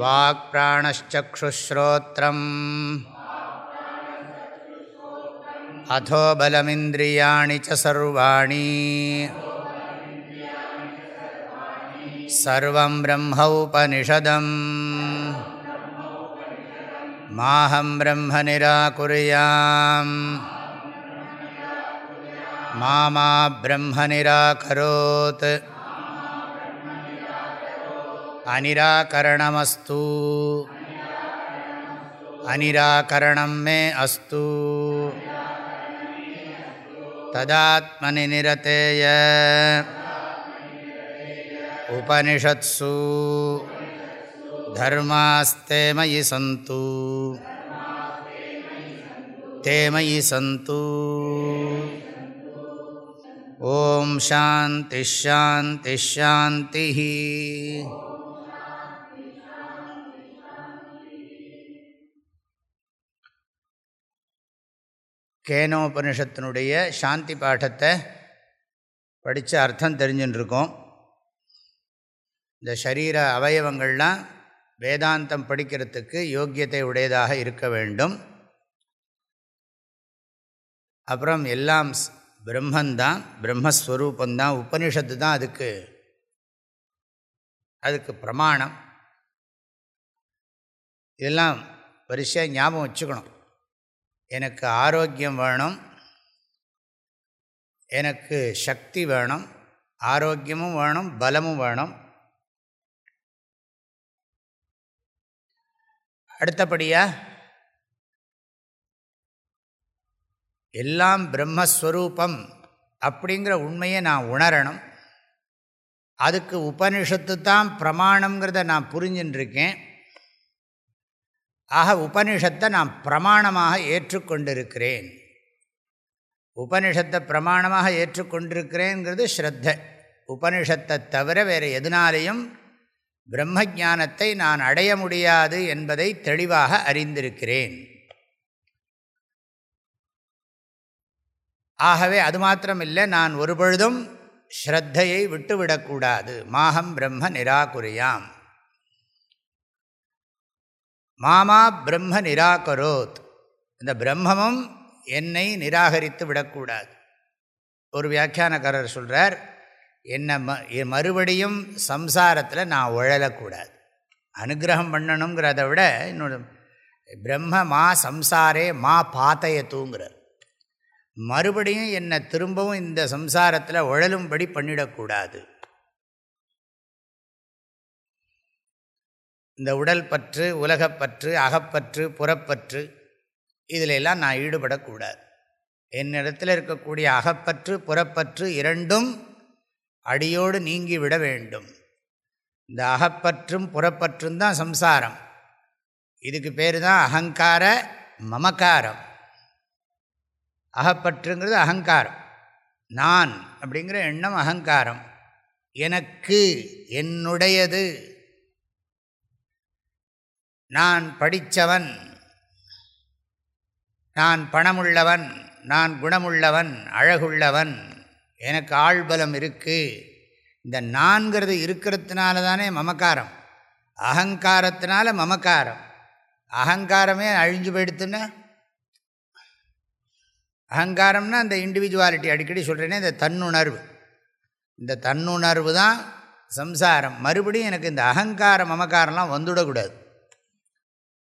वाक्प्राणश्चक्षुश्रोत्रम्। अथो बलमिन्द्रियाणि च सर्वाणि। सर्वं ब्रह्मौपनिषदम् माहं ब्रह्म निराकुर्याम्। मा ब्रह्म निराकरोत् अनिराकरणमस्तु अनिराकरणं मे अस्तु तदात्मनि निरतेय उपनिषत्सु धर्मास्ते मयि सन्तु ते मयि सन्तु ॐ शान्तिश्शान्तिश्शान्तिः கேனோபனிஷத்தினுடைய சாந்தி பாடத்தை படித்த அர்த்தம் தெரிஞ்சுட்டுருக்கோம் இந்த சரீர அவயவங்கள்லாம் வேதாந்தம் படிக்கிறதுக்கு யோக்கியத்தை உடையதாக இருக்க வேண்டும். அப்புறம் எல்லாம் பிரம்மந்தான் பிரம்மஸ்வரூபந்தான் உபனிஷத்து தான் அதுக்கு அதுக்கு பிரமாணம். இதெல்லாம் வரிசையாக ஞாபகம் வச்சுக்கணும். எனக்கு ஆரோக்கியம் வேணும். எனக்கு சக்தி வேணும். ஆரோக்கியமும் வேணும். பலமும் வேணும். அடுத்தபடியாக எல்லாம் பிரம்மஸ்வரூபம் அப்படிங்கிற உண்மையை நான் உணரணும். அதுக்கு உபனிஷத்து தான் பிரமாணங்கிறத நான் புரிஞ்சுட்டுருக்கேன் ஆக உபனிஷத்தை நான் பிரமாணமாக ஏற்றுக்கொண்டிருக்கிறேன். உபனிஷத்தை பிரமாணமாக ஏற்றுக்கொண்டிருக்கிறேங்கிறது ஸ்ரத்த. உபனிஷத்தை தவிர வேறு எதனாலேயும் பிரம்ம ஜானத்தை நான் அடைய முடியாது என்பதை தெளிவாக அறிந்திருக்கிறேன். ஆகவே அது மாத்திரமில்லை நான் ஒரு பொழுதும் ஸ்ரத்தையை விட்டுவிடக்கூடாது. மாகம் பிரம்ம நிராகுரியாம். மாமா பிரம்ம நிராகரோத். இந்த பிரம்மமும் என்னை நிராகரித்து விடக்கூடாது. ஒரு வியாக்கியானக்காரர் சொல்கிறார் என்னை ம மறுபடியும் சம்சாரத்தில் நான் உழலக்கூடாது அனுகிரகம் பண்ணணுங்கிறத விட இன்னொரு பிரம்ம மா சம்சாரே மா பாத்தைய தூங்குறார். மறுபடியும் என்னை திரும்பவும் இந்த சம்சாரத்தில் உழலும்படி பண்ணிடக்கூடாது. இந்த உடல் பற்று உலகப்பற்று அகப்பற்று புறப்பற்று இதிலெல்லாம் நான் ஈடுபடக்கூடாது. என்னிடத்தில் இருக்கக்கூடிய அகப்பற்று புறப்பற்று இரண்டும் அடியோடு நீங்கிவிட வேண்டும். இந்த அகப்பற்றும் புறப்பற்றும் தான் சம்சாரம். இதுக்கு பேர் தான் அகங்கார மமக்காரம். அகப்பற்றுங்கிறது அகங்காரம். நான் அப்படிங்கிற எண்ணம் அகங்காரம். எனக்கு என்னுடையது. நான் படித்தவன் நான் பணமுள்ளவன் நான் குணமுள்ளவன் அழகுள்ளவன் எனக்கு ஆழ்பலம் இருக்குது இந்த நான்கிறது இருக்கிறதுனால தானே மமக்காரம். அகங்காரத்தினால மமக்காரம். அகங்காரமே அழிஞ்சு போயிடுத்துன்னா அகங்காரம்னா அந்த இண்டிவிஜுவாலிட்டி அடிக்கடி சொல்கிறேனே இந்த தன்னுணர்வு. இந்த தன்னுணர்வு தான் சம்சாரம். மறுபடியும் எனக்கு இந்த அகங்காரம் மமக்காரம்லாம் வந்துவிடக்கூடாது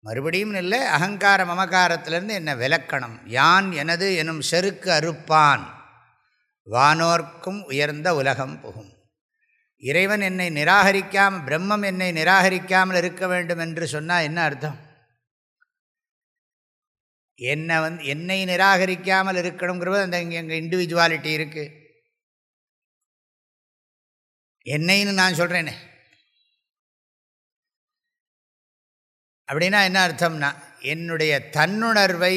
மறுபடியும் இல்லை அகங்கார மமகாரத்திலேருந்து என்னை விலக்கணும். யான் எனது எனும் செருக்கு அறுப்பான். வானோர்க்கும் உயர்ந்த உலகம் புகும். இறைவன் என்னை நிராகரிக்காமல் பிரம்மம் என்னை நிராகரிக்காமல் இருக்க வேண்டும் என்று சொன்னால் என்ன அர்த்தம்? என்னை வந்து என்னை நிராகரிக்காமல் இருக்கணுங்கிறது அந்த இங்கே எங்கள் இண்டிவிஜுவாலிட்டி இருக்குது என்னைன்னு நான் சொல்கிறேனே அப்படின்னா என்ன அர்த்தம்னா என்னுடைய தன்னுணர்வை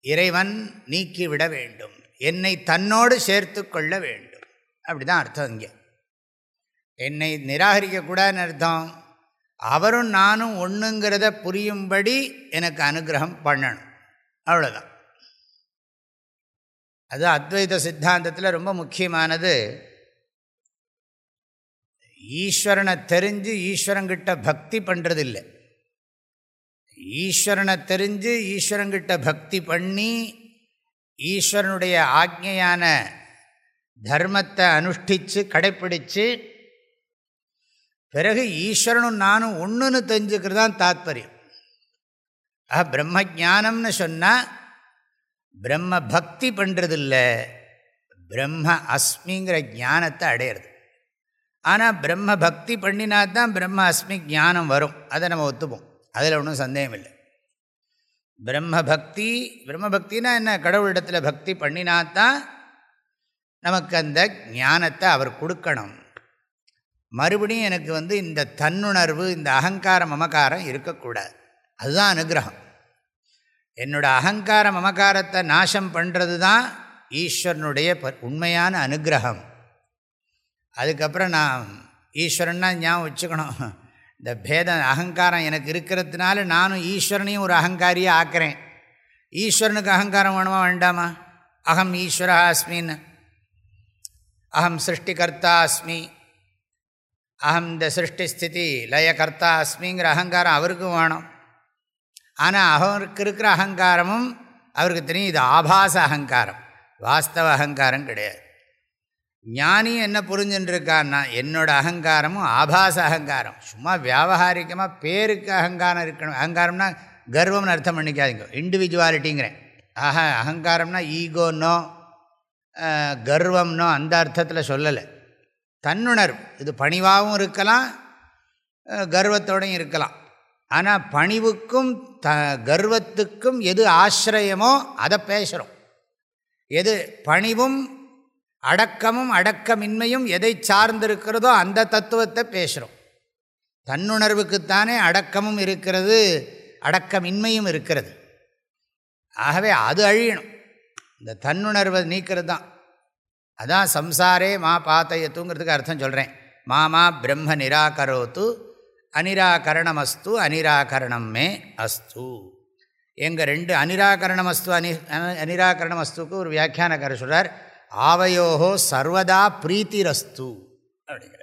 இறைவன் நீக்கிவிட வேண்டும். என்னை தன்னோடு சேர்த்து கொள்ள வேண்டும். அப்படி தான் அர்த்தம் இங்கே. என்னை நிராகரிக்கக்கூடாதுன்னு அர்த்தம். அவரும் நானும் ஒன்றுங்கிறத புரியும்படி எனக்கு அனுகிரகம் பண்ணணும். அவ்வளோதான் அது அத்வைத சித்தாந்தத்தில் ரொம்ப முக்கியமானது. ஈஸ்வரனை தெரிஞ்சு ஈஸ்வரங்கிட்ட பக்தி பண்ணுறதில்லை ஈஸ்வரனை தெரிஞ்சு ஈஸ்வரங்கிட்ட பக்தி பண்ணி ஈஸ்வரனுடைய ஆக்ஞையான தர்மத்தை அனுஷ்டித்து கடைப்பிடித்து பிறகு ஈஸ்வரனும் நானும் ஒன்றுன்னு தெரிஞ்சுக்கிறது தான் தாத்பரியம். ஆஹ் பிரம்ம ஜானம்னு சொன்னால் பிரம்ம பக்தி பண்ணுறதில்ல பிரம்ம அஸ்மிங்கிற ஞானத்தை அடையிறது. ஆனால் பிரம்ம பக்தி பண்ணினா தான் பிரம்ம அஸ்மி ஞானம் வரும். அதை நம்ம ஒத்துப்போம். அதில் ஒன்றும் சந்தேகம் இல்லை. பிரம்ம பக்தி பிரம்ம பக்தினா என்ன? கடவுளிடத்தில் பக்தி பண்ணினாத்தான் நமக்கு அந்த ஞானத்தை அவர் கொடுக்கணும். மறுபடியும் எனக்கு வந்து இந்த தன்னுணர்வு இந்த அகங்கார மமகாரம் இருக்கக்கூடாது. அதுதான் அனுகிரகம். என்னோடய அகங்கார மமகாரத்தை நாசம் பண்ணுறது தான் ஈஸ்வரனுடைய உண்மையான அனுகிரகம். அதுக்கப்புறம் நான் ஈஸ்வரன்னா ஞாபகம் வச்சுக்கணும். இந்த பேதம் அகங்காரம் எனக்கு இருக்கிறதுனால நானும் ஈஸ்வரனையும் ஒரு அகங்காரியாக ஆக்கிறேன். ஈஸ்வரனுக்கு அகங்காரம் வேணுமா வேண்டாமா? அகம் ஈஸ்வரா அஸ்மின்னு. அகம் சிருஷ்டிகர்த்தா அஸ்மி. அகம் இந்த சிருஷ்டி ஸ்திதி லயகர்த்தா அஸ்மிங்கிற அகங்காரம் அவருக்கும் வேணும். ஆனால் அவருக்கு இருக்கிற அகங்காரமும் அவருக்கு தெரியும் இது ஆபாச அகங்காரம். வாஸ்தவ அகங்காரம் கிடையாது. ஞானி என்ன புரிஞ்சுட்டுருக்கான்னா என்னோட அகங்காரமும் ஆபாச அகங்காரம். சும்மா வியாபகாரிகமாக பேருக்கு அகங்காரம் இருக்கணும். அகங்காரம்னா கர்வம்னு அர்த்தம் பண்ணிக்காதீங்க. இண்டிவிஜுவாலிட்டிங்கிறேன் ஆஹா அகங்காரம்னா ஈகோன்னோ கர்வம்னோ அந்த அர்த்தத்தில் சொல்லலை. தன்னுணர்வு. இது பணிவாகவும் இருக்கலாம் கர்வத்தோடையும் இருக்கலாம். ஆனால் பணிவுக்கும் த கர்வத்துக்கும் எது ஆசிரியமோ அதை பேசுகிறோம் எது பணிவும் அடக்கமும் அடக்கமின்மையும் எதை சார்ந்திருக்கிறதோ அந்த தத்துவத்தை பேசுகிறோம் தன்னுணர்வுக்குத்தானே அடக்கமும் இருக்கிறது அடக்கமின்மையும் இருக்கிறது. ஆகவே அது அழியணும். இந்த தன்னுணர்வை நீக்கிறது தான். அதான் சம்சாரே மா பாத்தையத்துங்கிறதுக்கு அர்த்தம் சொல்கிறேன் மாமா பிரம்ம நிராகரோத்து அனிராகரணமஸ்து அனிராகரணம் மே அஸ்து. எங்கள் ரெண்டு அனிராகரணமஸ்து அனி அனிராகரணமஸ்துக்கு ஒரு வியாக்கியானக்காரர் சொல்கிறார் ஆவையோகோ சர்வதா பிரீத்திரஸ்து. அப்படிங்கிற.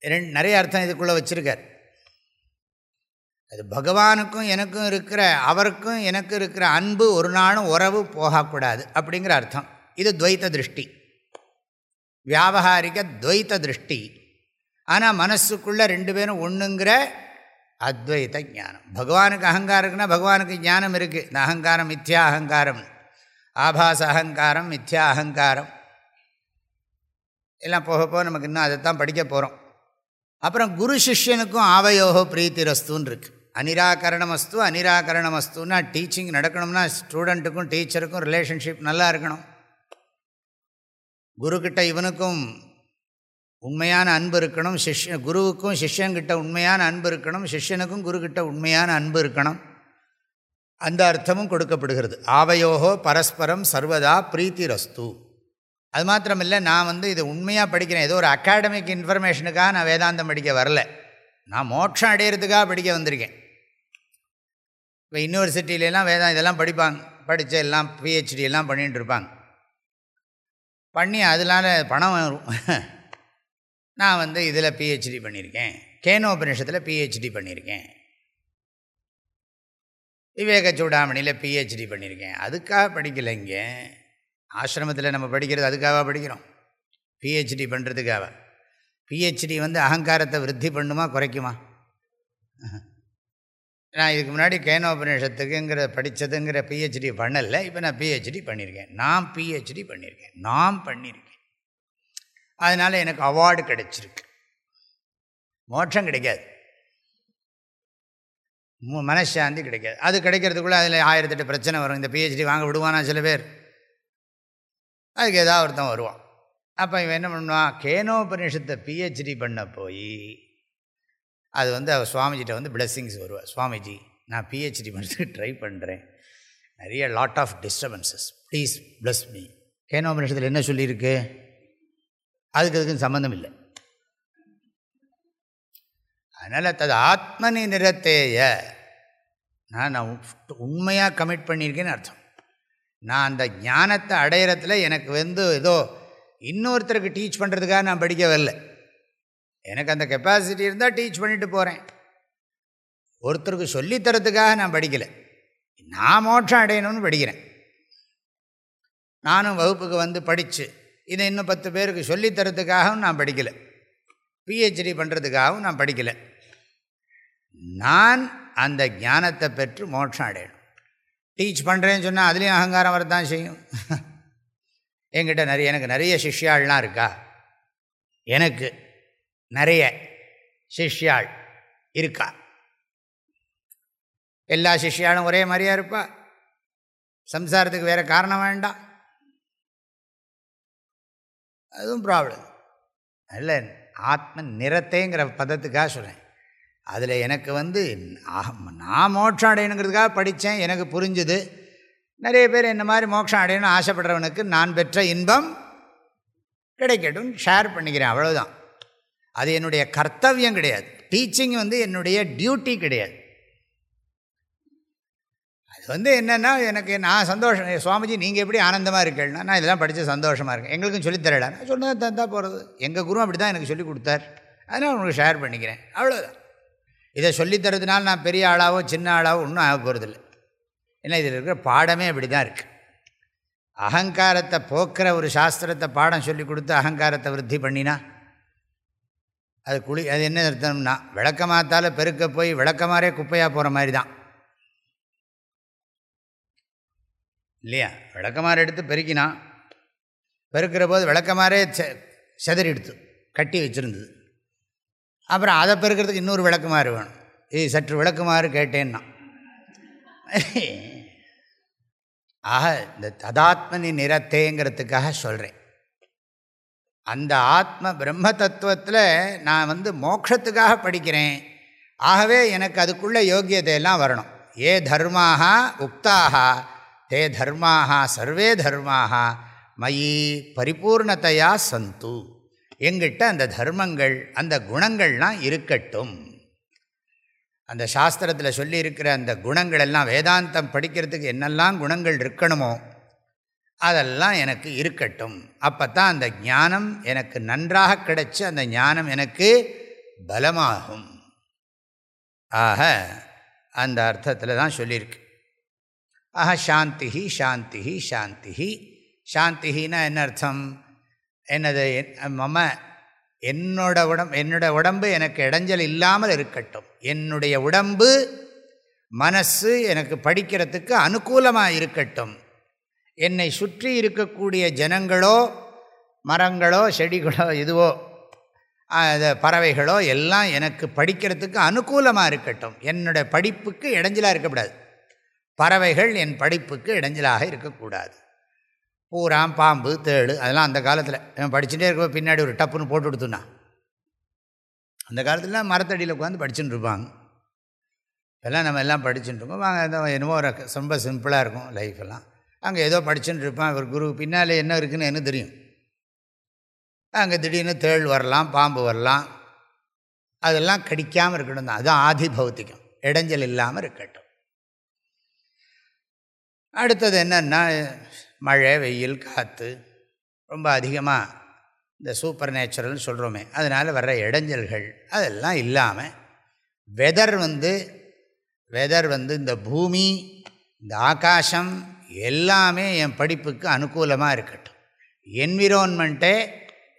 ரெண்டு நிறைய அர்த்தம் இதுக்குள்ளே வச்சுருக்கார். அது பகவானுக்கும் எனக்கும் இருக்கிற அவருக்கும் எனக்கு இருக்கிற அன்பு ஒரு நாளும் உறவு போகக்கூடாது அப்படிங்கிற அர்த்தம். இது துவைத்த திருஷ்டி. வியாபகாரிக துவைத்த திருஷ்டி. ஆனால் மனசுக்குள்ளே ரெண்டு பேரும் ஒன்றுங்கிற அத்வைத ஞானம். பகவானுக்கு அகங்காரம் இருக்குன்னா பகவானுக்கு ஞானம் இருக்குது இந்த அகங்காரம் மித்யா அகங்காரம். ஆபாச அகங்காரம் மித்யா அகங்காரம். எல்லாம் போக போக நமக்கு இன்னும் அதை தான் படிக்க போகிறோம் அப்புறம் குரு சிஷ்யனுக்கும் ஆவயோகோ பிரீத்திரஸ்துன்னு இருக்குது அனிராகரணமஸ்து அனிராகரணமஸ்துன்னா டீச்சிங் நடக்கணும்னா ஸ்டூடெண்ட்டுக்கும் டீச்சருக்கும் ரிலேஷன்ஷிப் நல்லா இருக்கணும். குருக்கிட்ட இவனுக்கும் உண்மையான அன்பு இருக்கணும். சிஷ்ய குருவுக்கும் சிஷ்யன்கிட்ட உண்மையான அன்பு இருக்கணும். சிஷ்யனுக்கும் குருக்கிட்ட உண்மையான அன்பு இருக்கணும். அந்த அர்த்தமும் கொடுக்கப்படுகிறது. ஆவையோகோ பரஸ்பரம் சர்வதா பிரீத்தி ரஸ்து அது மாத்திரமில்லை நான் வந்து இது உண்மையாக படிக்கிறேன். ஏதோ ஒரு அகாடமிக் இன்ஃபர்மேஷனுக்காக நான் வேதாந்தம் படிக்க வரல. நான் மோட்சம் அடையிறதுக்காக படிக்க வந்திருக்கேன். இப்போ யூனிவர்சிட்டியிலலாம் வேதம் இதெல்லாம் படிப்பாங்க. படித்த எல்லாம் பிஹெச்டி எல்லாம் பண்ணிகிட்டு இருப்பாங்க. பண்ணி அதனால பணம் வரும். நான் வந்து இதில் பிஹெச்டி பண்ணியிருக்கேன். கேனோபனிஷத்தில் பிஹெச்டி பண்ணியிருக்கேன். விவேக சூடாமணியில் பிஹெச்டி பண்ணியிருக்கேன். அதுக்காக படிக்கலை இங்கே ஆசிரமத்தில் நம்ம படிக்கிறது அதுக்காக படிக்கிறோம். பிஹெச்டி பண்ணுறதுக்காக பிஹெச்டி வந்து அகங்காரத்தை விருத்தி பண்ணுமா குறைக்குமா? நான் இதுக்கு முன்னாடி கேனோபநிஷத்துக்குங்கிற படித்ததுங்கிற பிஹெச்டி பண்ணலை. இப்போ நான் பிஹெச்டி பண்ணியிருக்கேன். நான் பிஹெச்டி பண்ணியிருக்கேன். நான் பண்ணியிருக்கேன். அதனால் எனக்கு அவார்டு கிடைச்சிருக்கு. மோட்சம் கிடைக்காது. மனசாந்தி கிடைக்காது. அது கிடைக்கிறதுக்குள்ளே அதில் ஆயிரத்தெட்டு பிரச்சனை வரும். இந்த பிஹெச்டி வாங்க விடுவானா சில பேர்? அதுக்கு ஏதாவது ஒருத்தன் வருவான். அப்போ இவன் என்ன பண்ணுவான்? கேனோபனிஷத்தை பிஹெச்டி பண்ண போய் அது வந்து அவர் சுவாமிஜிட்ட வந்து பிளெஸ்ஸிங்ஸ் வருவார். சுவாமிஜி நான் பிஹெச்டி பண்ணுறதுக்கு ட்ரை பண்ணுறேன் நிறைய lot of disturbances please bless me கேனோபனிஷத்தில் என்ன சொல்லியிருக்கு? அதுக்கு அதுக்கும் சம்மந்தம் இல்லை. அதனால் தது ஆத்மனி நிறத்தேய நான் நான் உண்மையாக கமிட் பண்ணியிருக்கேன்னு அர்த்தம். நான் அந்த ஞானத்தை அடையிறத்தில் எனக்கு வந்து ஏதோ இன்னொருத்தருக்கு டீச் பண்ணுறதுக்காக நான் படிக்க வரல. எனக்கு அந்த கெப்பாசிட்டி இருந்தால் டீச் பண்ணிட்டு போகிறேன் ஒருத்தருக்கு சொல்லித்தரத்துக்காக நான் படிக்கலை. நான் மோட்சம் அடையணும்னு படிக்கிறேன். நானும் வகுப்புக்கு வந்து படித்து இதை இன்னும் பத்து பேருக்கு சொல்லித்தரத்துக்காகவும் நான் படிக்கலை. பிஹெச்டி பண்ணுறதுக்காகவும் நான் படிக்கலை. நான் அந்த ஞானத்தை பெற்று மோட்சம் அடையணும். டீச் பண்ணுறேன்னு சொன்னால் அதுலேயும் அகங்காரம் வரத்தான் செய்யும். என்கிட்ட நிறைய எனக்கு நிறைய சிஷ்யாள்லாம் இருக்கா? எனக்கு நிறைய சிஷ்யாள் இருக்கா? எல்லா சிஷ்யாலும் ஒரே மாதிரியாக இருப்பா? சம்சாரத்துக்கு வேறு காரணம் வேண்டாம் அதுவும் ப்ராப்ளம் இல்லை ஆத்ம நிறத்தேங்கிற பதத்துக்காக சொல்கிறேன் அதில் எனக்கு வந்து நான் மோட்சம் அடையணுங்கிறதுக்காக படித்தேன் எனக்கு புரிஞ்சுது. நிறைய பேர் என்ன மாதிரி மோட்சம் அடையணும்னு ஆசைப்படுறவனுக்கு நான் பெற்ற இன்பம் கிடைக்கட்டும் ஷேர் பண்ணிக்கிறேன் அவ்வளோதான் அது என்னுடைய கர்த்தவியம் கிடையாது. டீச்சிங் வந்து என்னுடைய டியூட்டி கிடையாது. அது வந்து என்னென்னா எனக்கு நான் சந்தோஷம் சுவாமிஜி நீங்கள் எப்படி ஆனந்தமாக இருக்கேன்னா நான் இதெல்லாம் படித்து சந்தோஷமாக இருக்கேன். எங்களுக்கும் சொல்லித்தரடா நான் சொன்னதான் தந்தா போகிறது எங்கள் குரு அப்படி தான் எனக்கு சொல்லி கொடுத்தார். அதனால் உங்களுக்கு ஷேர் பண்ணிக்கிறேன். அவ்வளோதான் இதை சொல்லித்தரதுனால நான் பெரிய ஆளாவோ சின்ன ஆளாவோ ஒன்றும் ஆக போகிறதில்ல ஏன்னா இதில் இருக்கிற பாடமே அப்படி தான் இருக்குது அகங்காரத்தை போக்குற ஒரு சாஸ்திரத்தை பாடம் சொல்லி கொடுத்து அகங்காரத்தை விருத்தி பண்ணினா அது குளி அது என்ன அர்த்தம்னா விளக்கமாத்தால் பெருக்க போய் விளக்கமாரே குப்பையாக போகிற மாதிரி தான் இல்லையா? விளக்கமாறு எடுத்து பெருக்கினான் பெருக்கிற போது விளக்கமாரே செ செதறிடுத்து கட்டி வச்சுருந்தது. அப்புறம் அதை பெருக்கிறதுக்கு இன்னொரு விளக்குமாறு வேணும். இது சற்று விளக்குமாறு கேட்டேன்னா. ஆக இந்த ததாத்மனி நிறத்தேங்கிறதுக்காக சொல்கிறேன் அந்த ஆத்ம பிரம்ம தத்துவத்தில் நான் வந்து மோட்சத்துக்காக படிக்கிறேன். ஆகவே எனக்கு அதுக்குள்ளே யோக்கியதையெல்லாம் வரணும். ஏ தர்மாக உக்தாக தே தர்மாக சர்வே தர்மாக மயி பரிபூர்ணத்தையா சந்து. எங்கிட்ட அந்த தர்மங்கள் அந்த குணங்கள்லாம் இருக்கட்டும். அந்த சாஸ்திரத்தில் சொல்லியிருக்கிற அந்த குணங்கள் எல்லாம் வேதாந்தம் படிக்கிறதுக்கு என்னெல்லாம் குணங்கள் இருக்கணுமோ அதெல்லாம் எனக்கு இருக்கட்டும். அப்போ தான் அந்த ஞானம் எனக்கு நன்றாக கிடைச்சி அந்த ஞானம் எனக்கு பலமாகும். ஆக அந்த அர்த்தத்தில் தான் சொல்லியிருக்கு. ஆஹ சாந்தி சாந்தி சாந்தி சாந்தினா என்ன அர்த்தம்? என்னது மம என்னோட உடம்பு என்னோட உடம்பு எனக்கு இடைஞ்சல் இல்லாமல் இருக்கட்டும். என்னுடைய உடம்பு மனசு எனக்கு படிக்கிறதுக்கு அனுகூலமாக இருக்கட்டும். என்னை சுற்றி இருக்கக்கூடிய ஜனங்களோ மரங்களோ செடிகளோ இதுவோ பறவைகளோ எல்லாம் எனக்கு படிக்கிறதுக்கு அனுகூலமாக இருக்கட்டும். என்னுடைய படிப்புக்கு இடைஞ்சலாக இருக்கக்கூடாது. பறவைகள் என் படிப்புக்கு இடைஞ்சலாக இருக்கக்கூடாது. பூராம் பாம்பு தேள் அதெல்லாம் அந்த காலத்தில். இவன் படிச்சுட்டே இருக்க பின்னாடி ஒரு டப்புன்னு போட்டு கொடுத்துனா அந்த காலத்தில் மரத்தடியில் உட்காந்து படிச்சுட்டு இருப்பாங்க. இப்போல்லாம் நம்ம எல்லாம் படிச்சுட்டு இருக்கோம். வாங்க என்னமோ ரொம்ப சிம்பிளாக இருக்கும் லைஃப் எல்லாம். அங்கே ஏதோ படிச்சுட்டு இருப்பான். இவர் குரு பின்னால் என்ன இருக்குதுன்னு என்ன தெரியும். அங்கே திடீர்னு தேள் வரலாம் பாம்பு வரலாம். அதெல்லாம் கடிக்காமல் இருக்கணும் தான். அதுதான் ஆதி பௌத்திகம் இடைஞ்சல் இல்லாமல் இருக்கட்டும். அடுத்தது என்னென்னா மழை வெயில் காற்று ரொம்ப அதிகமாக இந்த சூப்பர் நேச்சுரல்னு சொல்கிறோமே அதனால் வர்ற இடைஞ்சல்கள் அதெல்லாம் இல்லாமல் வெதர் வந்து வெதர் வந்து இந்த பூமி இந்த ஆகாசம் எல்லாமே என் படிப்புக்கு அனுகூலமாக இருக்கட்டும். என்விரோன்மெண்ட்டே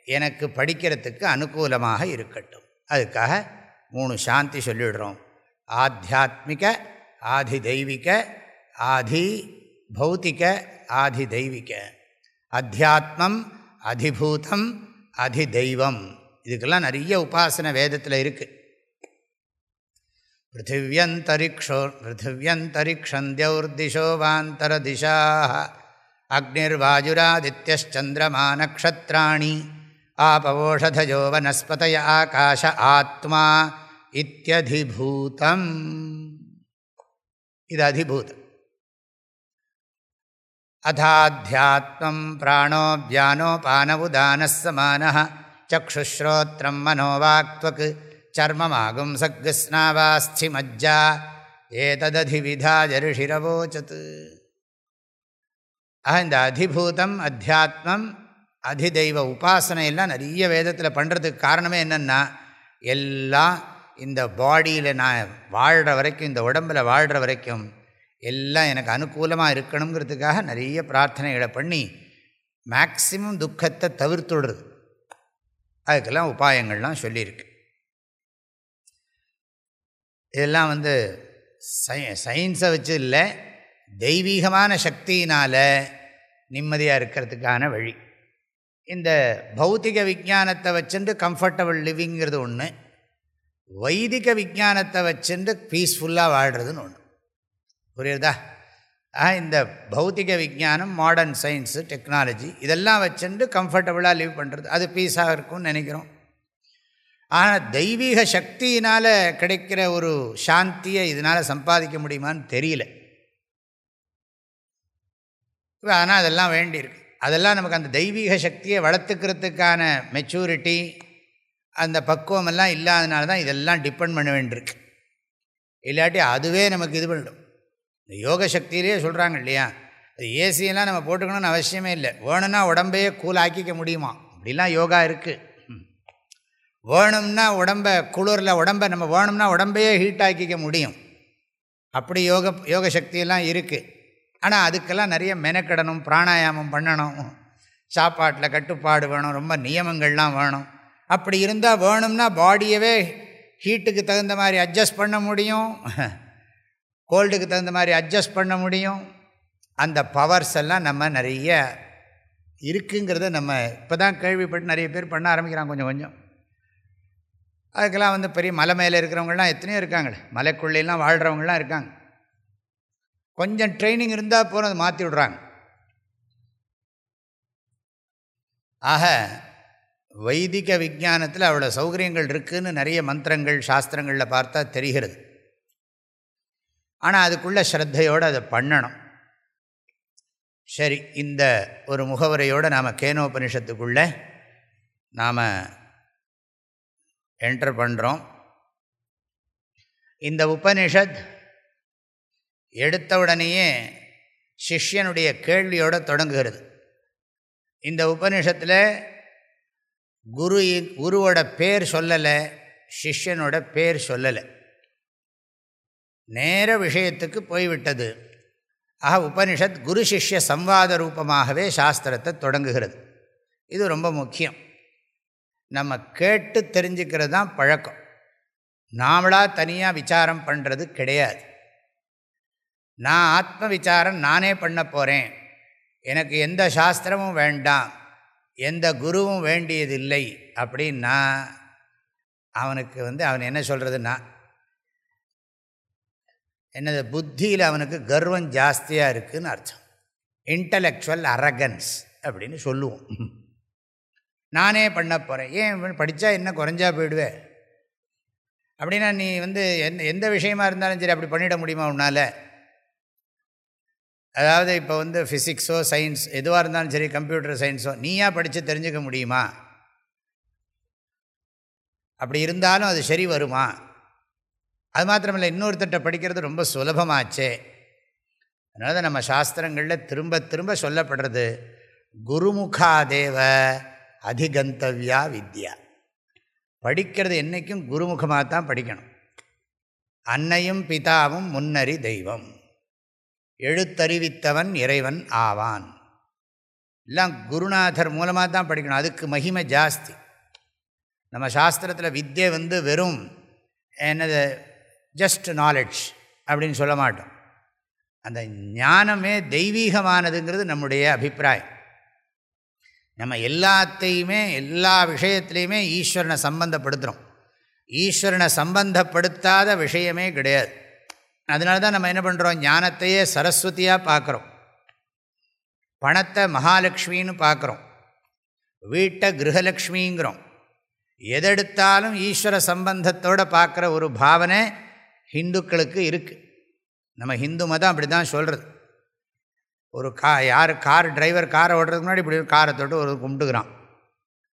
எனக்கு படிக்கிறதுக்கு அனுகூலமாக இருக்கட்டும். அதுக்காக மூணு சாந்தி சொல்லிவிடுறோம் ஆத்தியாத்மிக ஆதி தெய்வீக ஆதி பௌத்திக ஆதி தெய்வீக அத்தியாத்மம் அதிபூதம் அதிதெய்வம் இதுக்கெல்லாம் நிறைய உபாசனை வேதத்தில் இருக்குது பிருத்திவியந்தரிக்ஷோ பிருத்திவியந்தரிக்ஷந்தியௌர்திஷோ வாந்தரதிஷாः அக்னிர்வாயுராதித்யச்சந்திரமா நக்ஷத்ராணி ஆபவோஷதயோ வனஸ்பதய ஆகாஷ ஆத்மா இத்தியதிபூதம் இது அதிபூதம் அதாத்தியாத்மம் பிராணோபியானோபான உதானசமான சக்ஷுஸ்ரோத்திரம் மனோவாக்வக் சர்மமாகும் சக்ஸ்நாவாஸ்தி மஜ்ஜா ஏததிவிதா ஜரிஷிரவோச்சத் ஆக இந்த அதிபூதம் அத்தியாத்மம் அதிதெய்வ உபாசனையெல்லாம் நிறைய வேதத்தில் பண்ணுறதுக்கு காரணமே என்னென்னா எல்லாம் இந்த பாடியில் நான் வாழ்கிற வரைக்கும் இந்த உடம்பில் வாழ்கிற வரைக்கும் எல்லாம் எனக்கு அனுகூலமாக இருக்கணுங்கிறதுக்காக நிறைய பிரார்த்தனைகளை பண்ணி மேக்சிமம் துக்கத்தை தவிர்த்துடுறது. அதுக்கெல்லாம் உபாயங்கள்லாம் சொல்லியிருக்கு. இதெல்லாம் வந்து சை சயின்ஸை வச்சு இல்லை தெய்வீகமான சக்தியினால் நிம்மதியாக இருக்கிறதுக்கான வழி. இந்த பௌத்திக விஜானத்தை வச்சுட்டு கம்ஃபர்டபுள் லிவிங்கிறது ஒன்று வைதிக விஜானத்தை வச்சுட்டு பீஸ்ஃபுல்லாக வாழ்கிறதுன்னு ஒன்று புரியுறதா ஆ இந்த பௌத்திக விஜானம் மாடர்ன் சயின்ஸு டெக்னாலஜி இதெல்லாம் வச்சுட்டு கம்ஃபர்டபுளாக லீவ் பண்ணுறது அது பீஸாக இருக்கும்னு நினைக்கிறோம். ஆனால் தெய்வீக சக்தியினால் கிடைக்கிற ஒரு சாந்தியை இதனால் சம்பாதிக்க முடியுமான்னு தெரியல. ஆனால் அதெல்லாம் வேண்டியிருக்கு. அதெல்லாம் நமக்கு அந்த தெய்வீக சக்தியை வளர்த்துக்கிறதுக்கான மெச்சூரிட்டி அந்த பக்குவமெல்லாம் இல்லாதனால தான் இதெல்லாம் டிபெண்ட் பண்ண வேண்டியிருக்கு. இல்லாட்டி அதுவே நமக்கு இது பண்ணிடும். இந்த யோக சக்தியிலே சொல்கிறாங்க இல்லையா? அது ஏசியெல்லாம் நம்ம போட்டுக்கணும்னு அவசியமே இல்லை. வேணும்னா உடம்பையே கூலாக்கிக்க முடியுமா? அப்படிலாம் யோகா இருக்குது வேணும்னா உடம்பை குளிரில் உடம்பை நம்ம வேணும்னா உடம்பையே ஹீட் ஆக்கிக்க முடியும். அப்படி யோக யோக சக்தியெல்லாம் இருக்குது ஆனால் அதுக்கெல்லாம் நிறைய மெனக்கிடணும் பிராணாயாமம் பண்ணணும் சாப்பாட்டில் கட்டுப்பாடு வேணும் ரொம்ப நியமங்கள்லாம் வேணும். அப்படி இருந்தால் வேணும்னா பாடியவே ஹீட்டுக்கு தகுந்த மாதிரி அட்ஜஸ்ட் பண்ண முடியும். கோல்டுக்கு தகுந்த மாதிரி அட்ஜஸ்ட் பண்ண முடியும். அந்த பவர்ஸ் எல்லாம் நம்ம நிறைய இருக்குங்கிறத நம்ம இப்போ தான் கேள்விப்பட்டு நிறைய பேர் பண்ண ஆரம்பிக்கிறாங்க கொஞ்சம் கொஞ்சம். அதுக்கெல்லாம் வந்து பெரிய மலை மேலே இருக்கிறவங்களாம் எத்தனையோ இருக்காங்களே. மலைக்குள்ளெல்லாம் வாழ்கிறவங்களாம் இருக்காங்க. கொஞ்சம் ட்ரைனிங் இருந்தால் போகிறோம் அதை மாற்றி விடுறாங்க. ஆக வைதிக விஜானத்தில் அவ்வளோ சௌகரியங்கள் இருக்குதுன்னு நிறைய மந்திரங்கள் சாஸ்திரங்களில் பார்த்தா தெரிகிறது. ஆனால் அதுக்குள்ளே ஸ்ரத்தையோடு அதை பண்ணணும். சரி இந்த ஒரு முகவரையோடு நாம் கேனோபனிஷத்துக்குள்ளே நாம் என்டர் பண்ணுறோம் இந்த உபனிஷத் எடுத்தவுடனேயே சிஷ்யனுடைய கேள்வியோடு தொடங்குகிறது. இந்த உபனிஷத்தில் குரு குருவோட பேர் சொல்லலை சிஷ்யனோட பேர் சொல்லலை. நேர விஷயத்துக்கு போய்விட்டது. ஆக உபனிஷத் குரு சிஷ்ய சம்வாத ரூபமாகவே சாஸ்திரத்தை தொடங்குகிறது. இது ரொம்ப முக்கியம். நம்ம கேட்டு தெரிஞ்சுக்கிறது தான் பழக்கம். நாமளாக தனியாக விசாரம் பண்ணுறது கிடையாது. நான் ஆத்ம விசாரம் நானே பண்ண போகிறேன் எனக்கு எந்த சாஸ்திரமும் வேண்டாம். எந்த குருவும் வேண்டியதில்லை. அப்படின்னா அவனுக்கு வந்து அவன் என்ன சொல்கிறதுன்னா என்னது புத்தியில் அவனுக்கு கர்வம் ஜாஸ்தியாக இருக்குதுன்னு அர்த்தம். இன்டலெக்சுவல் அரகன்ஸ் அப்படின்னு சொல்லுவோம். நானே பண்ண போகிறேன் ஏன் படித்தா என்ன குறைஞ்சா போயிடுவேன் அப்படின்னா நீ வந்து எந்த எந்த விஷயமா இருந்தாலும் சரி அப்படி பண்ணிட முடியுமா உன்னால்? அதாவது இப்போ வந்து ஃபிசிக்ஸோ சயின்ஸ் எதுவாக இருந்தாலும் சரி கம்ப்யூட்டர் சயின்ஸோ நீயா படித்து தெரிஞ்சுக்க முடியுமா? அப்படி இருந்தாலும் அது சரி வருமா? அது மாத்திரமில்லை இன்னொருத்தட்ட படிக்கிறது ரொம்ப சுலபமாச்சே. அதனால தான் நம்ம சாஸ்திரங்களில் திரும்ப திரும்ப சொல்லப்படுறது குருமுகாதேவ அதிகந்தவ்யா வித்யா. படிக்கிறது என்றைக்கும் குருமுகமாக தான் படிக்கணும். அன்னையும் பிதாவும் முன்னறி தெய்வம். எழுத்தறிவித்தவன் இறைவன் ஆவான். எல்லாம் குருநாதர் மூலமாக தான் படிக்கணும் அதுக்கு மகிமை ஜாஸ்தி. நம்ம சாஸ்திரத்தில் வித்யை வந்து வெறும் என்னது ஜஸ்ட் நாலெட்ஜ் அப்படின்னு சொல்ல மாட்டோம். அந்த ஞானமே தெய்வீகமானதுங்கிறது நம்முடைய அபிப்பிராயம். நம்ம எல்லாத்தையுமே எல்லா விஷயத்துலேயுமே ஈஸ்வரனை சம்பந்தப்படுத்துகிறோம் ஈஸ்வரனை சம்பந்தப்படுத்தாத விஷயமே கிடையாது. அதனால தான் நம்ம என்ன பண்ணுறோம் ஞானத்தையே சரஸ்வதியாக பார்க்குறோம். பணத்தை மகாலட்சுமின்னு பார்க்குறோம். வீட்டை கிரகலக்ஷ்மிங்கிறோம் எதெடுத்தாலும் ஈஸ்வர சம்பந்தத்தோடு பார்க்குற ஒரு பாவனை ஹிந்துக்களுக்கு இருக்குது நம்ம ஹிந்து மதம் அப்படி தான் சொல்கிறது ஒரு கா யார் கார் டிரைவர் காரை ஓட்டுறதுக்கு முன்னாடி இப்படி காரை தொட்டு ஒரு கும்பிட்டுக்கிறான்.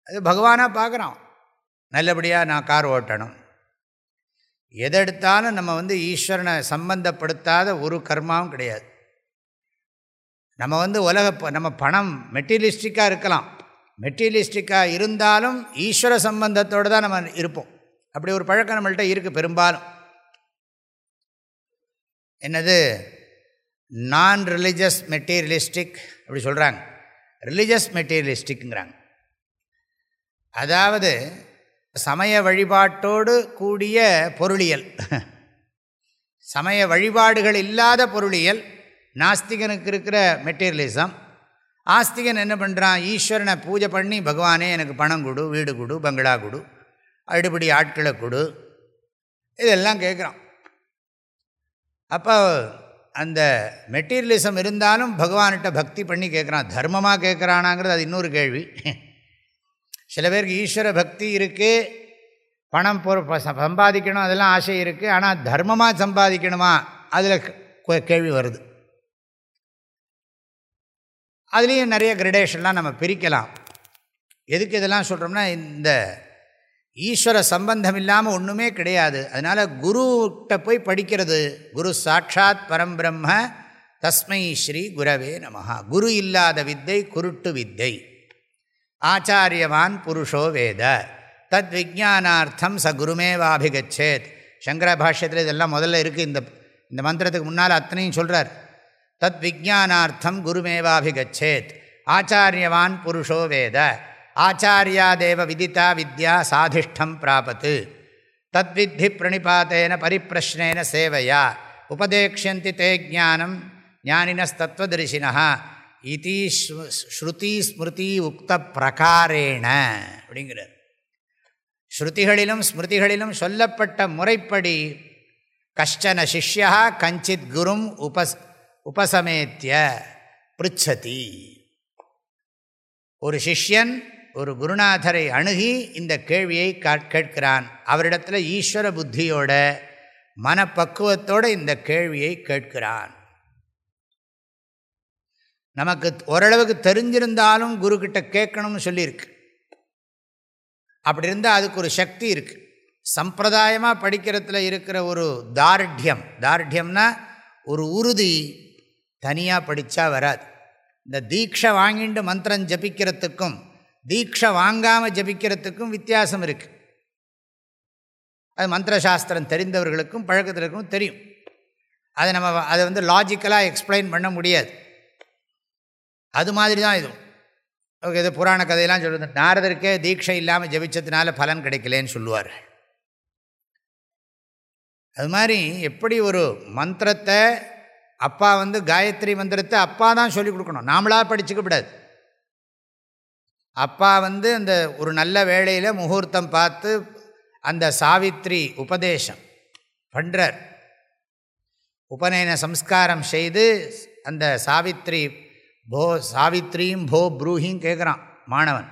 அது பகவானாக பார்க்குறான். நல்லபடியாக நான் கார் ஓட்டணும். எதெடுத்தாலும் நம்ம வந்து ஈஸ்வரனை சம்பந்தப்படுத்தாத ஒரு கர்மாவும் கிடையாது. நம்ம வந்து உலக நம்ம பணம் மெட்டீரியலிஸ்டிக்காக இருக்கலாம். மெட்டீரியலிஸ்டிக்காக இருந்தாலும் ஈஸ்வர சம்பந்தத்தோடு தான் நம்ம இருப்போம். அப்படி ஒரு பழக்கம் நம்மள்கிட்ட இருக்குது பெரும்பாலும். என்னது? நான் ரிலிஜியஸ் மெட்டீரியலிஸ்டிக் அப்படி சொல்கிறாங்க ரிலிஜியஸ் மெட்டீரியலிஸ்டிக்ங்கிறாங்க அதாவது சமய வழிபாட்டோடு கூடிய பொருளியல். சமய வழிபாடுகள் இல்லாத பொருளியல் நாஸ்திகனுக்கு இருக்கிற மெட்டீரியலிசம் ஆஸ்திகன் என்ன பண்ணுறான் ஈஸ்வரனை பூஜை பண்ணி பகவானே எனக்கு பணம் கொடு வீடு கொடு பங்களா கொடு அடுபடி ஆட்களை கொடு இதெல்லாம் கேட்குறான். அப்போ அந்த மெட்டீரியலிசம் இருந்தாலும் பகவான்கிட்ட பக்தி பண்ணி கேட்குறான். தர்மமாக கேட்குறானாங்கிறது அது இன்னொரு கேள்வி. சில பேருக்கு ஈஸ்வர பக்தி இருக்குது பணம் பொ சம்பாதிக்கணும் அதெல்லாம் ஆசை இருக்குது ஆனால் தர்மமாக சம்பாதிக்கணுமா? அதில் கேள்வி வருது. அதுலேயும் நிறைய கிரடேஷன்லாம் நம்ம பிரிக்கலாம். எதுக்கு இதெல்லாம் சொல்கிறோம்னா இந்த ஈஸ்வர சம்பந்தம் இல்லாமல் ஒன்றுமே கிடையாது. அதனால் குருட்ட போய் படிக்கிறது. குரு சாட்சாத் பரம்பிரம்ம தஸ்மை ஸ்ரீ குரவே நமஹா. குரு இல்லாத வித்தை குருட்டு வித்தை. ஆச்சாரியவான் புருஷோ வேத. தத் விஜானார்த்தம் ச குருமேவாபிகச்சேத். சங்கர பாஷ்யத்தில் இதெல்லாம் முதல்ல இருக்குது இந்த இந்த மந்திரத்துக்கு முன்னால் அத்தனையும் சொல்கிறார் தத் விஜானார்த்தம் குருமேவாபிகச்சேத். ஆச்சாரியவான் புருஷோ வேத. ஆச்சாரியாதேவ விதித்தா வித்யா சாதிஷ்டம் பிராபத்து. தத்வித்தி பிரணிபாத்தேன பரிப்பிரஷ்னேன சேவையா. உபதேக்ஷந்தி தே ஜானம் ஞானினஸ்தத்வதரிசினா இதி ஸ்ருதி ஸ்மிருதி உக்த பிரகாரேண அப்படிங்கிறார். ஸ்ருதிகளிலும் ஸ்மிருதிகளிலும் சொல்லப்பட்ட முறைப்படி கஷ்டன சிஷ்யா கஞ்சித் குரும் உபஸ் உபசமேத்திய பிருச்சதி. ஒரு சிஷ்யன் ஒரு குருநாதரை அணுகி இந்த கேள்வியை கேட்கிறான். அவரிடத்தில் ஈஸ்வர புத்தியோட மனப்பக்குவத்தோடு இந்த கேள்வியை கேட்கிறான். நமக்கு ஓரளவுக்கு தெரிஞ்சிருந்தாலும் குருக்கிட்ட கேட்கணும்னு சொல்லியிருக்கு. அப்படி இருந்தால் அதுக்கு ஒரு சக்தி இருக்குது சம்பிரதாயமாக படிக்கிறதுல இருக்கிற ஒரு தார்டியம் தார்டியம்னா ஒரு உறுதி தனியாக படித்தா வராது. இந்த தீட்சை வாங்கிட்டு மந்திரம் ஜபிக்கிறதுக்கும் தீட்சை வாங்காமல் ஜபிக்கிறதுக்கும் வித்தியாசம் இருக்குது அது மந்திரசாஸ்திரம் தெரிந்தவர்களுக்கும் பழக்கத்தில் தெரியும். அதை நம்ம அதை வந்து லாஜிக்கலாக எக்ஸ்பிளைன் பண்ண முடியாது. அது மாதிரி தான் இதுவும் ஓகே இது புராண கதையெல்லாம் சொல்லுது நாரதருக்கே தீட்சை இல்லாமல் ஜபிச்சதுனால பலன் கிடைக்கலன்னு சொல்லுவார். அது மாதிரி எப்படி ஒரு மந்திரத்தை அப்பா வந்து காயத்ரி மந்திரத்தை அப்பா தான் சொல்லிக் கொடுக்கணும். நாமளாக படிச்சுக்கப்படாது அப்பா வந்து அந்த ஒரு நல்ல வேளையில் முகூர்த்தம் பார்த்து அந்த சாவித்ரி உபதேசம் பண்ணுறார் உபநயன சம்ஸ்காரம் செய்து அந்த சாவித்ரி போ சாவித்ரியும் போ ப்ரூஹியும் கேட்குறான் மாணவன்.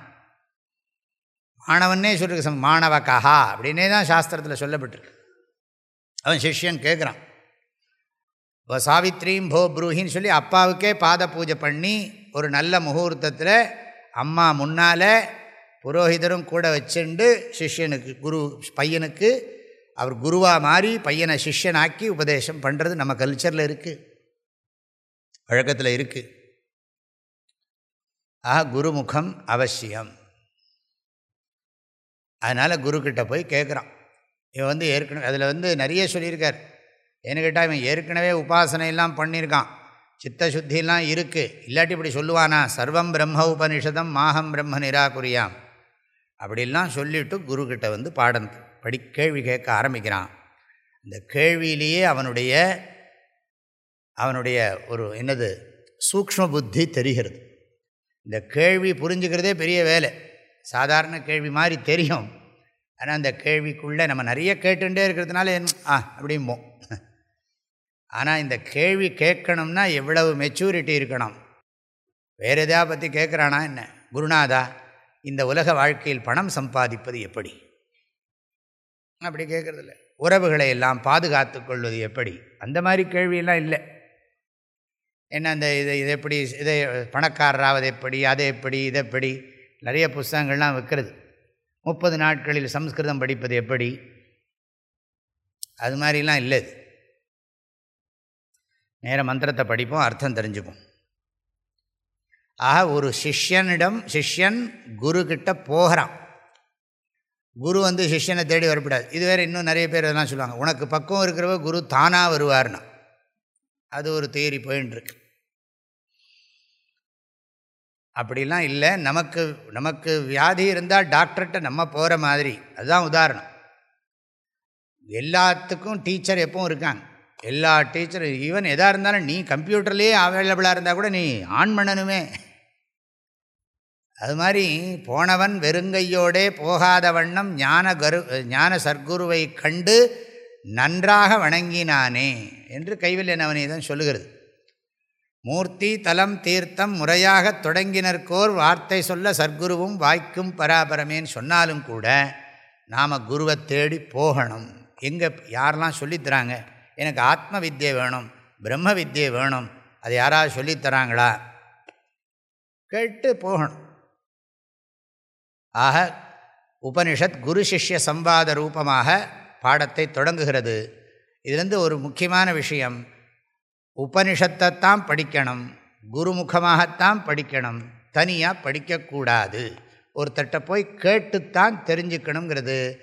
மாணவன்னே சொல்லிருக்கு மாணவகா அப்படின்னே தான் சாஸ்திரத்தில் சொல்லப்பட்டிருக்கு. அவன் சிஷ்யன் கேட்குறான் இப்போ சாவித்ரியும் போ ப்ரூஹின்னு சொல்லி அப்பாவுக்கே பாத பூஜை பண்ணி ஒரு நல்ல முகூர்த்தத்தில் அம்மா முன்னால் புரோஹிதரும் கூட வச்சுண்டு சிஷ்யனுக்கு குரு பையனுக்கு அவர் குருவாக மாறி பையனை சிஷ்யனாக்கி உபதேசம் பண்ணுறது நம்ம கல்ச்சரில் இருக்குது வழக்கத்தில் இருக்குது ஆக குருமுகம் அவசியம். அதனால் குருக்கிட்ட போய் கேட்குறான் இவன் வந்து ஏற்கனவே அதில் வந்து நிறைய சொல்லியிருக்கார். ஏன்னு கேட்டால் இவன் ஏற்கனவே உபாசனையெல்லாம் பண்ணியிருக்கான். சித்த இருக்குது இல்லாட்டி இப்படி சொல்லுவானா? சர்வம் பிரம்ம உபனிஷதம் மாகம் பிரம்ம நிராகுரியாம். அப்படிலாம் சொல்லிவிட்டு குருக்கிட்ட வந்து பாடம் படி கேள்வி கேட்க ஆரம்பிக்கிறான். இந்த கேள்வியிலேயே அவனுடைய அவனுடைய ஒரு என்னது? சூக்ம புத்தி தெரிகிறது. இந்த கேள்வி புரிஞ்சுக்கிறதே பெரிய வேலை. சாதாரண கேள்வி மாதிரி தெரியும். ஆனால் அந்த கேள்விக்குள்ளே நம்ம நிறைய கேட்டுகிட்டே இருக்கிறதுனால ஆ அப்படிம்போம். ஆனால் இந்த கேள்வி கேட்கணும்னா எவ்வளவு மெச்சூரிட்டி இருக்கணும்? வேறு எதையா பற்றி கேட்குறானா என்ன? குருநாதா இந்த உலக வாழ்க்கையில் பணம் சம்பாதிப்பது எப்படி? அப்படி கேட்குறதில்ல உறவுகளை எல்லாம் பாதுகாத்து கொள்வது எப்படி? அந்த மாதிரி கேள்வியெல்லாம் இல்லை. என்ன அந்த இதை இதை எப்படி இதை பணக்காரராவது எப்படி அதை எப்படி இதை எப்படி? நிறைய புஸ்தகங்கள்லாம் வைக்கிறது. முப்பது நாட்களில் சம்ஸ்கிருதம் படிப்பது எப்படி? அது மாதிரிலாம் இல்லை நேர மந்திரத்தை படிப்போம் அர்த்தம் தெரிஞ்சுப்போம். ஆக ஒரு சிஷ்யனிடம் சிஷ்யன் குரு போகிறான். குரு வந்து சிஷ்யனை தேடி வரப்படாது இது வேறு இன்னும் நிறைய பேர் இதெல்லாம் சொல்லுவாங்க. உனக்கு பக்குவம் இருக்கிறவ குரு தானாக வருவார்னா. அது ஒரு தேரி போயின்ட்டுருக்கு அப்படிலாம் இல்லை. நமக்கு நமக்கு வியாதி இருந்தால் டாக்டர்கிட்ட நம்ம போகிற மாதிரி. அதுதான் உதாரணம். எல்லாத்துக்கும் டீச்சர் எப்பவும் இருக்காங்க. எல்லா டீச்சரும் ஈவன் எதாக இருந்தாலும் நீ கம்ப்யூட்டர்லேயே அவைலபிளாக இருந்தால் கூட நீ ஆன் பண்ணணுமே. அது மாதிரி போனவன் வெறுங்கையோடே போகாத வண்ணம் ஞான கரு ஞான சர்க்குருவை கண்டு நன்றாக வணங்கினானே என்று கைவல்ய தான் சொல்லுகிறது. மூர்த்தி தலம் தீர்த்தம் முறையாக தொடங்கினர்கோர் வார்த்தை சொல்ல சர்க்குருவும் வாய்க்கும் பராபரமேன்னு சொன்னாலும் கூட நாம் குருவை தேடி போகணும். எங்கே யாரெல்லாம் சொல்லித்தராங்க எனக்கு ஆத்ம வித்தியை வேணும் பிரம்ம வித்தியை வேணும் அது யாராவது சொல்லித்தராங்களா? கேட்டு போகணும். ஆக உபனிஷத் குரு சிஷ்ய சம்பாத ரூபமாக பாடத்தை தொடங்குகிறது. இதுலேருந்து ஒரு முக்கியமான விஷயம் உபனிஷத்தைத்தான் படிக்கணும் குருமுகமாகத்தான் படிக்கணும் தனியாக படிக்கக்கூடாது. ஒருத்தட்ட போய் கேட்டுத்தான் தெரிஞ்சுக்கணுங்கிறது.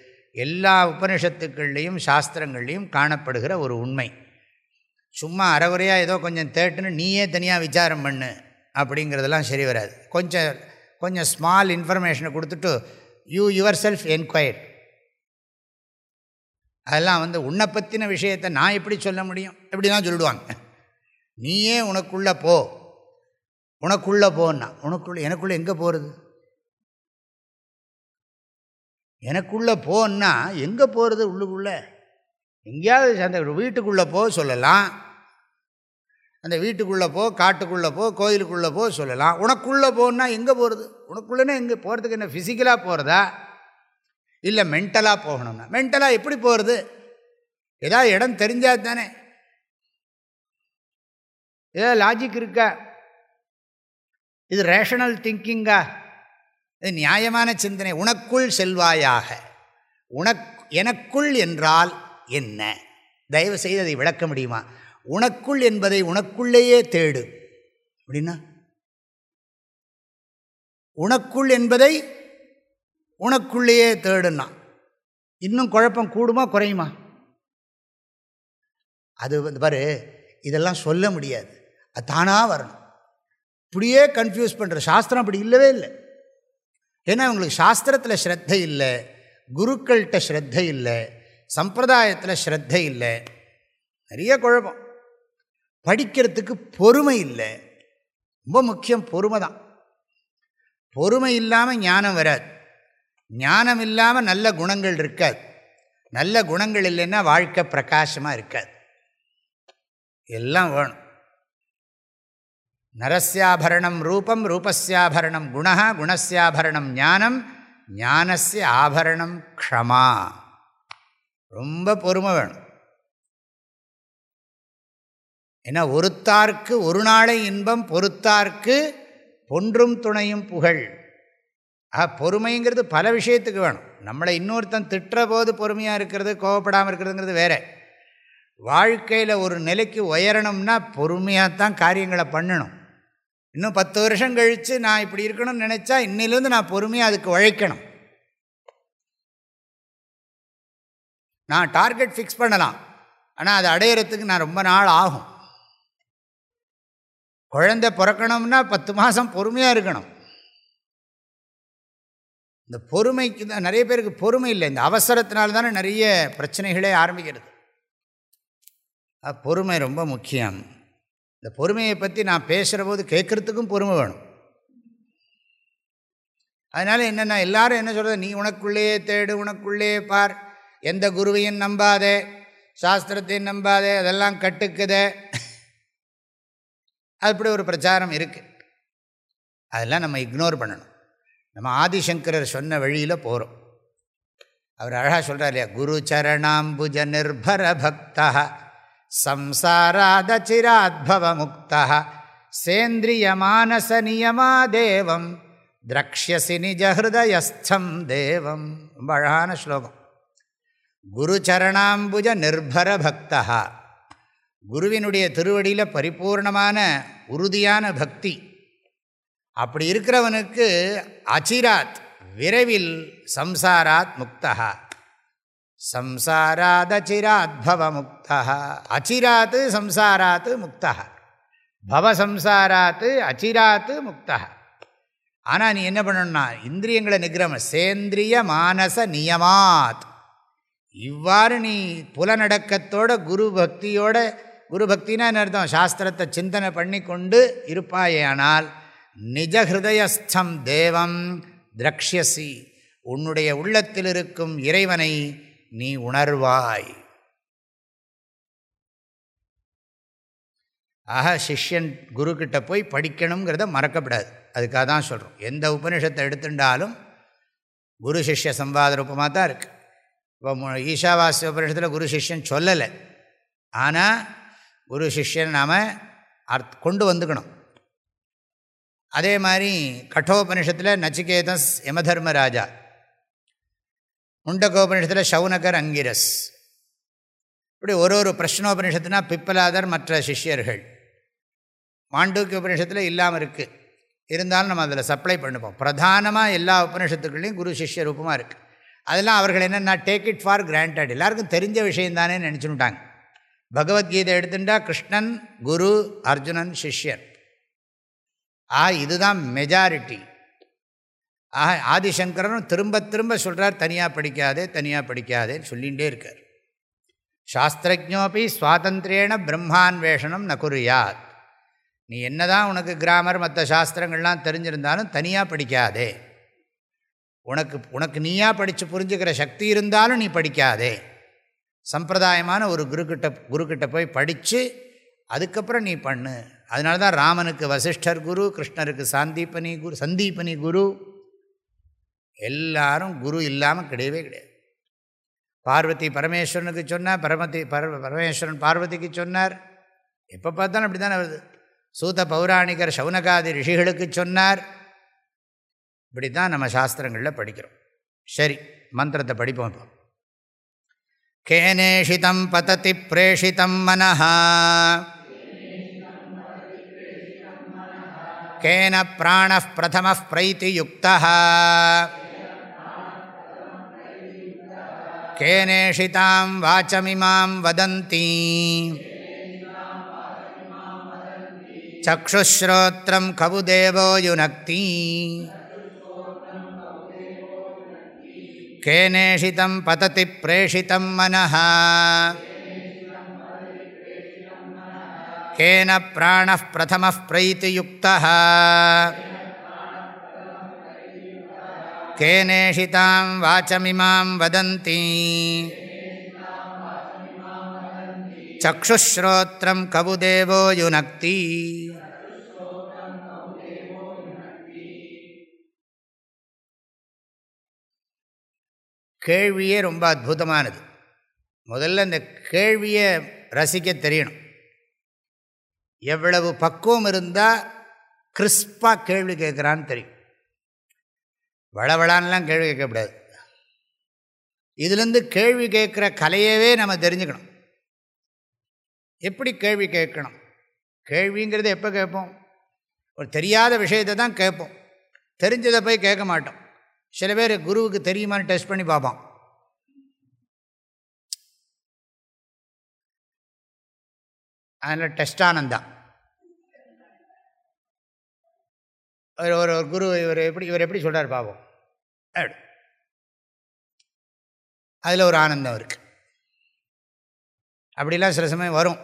எல்லா உபனிஷத்துக்கள்லேயும் சாஸ்திரங்கள்லேயும் காணப்படுகிற ஒரு உண்மை. சும்மா அறவுரையாக ஏதோ கொஞ்சம் தேட்டுன்னு நீயே தனியாக விசாரம் பண்ணு அப்படிங்கிறதெல்லாம் சரி வராது. கொஞ்சம் கொஞ்சம் ஸ்மால் இன்ஃபர்மேஷனை கொடுத்துட்டு யூ யுவர் செல்ஃப் என்கொயர் அதெல்லாம் வந்து உன்னை பற்றின விஷயத்தை நான் எப்படி சொல்ல முடியும்? எப்படி தான் சொல்லிடுவாங்க நீயே உனக்குள்ளே போ. உனக்குள்ளே போன்னா உனக்குள்ளே எனக்குள்ளே எங்கே போகிறது எனக்குள்ளே போன்னா எங்கே போகிறது உள்ளுக்குள்ளே? எங்கேயாவது அந்த வீட்டுக்குள்ளே போக சொல்லலாம். அந்த வீட்டுக்குள்ளே போ காட்டுக்குள்ளே போ கோயிலுக்குள்ளே போக சொல்லலாம். உனக்குள்ளே போகணுன்னா எங்கே போகிறது உனக்குள்ளேன்னா எங்கே போகிறதுக்கு என்ன ஃபிசிக்கலாக போகிறதா இல்லை மென்டலாக போகணும்னா? மென்டலாக எப்படி போகிறது ஏதாவது இடம் தெரிஞ்சால் தானே. ஏதாவது லாஜிக் இருக்கா? இது ரேஷனல் திங்கிங்கா இது நியாயமான சிந்தனை. உனக்குள் செல்வாயாக. உனக் எனக்குள் என்றால் என்ன? தயவு செய்து அதை விளக்க முடியுமா? உனக்குள் என்பதை உனக்குள்ளேயே தேடு. அப்படின்னா? உனக்குள் என்பதை உனக்குள்ளேயே தேடுனா இன்னும் குழப்பம் கூடுமா குறையுமா? அது வந்து பாரு இதெல்லாம் சொல்ல முடியாது. அது தானாக வரணும். இப்படியே கன்ஃபியூஸ் பண்ணுற சாஸ்திரம் அப்படி இல்லவே இல்லை. ஏன்னா அவங்களுக்கு சாஸ்திரத்தில் ஸ்ரத்தை இல்லை குருக்கள்கிட்ட ஸ்ரத்தை இல்லை சம்பிரதாயத்தில் ஸ்ரத்தை இல்லை. நிறைய குழப்பம். படிக்கிறதுக்கு பொறுமை இல்லை. ரொம்ப முக்கியம் பொறுமை தான். பொறுமை இல்லாமல் ஞானம் வராது. ஞானம் இல்லாமல் நல்ல குணங்கள் இருக்காது. நல்ல குணங்கள் இல்லைன்னா வாழ்க்கை பிரகாசமாக இருக்காது. எல்லாம் வேணும். நரஸ்யாபரணம் ரூபம் ரூபஸ்யாபரணம் குண குணஸ்யாபரணம் ஞானம் ஞானஸ்ய ஆபரணம் க்ஷமா. ரொம்ப பொறுமை வேணும். ஏன்னா ஒருத்தார்க்கு ஒரு நாளை இன்பம் பொறுத்தார்க்கு பொன்றும் துணையும் புகழ். ஆ பொறுமைங்கிறது பல விஷயத்துக்கு வேணும். நம்மளை இன்னொருத்தன் திட்டுற போது பொறுமையாக இருக்கிறது கோவப்படாமல் இருக்கிறதுங்கிறது வேறு. வாழ்க்கையில் ஒரு நிலைக்கு உயரணும்னா பொறுமையாக தான் காரியங்களை பண்ணணும். இன்னும் பத்து வருஷம் கழித்து நான் இப்படி இருக்கணும்னு நினச்சா இன்னிலேருந்து நான் பொறுமையாக அதுக்கு உழைக்கணும். நான் டார்கெட் ஃபிக்ஸ் பண்ணலாம். ஆனால் அதை அடையிறதுக்கு நான் ரொம்ப நாள் ஆகும். குழந்தை பிறக்கணும்னா பத்து மாதம் பொறுமையாக இருக்கணும். இந்த பொறுமைக்கு தான் நிறைய பேருக்கு பொறுமை இல்லை. இந்த அவசரத்தினால தானே நிறைய பிரச்சனைகளே ஆரம்பிக்கிறது. பொறுமை ரொம்ப முக்கியம். இந்த பொறுமையை பற்றி நான் பேசுகிற போது கேட்குறதுக்கும் பொறுமை வேணும். அதனால் என்னென்னா எல்லாரும் என்ன சொல்கிறது நீ உனக்குள்ளேயே தேடு உனக்குள்ளேயே பார். எந்த குருவையும் நம்பாதே. சாஸ்திரத்தையும் நம்பாதே. அதெல்லாம் கட்டுக்குதே. அப்படி ஒரு பிரச்சாரம் இருக்குது அதெல்லாம் நம்ம இக்னோர் பண்ணணும். நம்ம ஆதிசங்கரர் சொன்ன வழியில் போகிறோம் அவர் அழகாக சொல்கிறார் இல்லையா? குரு சரணாம்புஜ நிர்பர பக்தா. சம்சாராதச்சிராத்பவ முக்தா நியமா தேவம் திரக்ஷசி நிஜஹிருதயஸ்தம் தேவம். ரொம்ப அழகான ஸ்லோகம். குரு சரணாம்புஜ நிர்பர பக்தா குருவினுடைய திருவடியில் பரிபூர்ணமான உறுதியான பக்தி. அப்படி இருக்கிறவனுக்கு அச்சிராத் விரைவில் சம்சாராத் முக்தா சம்சாராதச்சிராத் பவ முக்தா அச்சிராத்து சம்சாராத்து முக்தா பவசம்சாராத்து அச்சிராத்து முக்தா ஆனால் நீ என்ன பண்ணணும்னா இந்திரியங்களை நிகிரம சேந்திரிய மானச நியமாத். இவ்வாறு நீ புலநடக்கத்தோட குரு பக்தியோட குரு பக்தினா அர்த்தம்? சாஸ்திரத்தை சிந்தனை பண்ணி கொண்டு இருப்பாயானால் நிஜஹிருதயஸ்தம் தேவம் திரக்ஷசி உன்னுடைய உள்ளத்தில் இருக்கும் இறைவனை நீ உணர்வாய். ஆக சிஷ்யன் குருக்கிட்ட போய் படிக்கணுங்கிறத மறக்கப்படாது. அதுக்காக தான் சொல்கிறோம் எந்த உபனிஷத்தை எடுத்துட்டாலும் குரு சிஷ்ய சம்பாத ரூபமாக தான் இருக்குது இப்போ ஈஷாவாசிய உபனிஷத்தில் குரு சிஷ்யன் சொல்லலை. ஆனால் குரு சிஷ்யன் நாம் அர்த் கொண்டு வந்துக்கணும். அதே மாதிரி கட்டோபனிஷத்தில் நச்சிகேதஸ் யமதர்மராஜா முண்டகோபனிஷத்தில் சவுனகர் அங்கிரஸ். இப்படி ஒரு ஒரு பிரஷ்னோபனிஷத்துனா பிப்பலாதர் மற்ற சிஷ்யர்கள். மாண்டூக்கிய உபனிஷத்தில் இல்லாமல் இருக்குது இருந்தாலும் நம்ம அதில் சப்ளை பண்ணுவோம். பிரதானமாக எல்லா உபனிஷத்துக்குள்ளேயும் குரு சிஷ்ய ரூபமாக இருக்குது அதெல்லாம் அவர்கள் என்னென்னா டேக் இட் ஃபார் கிராண்டட் எல்லாருக்கும் தெரிஞ்ச விஷயந்தானே நினச்சுட்டாங்க பகவத்கீதை எடுத்துட்டா கிருஷ்ணன் குரு அர்ஜுனன் சிஷ்யன் ஆ இதுதான் மெஜாரிட்டி ஆக ஆதிசங்கரனும் திரும்ப திரும்ப சொல்கிறார் தனியாக படிக்காதே தனியாக படிக்காதேன்னு சொல்லிகிட்டே இருக்கார். சாஸ்திரஜோபி சுவாதந்திரேன பிரம்மான்வேஷனம் நகுரியாத். நீ என்ன தான் உனக்கு கிராமர் மற்ற சாஸ்திரங்கள்லாம் தெரிஞ்சிருந்தாலும் தனியாக படிக்காதே. உனக்கு உனக்கு நீயாக படித்து புரிஞ்சுக்கிற சக்தி இருந்தாலும் நீ படிக்காதே. சம்பிரதாயமான ஒரு குருக்கிட்ட குருக்கிட்ட போய் படித்து அதுக்கப்புறம் நீ பண்ணு. அதனால தான் ராமனுக்கு வசிஷ்டர் குரு கிருஷ்ணருக்கு சாந்தீபனி குரு சந்தீபனி குரு எல்லாரும் குரு இல்லாமல் கிடையவே கிடையாது. பார்வதி பரமேஸ்வரனுக்கு சொன்னார் பரமதி பர பரமேஸ்வரன் பார்வதிக்கு சொன்னார். எப்போ பார்த்தாலும் அப்படி தானே வருது. சூத பௌராணிகர் சவுனகாதி ரிஷிகளுக்கு சொன்னார். இப்படி தான் நம்ம சாஸ்திரங்களில் படிக்கிறோம். சரி மந்திரத்தை படிப்போம் இப்போ. கேனேஷிதம் பததி பிரேஷிதம் மனஹா. கேன பிராண பிரதம பிரைத்தியுக்தா கேனேஷிதாம் வாச்சமிமாம் வதந்தி சக்ஷுஸ்ரோத்திரம் கவுதேவோ யுனக்தி கேனேஷிதம் பததி பிரேஷிதம் மனஹ கேன பிராண பிரதம பிரீத்தியுக்தா கேனேஷிதாं வாச்சமிமாं வதந்தி சக்ஷுஸ்ரோத்திரம் கவுதேவோ யுனக்தி கேள்வியே ரொம்ப அற்புதமானது. முதல்ல இந்த கேள்வியை ரசிக்க தெரியணும். எவ்வளவு பக்குவம் இருந்தால் கிறிஸ்பாக கேள்வி கேட்குறான்னு தெரியும். வளவளான்லாம் கேள்வி கேட்கக்கூடாது. இதுலேருந்து கேள்வி கேட்குற கலையவே நம்ம தெரிஞ்சுக்கணும். எப்படி கேள்வி கேட்கணும்? கேள்விங்கிறது எப்போ கேட்போம்? ஒரு தெரியாத விஷயத்தை தான் கேட்போம். தெரிஞ்சதை போய் கேட்க மாட்டோம். சில பேர் குருவுக்கு தெரியுமான்னு டெஸ்ட் பண்ணி பார்ப்பான். அதில் டெஸ்டானந்தான் ஒரு ஒரு குரு இவர் எப்படி இவர் எப்படி சொல்கிறார் பாவம் அதில் ஒரு ஆனந்தம் இருக்குது அப்படிலாம் சில சமயம் வரும்.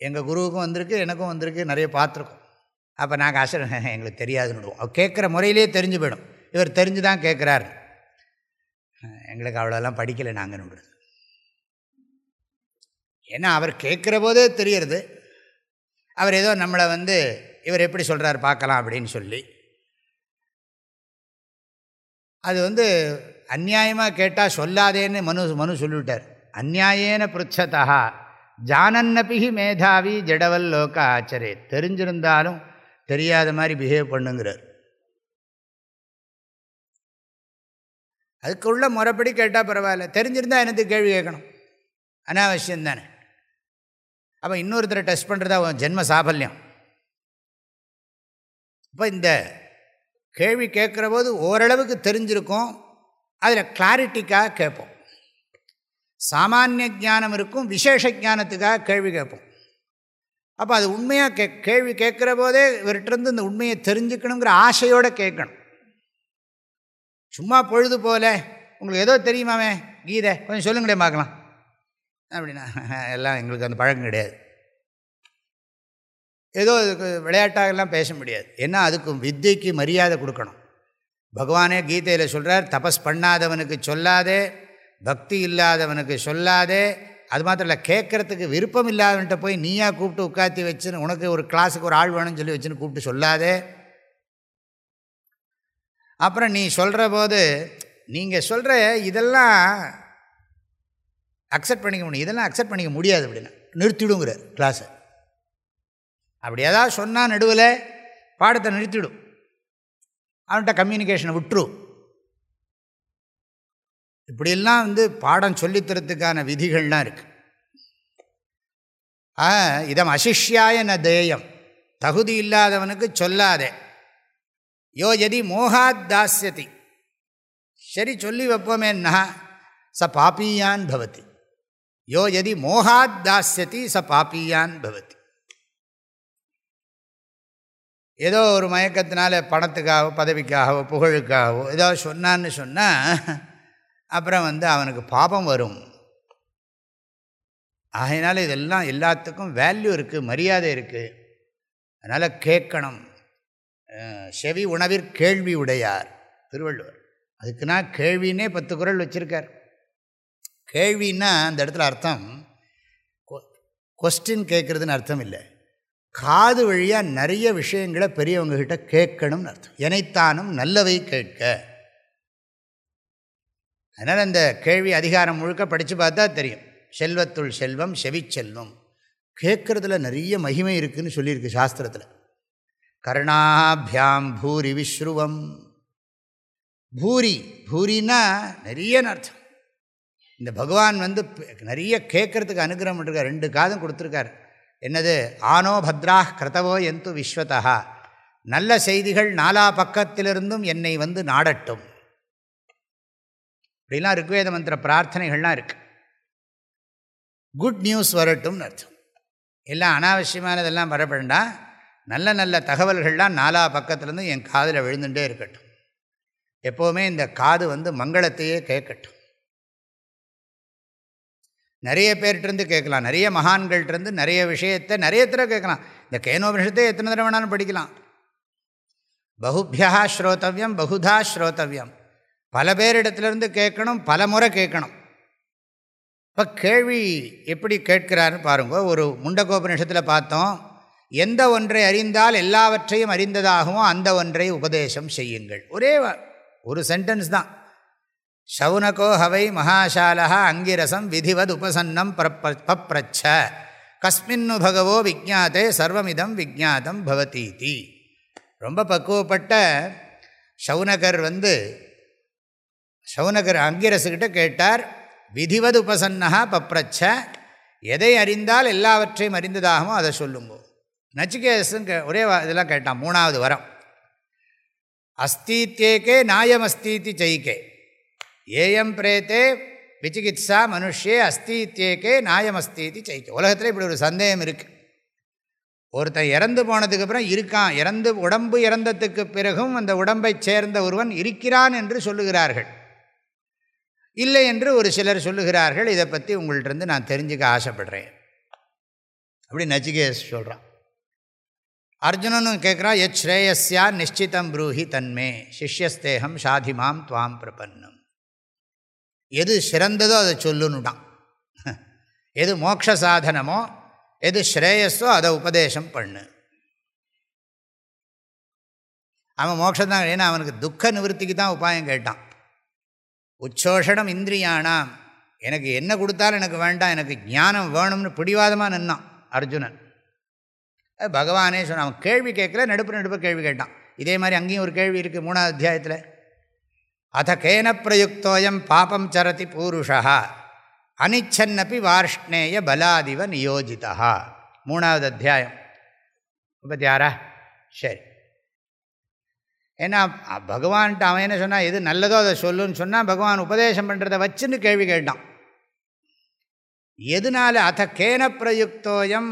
எங்கள் குருவுக்கும் வந்திருக்கு எனக்கும் வந்திருக்கு நிறைய பார்த்துருக்கோம். அப்போ நாங்கள் அசர் எங்களுக்கு தெரியாதுன்னு கேட்குற முறையிலே தெரிஞ்சு போயிடும். இவர் தெரிஞ்சு தான் கேட்குறாரு. எங்களுக்கு அவ்வளோலாம் படிக்கலை நாங்கள் ஏன்னா அவர் கேட்குற போதே தெரியறது. அவர் ஏதோ நம்மளை வந்து இவர் எப்படி சொல்கிறார் பார்க்கலாம் அப்படின்னு சொல்லி. அது வந்து அந்நியாயமாக கேட்டால் சொல்லாதேன்னு மனு மனு சொல்லிவிட்டார். அந்நியாயேன பிருச்சதா ஜானன்னபிகி மேதாவி ஜடவல் லோக ஆச்சரே. தெரிஞ்சிருந்தாலும் தெரியாத மாதிரி பிஹேவ் பண்ணுங்கிறார். அதுக்குள்ள முறைப்படி கேட்டால் பரவாயில்ல. தெரிஞ்சிருந்தால் எனக்கு கேள்வி கேட்கணும்? அனாவசியம் தானே அப்போ இன்னொருத்தரை டெஸ்ட் பண்ணுறதா ஜென்ம சாபல்யம்? இப்போ இந்த கேள்வி கேட்குற போது ஓரளவுக்கு தெரிஞ்சிருக்கும். அதில் கிளாரிட்டிக்காக கேட்போம். சாமானிய ஜானம் இருக்கும் விசேஷ ஜானத்துக்காக கேள்வி கேட்போம். அப்போ அது உண்மையாக கே கேள்வி கேட்குற போதே இவர்கிட்டருந்து இந்த உண்மையை தெரிஞ்சுக்கணுங்கிற ஆசையோடு கேட்கணும். சும்மா பொழுது போல உங்களுக்கு ஏதோ தெரியுமாமே கீதை? கொஞ்சம் சொல்லுங்களே பார்க்கலாம். அப்படின்னா எல்லாம் எங்களுக்கு அந்த பழக்கம் கிடையாது. ஏதோ இதுக்கு விளையாட்டாகலாம் பேச முடியாது. ஏன்னா அதுக்கு வித்தைக்கு மரியாதை கொடுக்கணும். பகவானே கீதையில் சொல்கிறார் தபஸ் பண்ணாதவனுக்கு சொல்லாதே பக்தி இல்லாதவனுக்கு சொல்லாதே. அது மாத்திரம் இல்லை கேட்குறதுக்கு விருப்பம் இல்லாதவன்ட்ட போய் நீயா கூப்பிட்டு உட்காத்தி வச்சுன்னு உனக்கு ஒரு கிளாஸுக்கு ஒரு ஆள் வேணும்னு சொல்லி வச்சுன்னு கூப்பிட்டு சொல்லாதே. அப்புறம் நீ சொல்கிற போது நீங்கள் சொல்கிற இதெல்லாம் அக்செப்ட் பண்ணிக்க முடியும். இதெல்லாம் அக்செப்ட் பண்ணிக்க முடியாது அப்படின்னா நிறுத்திவிடுங்கிற கிளாஸை அப்படி ஏதாவது சொன்னால் நடுவில் பாடத்தை நிறுத்திவிடும் அவன்கிட்ட கம்யூனிகேஷனை விட்டுரு இப்படியெல்லாம் வந்து பாடம் சொல்லித்தரத்துக்கான விதிகள்லாம் இருக்குது ஆ இதம் அசிஷ்யாய ந தேயம். தகுதி இல்லாதவனுக்கு சொல்லாதே. யோ எதி மோகாத் தாசியதி சரி சொல்லி வைப்போமேன்னா ச பாப்பியான் பவதி. யோ எதி மோகாத் தாசியதி ச பாப்பியான் பவதி. ஏதோ ஒரு மயக்கத்தினால பணத்துக்காகவோ பதவிக்காகவோ புகழுக்காகவோ ஏதோ சொன்னான்னு சொன்னால் அப்புறம் வந்து அவனுக்கு பாபம் வரும். ஆகையினால இதெல்லாம் எல்லாத்துக்கும் வேல்யூ இருக்குது மரியாதை இருக்குது அதனால் கேட்கணும். செவி உணவிற் கேள்வி உடையார் திருவள்ளுவர். அதுக்குன்னா கேள்வின்னே பத்து குரல் வச்சுருக்கார். கேள்வின்னா அந்த இடத்துல அர்த்தம் கொஸ்டின் கேட்குறதுன்னு அர்த்தம் இல்லை. காது வழியாக நிறைய விஷயங்களை பெரியவங்கக்கிட்ட கேட்கணும்னு அர்த்தம். எனைத்தானும் நல்லவை கேட்க. அதனால் அந்த கேள்வி அதிகாரம் முழுக்க படித்து பார்த்தா தெரியும். செல்வத்துள் செல்வம் செவிச்செல்வம் கேட்குறதுல நிறைய மகிமை இருக்குதுன்னு சொல்லியிருக்கு சாஸ்திரத்தில். கருணாபியாம் பூரி விஸ்ருவம். பூரி பூரினா நிறைய அர்த்தம். இந்த பகவான் வந்து நிறைய கேட்குறதுக்கு அனுகிரகம் பண்ணிருக்கார். ரெண்டு காதும் கொடுத்துருக்காரு. என்னது? ஆனோ பத்ரா கிருத்தவோ எந்து விஸ்வதா நல்ல செய்திகள் நாலா பக்கத்திலிருந்தும் என்னை வந்து நாடட்டும். இப்படிலாம் ருக்வேத மந்திர பிரார்த்தனைகள்லாம் இருக்குது குட் நியூஸ் வரட்டும்னு அர்த்தம். எல்லாம் அனாவசியமானதெல்லாம் வரப்படண்டா நல்ல நல்ல தகவல்கள்லாம் நாலா பக்கத்துலேருந்து என் காதில் விழுந்துட்டே இருக்கட்டும். எப்போவுமே இந்த காது வந்து மங்களத்தையே கேட்கட்டும். நிறைய பேர்கிட்டருந்து கேட்கலாம். நிறைய மகான்கள்கிட்டருந்து நிறைய விஷயத்தை நிறைய தடவை கேட்கலாம். இந்த கேனோபனிஷத்தை எத்தனை தடவை வேணாலும் படிக்கலாம். பகுபியா ஸ்ரோத்தவியம் பகுதா ஸ்ரோத்தவியம் பல பேரிடத்துலேருந்து கேட்கணும் பல முறை கேட்கணும். இப்போ கேள்வி எப்படி கேட்கிறாருன்னு பாருங்க. ஒரு முண்டகோபனிஷத்தில் பார்த்தோம். எந்த ஒன்றை அறிந்தால் எல்லாவற்றையும் அறிந்ததாகவும் அந்த ஒன்றை உபதேசம் செய்யுங்கள். ஒரே ஒரு சென்டென்ஸ் தான். சவுனகோ ஹவை மகாசாலா அங்கிரசம் விதிவத் உபசன்னம் பப்ரச்ச. கஸ்மின்னு பகவோ விஜாத்தே சர்வமிதம் விஜாத்தம் பவதீதி. ரொம்ப பக்குவப்பட்ட சவுனகர் வந்து சவுனகர் அங்கிரசுக்கிட்ட கேட்டார் விதிவது உபசன்னா பப்ரச்ச எதை அறிந்தால் எல்லாவற்றையும் அறிந்ததாகவும் அதை சொல்லுங்கோ. நச்சிகேசன் ஒரே இதெல்லாம் கேட்டான் மூணாவது வரம். அஸ்தீத்தியேக்கே நாயம் அஸ்தீத்தி செய்கே ஏயம் பிரேத்தே விசிகித்சா மனுஷே அஸ்தீத்தியேக்கே நாயம் அஸ்தீத்தி செய்கே. உலகத்தில் இப்படி ஒரு சந்தேகம் இருக்குது ஒருத்தன் இறந்து போனதுக்கு அப்புறம் இருக்கான். இறந்து உடம்பு இறந்ததுக்கு பிறகும் அந்த உடம்பை சேர்ந்த ஒருவன் இருக்கிறான் என்று சொல்லுகிறார்கள். இல்லை என்று ஒரு சிலர் சொல்லுகிறார்கள். இதை பற்றி உங்கள்கிட்ட நான் தெரிஞ்சுக்க ஆசைப்படுறேன். அப்படி நச்சிகேஸ் சொல்கிறான் அர்ஜுனனும் கேட்குறான் எச் ஸ்ரேயஸ்யா நிச்சிதம் ப்ரூஹி தன்மே. சிஷ்யஸ்தேகம் சாதிமாம் துவாம் பிரபன்னம். எது சிறந்ததோ அதை சொல்லுன்னுட்டான். எது மோட்ச சாதனமோ எது ஸ்ரேயஸோ அதை உபதேசம் பண்ணு. அவன் மோட்சத்தான் ஏன்னா அவனுக்கு துக்க நிவர்த்திக்கு தான் உபாயம் கேட்டான். உச்சோஷணம் இந்திரியானாம். எனக்கு என்ன கொடுத்தாலும் எனக்கு வேண்டாம் எனக்கு ஞானம் வேணும்னு பிடிவாதமாக நின்னான் அர்ஜுனன். பகவானே சொன்ன அவன் கேள்வி கேட்கல நடுப்பு நடுப்பு கேள்வி கேட்டான். இதே மாதிரி அங்கேயும் ஒரு கேள்வி இருக்குது மூணாவது அத்தியாயத்தில். அத கேன பிரயுக்தோயம் பாபம் சரதி பூருஷா. அனிச்சன்னப்பி வார்ஷ்ணேய பலாதிவ நியோஜிதா. மூணாவது அத்தியாயம். முப்பத்தி ஆறா சரி. ஏன்னா பகவான்கிட்ட அவன் என்ன சொன்னால் எது நல்லதோ அதை சொல்லுன்னு சொன்னால் பகவான் உபதேசம் பண்ணுறதை வச்சுன்னு கேள்வி கேட்டான். எதனால் அத கேன பிரயுக்தோயம்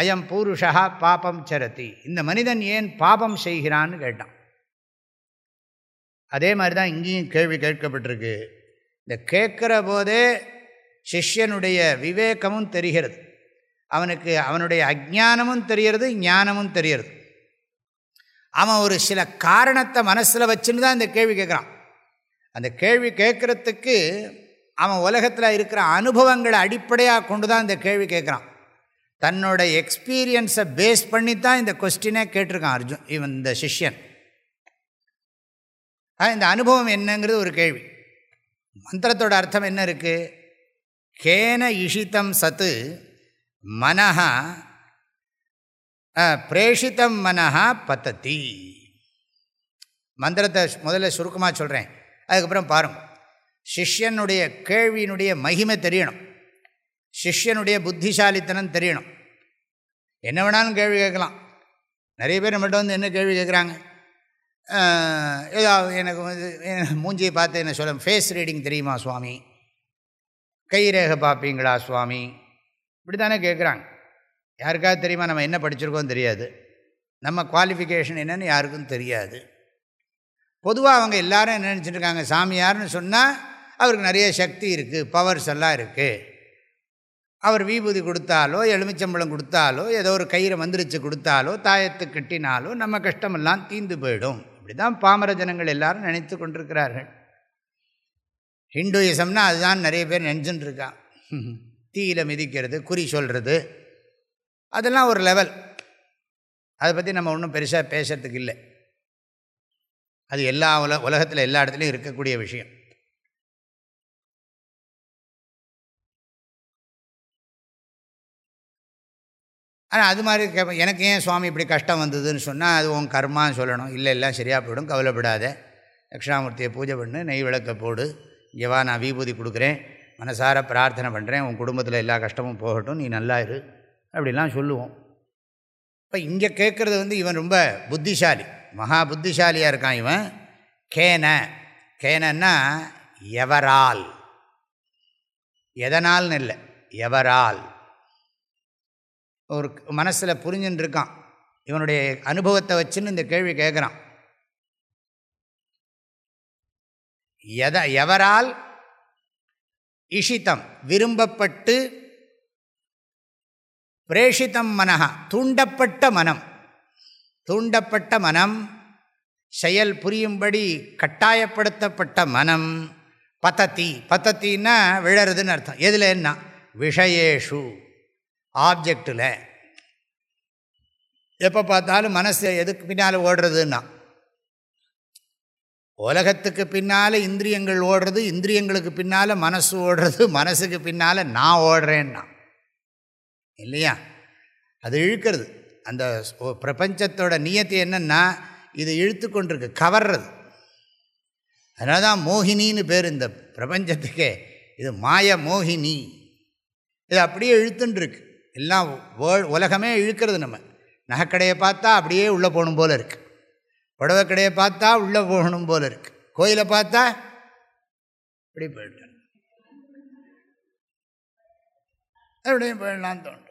அயம் பூருஷா பாபம் சரதி. இந்த மனிதன் ஏன் பாபம் செய்கிறான்னு கேட்டான். அதே மாதிரி தான் இங்கேயும் கேள்வி கேட்கப்பட்டிருக்கு. இந்த கேட்குற போதே சிஷ்யனுடைய விவேகமும் தெரிகிறது. அவனுக்கு அவனுடைய அஜானமும் தெரிகிறது ஞானமும் தெரிகிறது. அவன் ஒரு சில காரணத்தை மனசில் வச்சுன்னு தான் இந்த கேள்வி கேட்குறான். அந்த கேள்வி கேட்குறதுக்கு அவன் உலகத்தில் இருக்கிற அனுபவங்களை அடிப்படையாக கொண்டு தான் இந்த கேள்வி கேட்குறான். தன்னோட எக்ஸ்பீரியன்ஸை பேஸ் பண்ணி தான் இந்த கொஸ்டினே கேட்டிருக்கான் அர்ஜுன் இவன் இந்த சிஷ்யன். இந்த அனுபவம் என்னங்கிறது ஒரு கேள்வி. மந்திரத்தோட அர்த்தம் என்ன இருக்குது கேன இஷித்தம் சத்து மனஹா பிரேஷித்தம் மனஹா பத்தத்தி மந்திரத்தை முதல்ல சுருக்கமாக சொல்கிறேன் அதுக்கப்புறம் பாருங்கள் சிஷ்யனுடைய கேள்வியினுடைய மகிமை தெரியணும். சிஷ்யனுடைய புத்திசாலித்தனம் தெரியணும். என்ன வேணாலும் கேள்வி கேட்கலாம். நிறைய பேர் நம்மகிட்ட வந்து என்ன கேள்வி கேட்குறாங்க? ஏதாவது எனக்கு வந்து மூஞ்சியை பார்த்து என்ன சொல்ல ஃபேஸ் ரீடிங் தெரியுமா சுவாமி? கைரேகை பார்ப்பீங்களா சுவாமி? இப்படி தானே கேட்குறாங்க. யாருக்காவது தெரியுமா நம்ம என்ன படிச்சிருக்கோம் தெரியாது. நம்ம குவாலிஃபிகேஷன் என்னன்னு யாருக்கும் தெரியாது. பொதுவாக அவங்க எல்லாரும் என்ன நினச்சிட்டு சாமியார்னு சொன்னால் அவருக்கு நிறைய சக்தி இருக்குது பவர்ஸ் எல்லாம் இருக்குது அவர் விபூதி கொடுத்தாலோ எலுமிச்சம்பழம் கொடுத்தாலோ ஏதோ ஒரு கயிறை மந்திரிச்சு கொடுத்தாலோ தாயத்து கட்டினாலோ நம்ம கஷ்டமெல்லாம் தீந்து போயிடும். அப்படிதான் பாமர ஜனங்கள் எல்லாரும் நினைத்து கொண்டிருக்கிறார்கள். ஹிந்துயிசம்னா அதுதான் நிறைய பேர் நினச்சுட்டு இருக்கான் தீயில் மிதிக்கிறது குறி சொல்கிறது அதெல்லாம் ஒரு லெவல் அதை பற்றி நம்ம ஒன்றும் பெருசாக பேசுறதுக்கு இல்லை. அது எல்லா உல உலகத்தில் எல்லா இடத்துலையும் இருக்கக்கூடிய விஷயம். ஆனால் அது மாதிரி கே எனக்கு ஏன் சுவாமி இப்படி கஷ்டம் வந்ததுன்னு சொன்னால் அது உன் கர்மான்னு சொல்லணும். இல்லை எல்லாம் சரியாக போயிடும் கவலைப்படாத. தட்சிணாமூர்த்தியை பூஜை பண்ணு நெய் விளக்க போடு. இவா நான் விபூதி கொடுக்குறேன். மனசார பிரார்த்தனை பண்ணுறேன் உன் குடும்பத்தில் எல்லா கஷ்டமும் போகட்டும் நீ நல்லா இரு. அப்படிலாம் சொல்லுவோம். இப்போ இங்கே கேட்குறது வந்து இவன் ரொம்ப புத்திசாலி. மகா புத்திசாலியாக இருக்கான் இவன். கேன. கேனன்னா எவரால். எதனால்னு இல்லை எவரால். ஒரு மனசில் புரிஞ்சுன்னு இருக்கான் இவனுடைய அனுபவத்தை வச்சுன்னு இந்த கேள்வி கேட்குறான் எத எவரால் இஷித்தம் விரும்பப்பட்டு பிரேஷித்தம் மனஹா தூண்டப்பட்ட மனம். தூண்டப்பட்ட மனம் செயல் புரியும்படி கட்டாயப்படுத்தப்பட்ட மனம். பத்தத்தி பத்தத்தின்னா விழறதுன்னு அர்த்தம். எதில் என்ன? விஷயேஷு. ஆப்ஜெக்டில் எப்போ பார்த்தாலும் மனசு எதுக்கு பின்னால் ஓடுறதுன்னா? உலகத்துக்கு பின்னால் இந்திரியங்கள் ஓடுறது இந்திரியங்களுக்கு பின்னால் மனசு ஓடுறது மனசுக்கு பின்னால் நான் ஓடுறேன்னா. இல்லையா? அது இழுக்கிறது. அந்த பிரபஞ்சத்தோட நியத்தை என்னென்னா இது இழுத்து கொண்டிருக்கு கவர்றது. அதனால தான் மோகினின்னு பேர் இந்த பிரபஞ்சத்துக்கே. இது மாய மோகினி. இது அப்படியே இழுத்துன்னு எல்லாம் உலகமே இழுக்கிறது நம்ம. நகைக்கடையை பார்த்தா அப்படியே உள்ளே போகணும் போல் இருக்குது புடவை கடையை பார்த்தா உள்ளே போகணும் போல் இருக்குது கோயிலை பார்த்தா இப்படி போயிட்டு அப்படியே போயிடலாம் தோணும்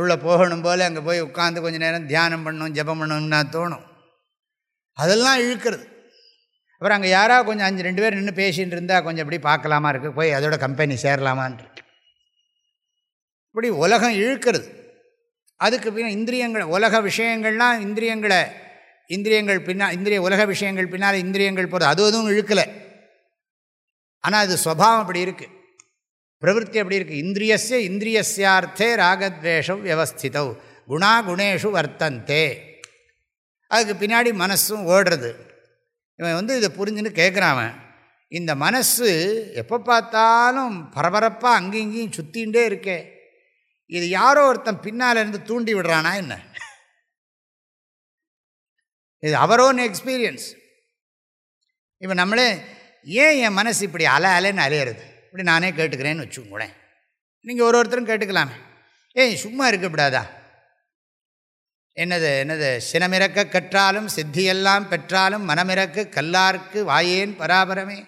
உள்ளே போகணும் போல் அங்கே போய் உட்காந்து கொஞ்சம் நேரம் தியானம் பண்ணணும் ஜபம் பண்ணணும்னா தோணும். அதெல்லாம் இழுக்கிறது. அப்புறம் அங்கே யாராவது கொஞ்சம் அஞ்சு ரெண்டு பேர் நின்று பேசிகிட்டு இருந்தால் கொஞ்சம் எப்படி பார்க்கலாமா இருக்குது போய் அதோட கம்பெனி சேரலாமான் இப்படி உலகம் இழுக்கிறது. அதுக்கு பின்ன இந்திரியங்கள் உலக விஷயங்கள்லாம் இந்திரியங்களை இந்திரியங்கள் பின்னால் இந்திரிய உலக விஷயங்கள் பின்னால் இந்திரியங்கள் போகிறது அது எதுவும் இழுக்கலை. ஆனால் அது சுவாவம் அப்படி இருக்குது பிரவருத்தி அப்படி இருக்குது இந்திரியஸ்ய இந்திரியஸ்யார்த்தே ராகத்வேஷம் வியவஸ்திதவ் குணா குணேஷு வர்த்தந்தே. அதுக்கு பின்னாடி மனசும் ஓடுறது. இவன் வந்து இதை புரிஞ்சுன்னு கேட்குறான் இந்த மனசு எப்போ பார்த்தாலும் பரபரப்பாக அங்கேயும் இங்கேயும் சுற்றிகிட்டே இருக்கேன் இது யாரோ ஒருத்தன் பின்னால் இருந்து தூண்டி விடுறானா என்ன? இது அவரோன் எக்ஸ்பீரியன்ஸ் இப்போ நம்மளே ஏன் என் மனசு இப்படி அலை அலைன்னு அலையிறது? இப்படி நானே கேட்டுக்கிறேன்னு வச்சுக்கோங்களேன். நீங்கள் ஒரு ஒருத்தரும் கேட்டுக்கலாமே. ஏய் சும்மா இருக்கக்கூடாதா? என்னது என்னது சினமிறக்க கற்றாலும் சித்தியெல்லாம் பெற்றாலும் மனமிறக்கு கல்லார்க்கு வாயேன் பராபரமே.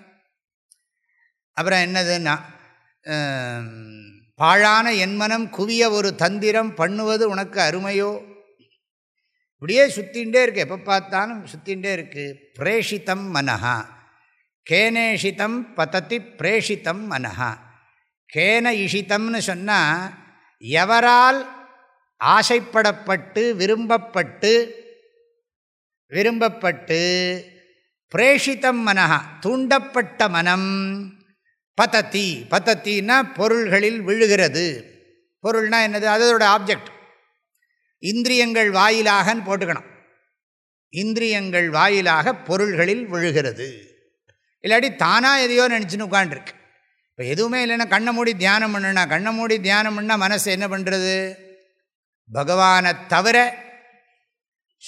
அப்புறம் என்னதுன்னா பாழான என்மனம் குவிய ஒரு தந்திரம் பண்ணுவது உனக்கு அருமையோ? இப்படியே சுத்தின்ண்டே இருக்கு. எப்போ பார்த்தாலும் சுத்தின்ண்டே இருக்குது பிரேஷித்தம் மனஹா. கேனேஷிதம் பதத்தி பிரேஷித்தம் மனஹா. கேன இஷிதம்னு சொன்னால் எவரால் ஆசைப்படப்பட்டு விரும்பப்பட்டு விரும்பப்பட்டு பிரேஷித்தம் மனஹா தூண்டப்பட்ட மனம் பதத்தி பதத்தின்னா பொருள்களில் விழுகிறது. பொருள்னா என்னது? அதோட ஆப்ஜெக்ட் இந்திரியங்கள் வாயிலாகன்னு போட்டுக்கணும். இந்திரியங்கள் வாயிலாக பொருள்களில் விழுகிறது. இல்லாட்டி தானாக எதையோ நினச்சின்னு உட்காண்டிருக்கு இப்போ எதுவுமே இல்லைன்னா கண்ணை மூடி தியானம் பண்ணுனா கண்ணை மூடி தியானம் பண்ணால் மனசு என்ன பண்ணுறது பகவானை தவிர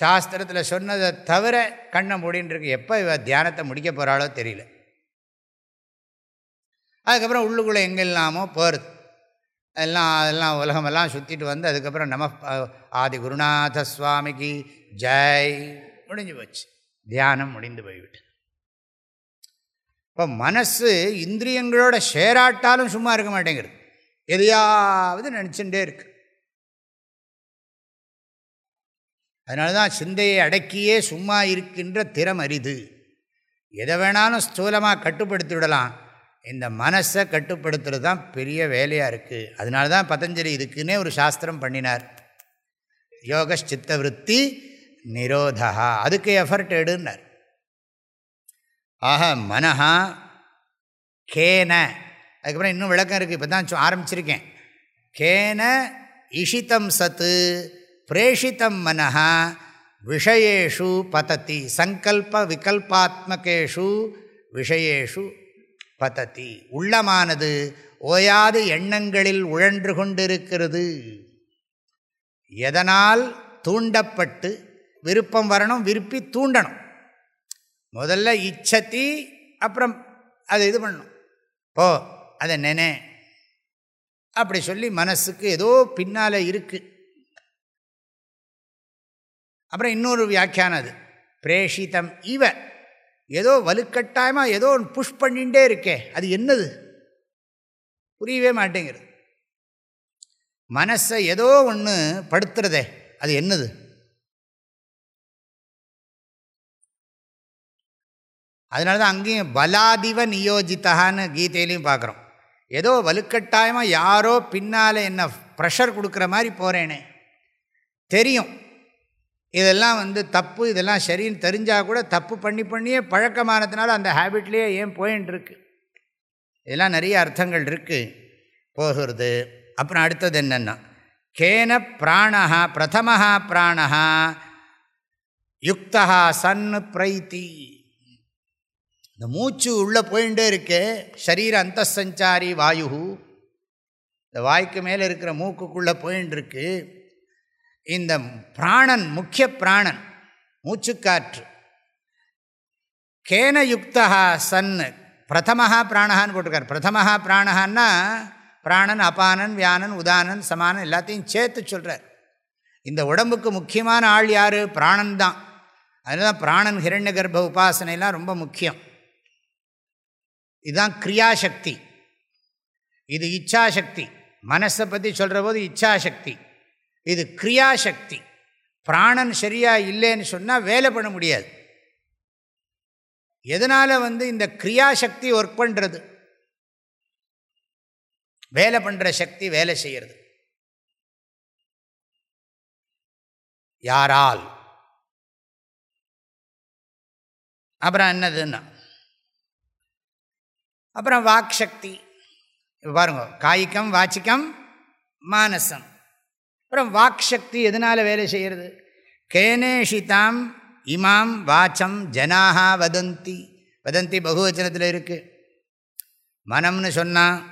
சாஸ்திரத்தில் சொன்னதை தவிர கண்ணை மூடின்னு இருக்கு. எப்போ இவ தியானத்தை முடிக்க போகிறாளோ தெரியல. அதுக்கப்புறம் உள்ளுக்குள்ளே எங்கெல்லாமோ போகிறது. எல்லாம் அதெல்லாம் உலகமெல்லாம் சுற்றிட்டு வந்து அதுக்கப்புறம் நம ஆதி குருநாத சுவாமிக்கு ஜெய். முடிஞ்சு போச்சு. தியானம் முடிந்து போய்விட்டு இப்போ மனசு இந்திரியங்களோட ஷேராட்டாலும் சும்மா இருக்க மாட்டேங்கிறது எதையாவது நினச்சுட்டே இருக்கு. அதனால தான் சிந்தையை அடக்கியே சும்மா இருக்கின்ற திறம் அரிது எதை வேணாலும் ஸ்தூலமாக கட்டுப்படுத்தி விடலாம் இந்த மனசை கட்டுப்படுத்துறது தான் பெரிய வேலையாக இருக்குது அதனால தான் பதஞ்சலி இதுக்குன்னே ஒரு சாஸ்திரம் பண்ணினார். யோக சித்த விற்பி நிரோதா அதுக்கு எஃபர்ட் எடுன்னார். ஆக மனஹா கேன. அதுக்கப்புறம் இன்னும் விளக்கம் இருக்குது இப்போ தான் ஆரம்பிச்சிருக்கேன். கேன இஷிதம் சத்து பிரேஷித்தம் மனஹா விஷயேஷு பதத்தி சங்கல்ப விகல்பாத்மகேஷு விஷயேஷு பதத்தி உள்ளமானது ஓயாது எண்ணங்களில் உழன்று கொண்டிருக்கிறது. எதனால் தூண்டப்பட்டு விருப்பம் வரணும் விருப்பி தூண்டணும். முதல்ல இச்சத்தி அப்புறம் அதை இது பண்ணணும். ஓ அதை நினை. அப்படி சொல்லி மனசுக்கு ஏதோ பின்னால் இருக்குது அப்புறம் இன்னொரு வியாக்கியானம் அது. பிரேஷிதம் இவ. ஏதோ வலுக்கட்டாயமாக ஏதோ ஒன்று புஷ் பண்ணிகிட்டே இருக்கே. அது என்னது? புரியவே மாட்டேங்கிறது. மனசை ஏதோ ஒன்று படுத்துறதே. அது என்னது? அதனால தான் அங்கேயும் பலாதிவ நியோஜித்தான்னு கீதையிலையும் பார்க்குறோம். ஏதோ வலுக்கட்டாயமாக யாரோ பின்னால் என்ன ப்ரெஷர் கொடுக்குற மாதிரி போகிறேனே தெரியும். இதெல்லாம் வந்து தப்பு இதெல்லாம் சரின்னு தெரிஞ்சால் கூட தப்பு பண்ணி பண்ணியே பழக்கமானதுனால அந்த ஹேபிட்லேயே ஏன் போயின்னு இதெல்லாம் நிறைய அர்த்தங்கள் இருக்குது போகிறது. அப்புறம் அடுத்தது என்னென்னா கேன பிராணா பிரதமஹா பிராணா யுக்தா சன் பிரைத்தி. இந்த மூச்சு உள்ளே போயிட்டே இருக்கே சரீர அந்த சஞ்சாரி வாயு இந்த வாய்க்கு மேலே இருக்கிற மூக்குக்குள்ளே போயின்னு இந்த பிராணன் முக்கிய பிராணன் மூச்சுக்காற்று. கேன யுக்தா சன் பிரதமஹா பிராணஹான்னு போட்டிருக்கார். பிரதமஹா பிராணஹான்னா பிராணன் அபானன் வியானன் உதானன் சமானன் எல்லாத்தையும் சேர்த்து சொல்கிறார் இந்த உடம்புக்கு முக்கியமான ஆள் யார்? பிராணன் தான். அதுதான் பிராணன் ஹிரண்ய கர்ப்ப உபாசனைலாம் ரொம்ப முக்கியம். இதுதான் கிரியாசக்தி. இது இச்சாசக்தி. மனசை பற்றி சொல்கிற போது இச்சாசக்தி. இது கிரியாசக்தி. பிராணன் சரியாக இல்லைன்னு சொன்னால் வேலை பண்ண முடியாது. எதனால் வந்து இந்த கிரியாசக்தி ஒர்க் பண்ணுறது வேலை பண்ணுற சக்தி வேலை செய்கிறது யாரால்? அப்புறம் என்னதுன்னா? அப்புறம் வாக் சக்தி பாருங்க காய்க்கம் வாச்சிக்கம் மானசம். அப்புறம் வாக் சக்தி எதனால் வேலை செய்கிறது கேனேஷிதாம் இமாம் வாச்சம் ஜனாக வதந்தி. வதந்தி பகுவச்சனத்தில் இருக்குது மனம்னு சொன்னால்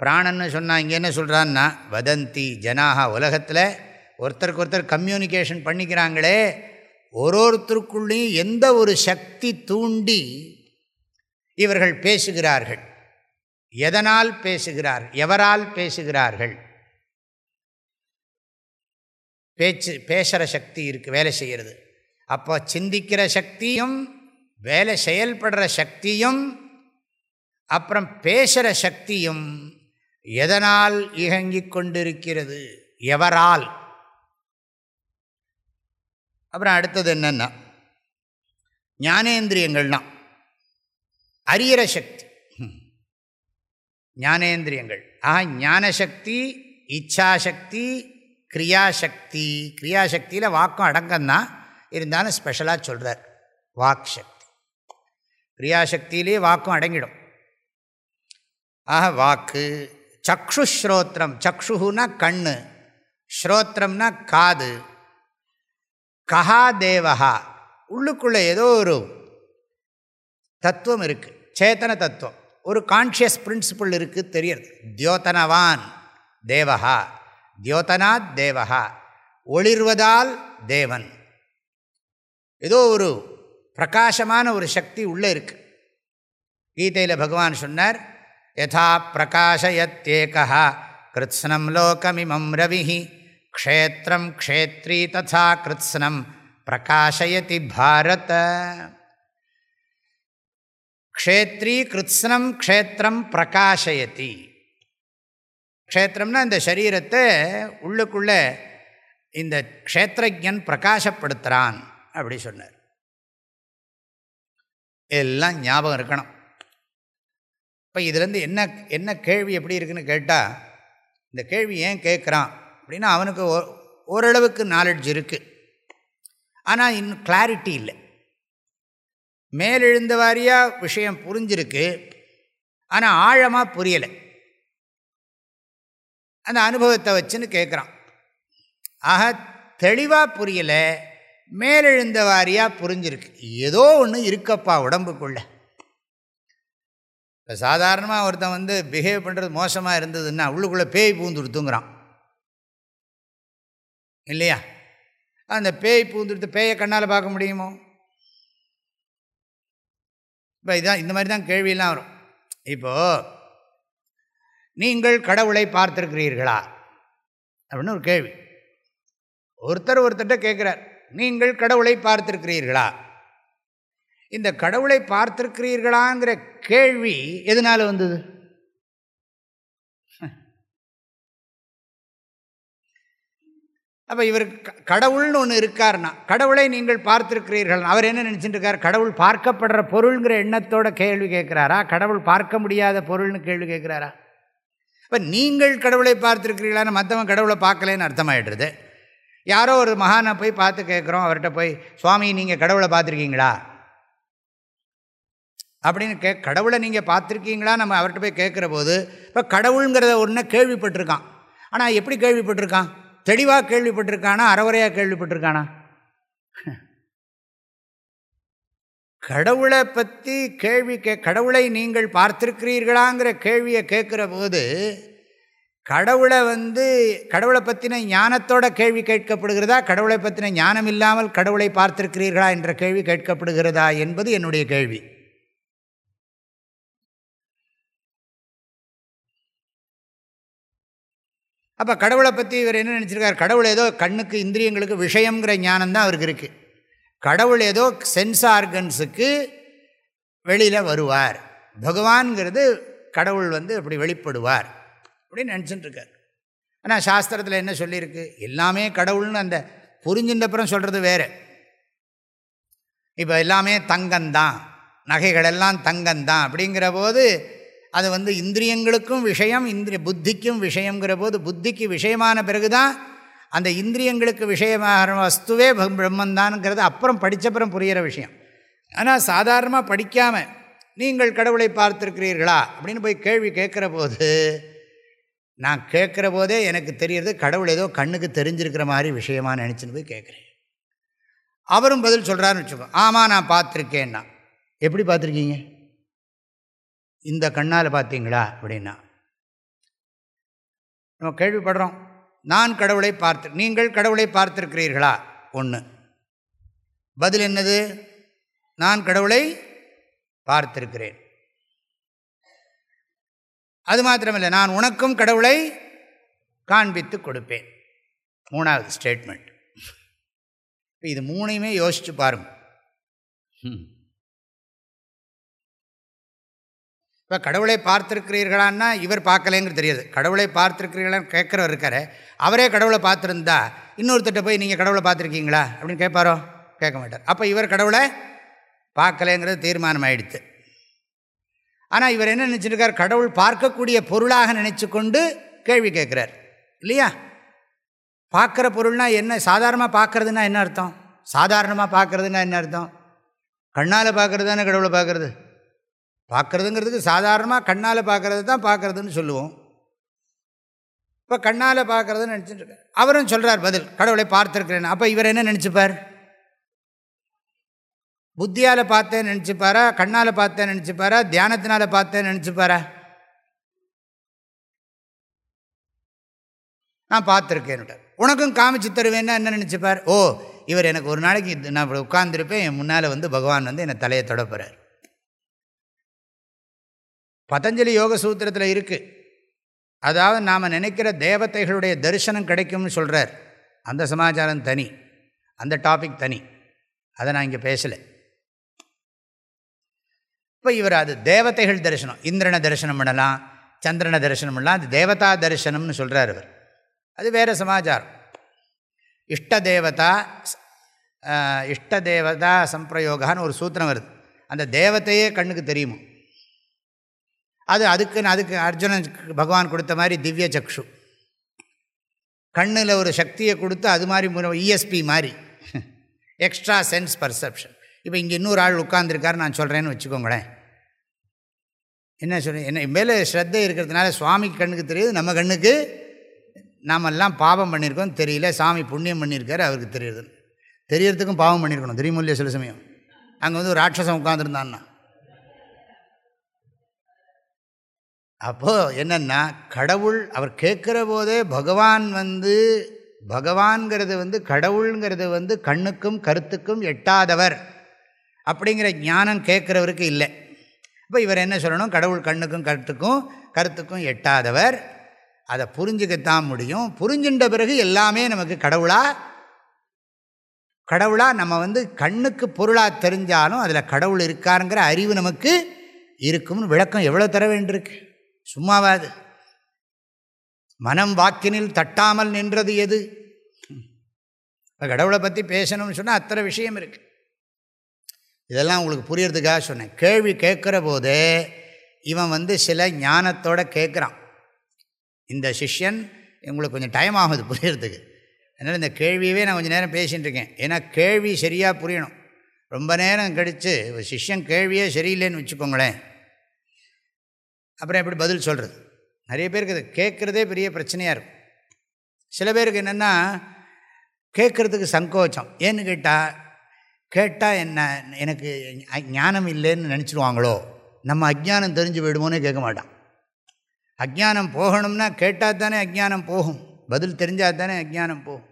பிராணன்னு சொன்னால் இங்கே என்ன சொல்கிறான்னா வதந்தி ஜனாக உலகத்தில் ஒருத்தருக்கு ஒருத்தர் கம்யூனிகேஷன் பண்ணிக்கிறாங்களே ஒரு ஒருத்தருக்குள்ளேயும் எந்த ஒரு சக்தி தூண்டி இவர்கள் பேசுகிறார்கள். எதனால் பேசுகிறார்? எவரால் பேசுகிறார்கள்? பேச்சு பேசுகிற சக்தி இருக்குது வேலை செய்கிறது அப்போ சிந்திக்கிற சக்தியும் வேலை செயல்படுற சக்தியும் அப்புறம் பேசுகிற சக்தியும் எதனால் இயங்கிக் கொண்டிருக்கிறது? எவரால்? அப்புறம் அடுத்தது என்னென்னா ஞானேந்திரியங்கள்னா அரியற சக்தி. ஞானேந்திரியங்கள். ஆக ஞானசக்தி இச்சாசக்தி கிரியாசக்தி. கிரியாசக்தியில் வாக்கம் அடங்கம்தான் இருந்தாலும் ஸ்பெஷலாக சொல்கிறார் வாக் சக்தி கிரியாசக்தியிலே வாக்கும் அடங்கிடும். ஆக வாக்கு. சக்ஷுஸ்ரோத்திரம் சக்ஷுனா கண்ணு. ஸ்ரோத்திரம்னா காது. கஹா தேவஹா. உள்ளுக்குள்ளே ஏதோ ஒரு தத்துவம் இருக்குது சேத்தன தத்துவம். ஒரு கான்ஷியஸ் பிரின்சிபிள் இருக்குது தெரியறது தியோதனவான். தேவஹா. தியோதனாத் தேவகா ஒளிர்வதால் தேவன். ஏதோ ஒரு பிரகாசமான ஒரு சக்தி உள்ளே இருக்குது கீதையில் பகவான் சொன்னார் யதா பிரகாஷயத்தேகா கிருத்ஸ்னம் லோகமிமம் ரவி க்ஷேத்திரம் க்ஷேத்ரி ததா கிருத்ஸ்னம் பிரகாஷயதி பாரத. க்ஷேத்ரி கிருத்ஸ்னம் க்ஷேத்திரம் பிரகாஷயதி க்ஷேத்திரம்னா இந்த சரீரத்தை உள்ளுக்குள்ளே இந்த க்ஷேத்திரஜன் பிரகாசப்படுத்துகிறான் அப்படி சொன்னார். எல்லாம் ஞாபகம் இருக்கணும். இப்போ இதுலேருந்து என்ன என்ன கேள்வி எப்படி இருக்குன்னு கேட்டால் இந்த கேள்வி ஏன் கேட்குறான் அப்படின்னா அவனுக்கு ஓரளவுக்கு நாலெட்ஜ் இருக்குது ஆனால் இன்னும் கிளாரிட்டி இல்லை. மேலெழுந்த வாரியாக விஷயம் புரிஞ்சிருக்கு. ஆனால் ஆழமாக புரியலை. அந்த அனுபவத்தை வச்சுன்னு கேட்குறான் ஆக தெளிவாக புரியலை மேலெழுந்த வாரியாக புரிஞ்சிருக்கு. ஏதோ ஒன்று இருக்கப்பா உடம்புக்குள்ள. இப்போ சாதாரணமாக ஒருத்தன் வந்து பிஹேவ் பண்ணுறது மோசமாக இருந்ததுன்னா உள்ளுக்குள்ளே பேய் பூந்துடுத்துங்கிறான். இல்லையா? அந்த பேய் பூந்துடுத்து பேயை கண்ணால் பார்க்க முடியுமோ? இப்போ இதுதான் இந்த மாதிரி தான் கேள்வியெல்லாம் வரும். இப்போது நீங்கள் கடவுளை பார்த்துருக்கிறீர்களா? அப்படின்னு ஒரு கேள்வி. ஒருத்தர் ஒருத்தர்கிட்ட கேட்குறார் நீங்கள் கடவுளை பார்த்துருக்கிறீர்களா? இந்த கடவுளை பார்த்துருக்கிறீர்களாங்கிற கேள்வி எதனால் வந்தது? அப்போ இவர் கடவுள்னு ஒன்று இருக்கார்னா கடவுளை நீங்கள் பார்த்துருக்கிறீர்கள். அவர் என்ன நினச்சிட்டு இருக்கார்? கடவுள் பார்க்கப்படுற பொருள்ங்கிற எண்ணத்தோட கேள்வி கேட்குறாரா? கடவுள் பார்க்க முடியாத பொருள்னு கேள்வி கேட்குறாரா? இப்போ நீங்கள் கடவுளை பார்த்துருக்கிறீங்களான்னு மற்றவன் கடவுளை பார்க்கலன்னு அர்த்தமாயிடுறது. யாரோ ஒரு மகானை போய் பார்த்து கேட்குறோம் அவர்கிட்ட போய் சுவாமி நீங்கள் கடவுளை பார்த்துருக்கீங்களா? அப்படின்னு கே கடவுளை நீங்கள் பார்த்துருக்கீங்களா? நம்ம அவர்கிட்ட போய் கேட்குற போது இப்போ கடவுளுங்கிறத ஒன்று கேள்விப்பட்டிருக்கான். ஆனால் எப்படி கேள்விப்பட்டிருக்கான்? தெளிவாக கேள்விப்பட்டிருக்கானா? அறவுரையாக கேள்விப்பட்டிருக்கானா? கடவுளை பற்றி கேள்வி கே கடவுளை நீங்கள் பார்த்திருக்கிறீர்களாங்கிற கேள்வியை கேட்குற போது கடவுளை வந்து கடவுளை பற்றின ஞானத்தோட கேள்வி கேட்கப்படுகிறதா? கடவுளை பற்றின ஞானம் இல்லாமல் கடவுளை பார்த்திருக்கிறீர்களா என்ற கேள்வி கேட்கப்படுகிறதா என்பது என்னுடைய கேள்வி. அப்போ கடவுளை பற்றி இவர் என்ன நினச்சிருக்கார்? கடவுள் ஏதோ கண்ணுக்கு இந்திரியங்களுக்கு விஷயங்கிற ஞானம் தான் அவருக்கு இருக்குது கடவுள் ஏதோ சென்ஸ் ஆர்கன்ஸுக்கு வெளியில் வருவார். பகவான்கிறது கடவுள் வந்து அப்படி வெளிப்படுவார். அப்படின்னு நினச்சிட்டுருக்கார் ஆனால் சாஸ்திரத்தில் என்ன சொல்லியிருக்கு? எல்லாமே கடவுள்னு அந்த புரிஞ்சின்றப்புறம் சொல்கிறது வேறு. இப்போ எல்லாமே தங்கந்தான் நகைகள் எல்லாம் தங்கந்தான் அப்படிங்கிற போது அது வந்து இந்திரியங்களுக்கும் விஷயம் இந்திரிய புத்திக்கும் விஷயங்கிற போது புத்திக்கு விஷயமான பிறகு தான் அந்த இந்திரியங்களுக்கு விஷயமாகிற வஸ்துவே பிரம்மந்தானுங்கிறது அப்புறம் படித்தப்புறம் புரிகிற விஷயம். ஆனால் சாதாரணமாக படிக்காமல் நீங்கள் கடவுளை பார்த்துருக்கிறீர்களா? அப்படின்னு போய் கேள்வி கேட்குற போது நான் கேட்குற போதே எனக்கு தெரியறது கடவுள் ஏதோ கண்ணுக்கு தெரிஞ்சிருக்கிற மாதிரி விஷயமா நினச்சின்னு போய் கேட்குறேன். அவரும் பதில் சொல்கிறாருன்னு வச்சுக்கோ ஆமாம் நான் பார்த்துருக்கேன்னா. எப்படி பார்த்துருக்கீங்க? இந்த கண்ணால் பார்த்தீங்களா? அப்படின்னா நம்ம கேள்விப்படுறோம். நான் கடவுளை பார்த்து நீங்கள் கடவுளை பார்த்துருக்கிறீர்களா? ஒன்று பதில் என்னது? நான் கடவுளை பார்த்திருக்கிறேன். அது மாத்திரமில்லை நான் உனக்கும் கடவுளை காண்பித்து கொடுப்பேன். மூணாவது ஸ்டேட்மெண்ட். இது மூணையுமே யோசிச்சு பாருங்கள் இப்போ கடவுளை பார்த்துருக்கிறீர்களான்னா இவர் பார்க்கலேங்கிறது தெரியாது. கடவுளை பார்த்துருக்கிறீங்களான்னு கேட்குறவர் இருக்கார். அவரே கடவுளை பார்த்துருந்தா இன்னொருத்திட்ட போய் நீங்கள் கடவுளை பார்த்துருக்கீங்களா? அப்படின்னு கேட்பாரோ? கேட்க மாட்டார். அப்போ இவர் கடவுளை பார்க்கலேங்கிறது தீர்மானம் ஆயிடுத்து ஆனால் இவர் என்ன நினச்சிருக்கார்? கடவுள் பார்க்கக்கூடிய பொருளாக நினச்சி கொண்டு கேள்வி கேட்குறார். இல்லையா? பார்க்குற பொருள்னால் என்ன? சாதாரணமாக பார்க்குறதுன்னா என்ன அர்த்தம்? சாதாரணமாக பார்க்குறதுன்னா என்ன அர்த்தம்? கண்ணால் பார்க்குறது தானே கடவுளை பார்க்குறது? பார்க்குறதுங்கிறதுக்கு சாதாரணமாக கண்ணால் பார்க்குறது தான் பார்க்குறதுன்னு சொல்லுவோம். இப்போ கண்ணால் பார்க்குறதுன்னு நினச்சிட்டு அவரும் சொல்கிறார் பதில் கடவுளை பார்த்துருக்கிறேன். அப்போ இவர் என்ன நினச்சிப்பார்? புத்தியால் பார்த்தேன் நினச்சிப்பாரா? கண்ணால் பார்த்தேன் நினச்சிப்பாரா? தியானத்தினால் பார்த்தேன் நினச்சிப்பாரா? நான் பார்த்துருக்கேன் உனக்கும் காமிச்சு தருவேன்னா என்ன நினச்சிப்பார்? ஓ இவர் எனக்கு ஒரு நாளைக்கு நான் இப்படி உட்காந்துருப்பேன் என் முன்னால் வந்து பகவான் வந்து என்னை தலையை தொடப்புறார் பதஞ்சலி யோக சூத்திரத்தில் இருக்குது அதாவது நாம் நினைக்கிற தேவதைகளுடைய தரிசனம் கிடைக்கும்னு சொல்கிறார் அந்த சமாச்சாரம் தனி. அந்த டாபிக் தனி. அதை நான் இங்கே பேசலை. இப்போ இவர் அது தேவதைகள் தரிசனம். இந்திரனை தரிசனம் பண்ணலாம் சந்திரனை தரிசனம் பண்ணலாம் அது தேவதா தரிசனம்னு சொல்கிறார் அவர் அது வேறு சமாச்சாரம். இஷ்ட தேவதா இஷ்ட தேவதா சம்பிரயோகான்னு ஒரு சூத்திரம் வருது. அந்த தேவத்தையே கண்ணுக்கு தெரியுமோ? அது அதுக்குன்னு அதுக்கு அர்ஜுனன் பகவான் கொடுத்த மாதிரி திவ்ய சக்ஷு. கண்ணில் ஒரு சக்தியை கொடுத்து அது மாதிரி இஎஸ்பி மாதிரி. எக்ஸ்ட்ரா சென்ஸ் பர்செப்ஷன் இப்போ இங்கே இன்னொரு ஆள் உட்காந்துருக்காரு நான் சொல்கிறேன்னு வச்சுக்கோங்களேன். என்ன சொல்ல என்ன மேலே ஸ்ரத்தை இருக்கிறதுனால சுவாமி கண்ணுக்கு தெரியுது நம்ம கண்ணுக்கு நாமெல்லாம் பாவம் பண்ணியிருக்கோம் தெரியல சாமி புண்ணியம் பண்ணியிருக்காரு அவருக்கு தெரியுது தெரியறதுக்கும் பாவம் பண்ணியிருக்கணும் தெரியுமில்லையே சில சமயம்? அங்கே வந்து ஒரு ராட்சசம் உட்காந்துருந்தான்னா அப்போது என்னென்னா கடவுள் அவர் கேட்குற போதே பகவான் வந்து பகவான்கிறது வந்து கடவுளுங்கிறது வந்து கண்ணுக்கும் கருத்துக்கும் எட்டாதவர். அப்படிங்கிற ஞானம் கேட்குறவருக்கு இல்லை. இப்போ இவர் என்ன சொல்லணும்? கடவுள் கண்ணுக்கும் கருத்துக்கும் கருத்துக்கும் எட்டாதவர். அதை புரிஞ்சுக்கத்தான் முடியும். புரிஞ்சின்ற பிறகு எல்லாமே நமக்கு கடவுளாக கடவுளாக நம்ம வந்து கண்ணுக்கு பொருளாக தெரிஞ்சாலும் அதில் கடவுள் இருக்காருங்கிற அறிவு நமக்கு இருக்கும்னு விளக்கம் எவ்வளோ தர வேண்டியிருக்கு? சும்மாவாது. மனம் வாக்கினில் தட்டாமல் நின்றது எது? இப்போ கடவுளை பற்றி பேசணும்னு சொன்னால் அத்தனை விஷயம் இருக்குது இதெல்லாம் உங்களுக்கு புரியறதுக்காக சொன்னேன். கேள்வி கேட்குற போதே இவன் வந்து சில ஞானத்தோடு கேட்குறான். இந்த சிஷ்யன் உங்களுக்கு கொஞ்சம் டைம் ஆகுது புரியறதுக்கு. அதனால் இந்த கேள்வியவே நான் கொஞ்சம் நேரம் பேசிகிட்டு இருக்கேன். ஏன்னா கேள்வி சரியாக புரியணும். ரொம்ப நேரம் கழித்து சிஷ்யன் கேள்வியே சரியில்லைன்னு வச்சுக்கோங்களேன். அப்புறம் எப்படி பதில் சொல்கிறது நிறைய பேருக்கு அது கேட்குறதே பெரிய பிரச்சனையாக இருக்கும். சில பேருக்கு என்னென்னா கேட்குறதுக்கு சங்கோச்சம். ஏன்னு கேட்டால் கேட்டால் என்ன எனக்கு ஞானம் இல்லைன்னு நினச்சிடுவாங்களோ நம்ம அஜ்ஞானம் தெரிஞ்சு போயிடுமோன்னு கேட்க மாட்டான். அஜ்ஞானம் போகணும்னா கேட்டால் தானே அஜ்ஞானம் போகும். பதில் தெரிஞ்சால் தானே அஜ்ஞானம் போகும்.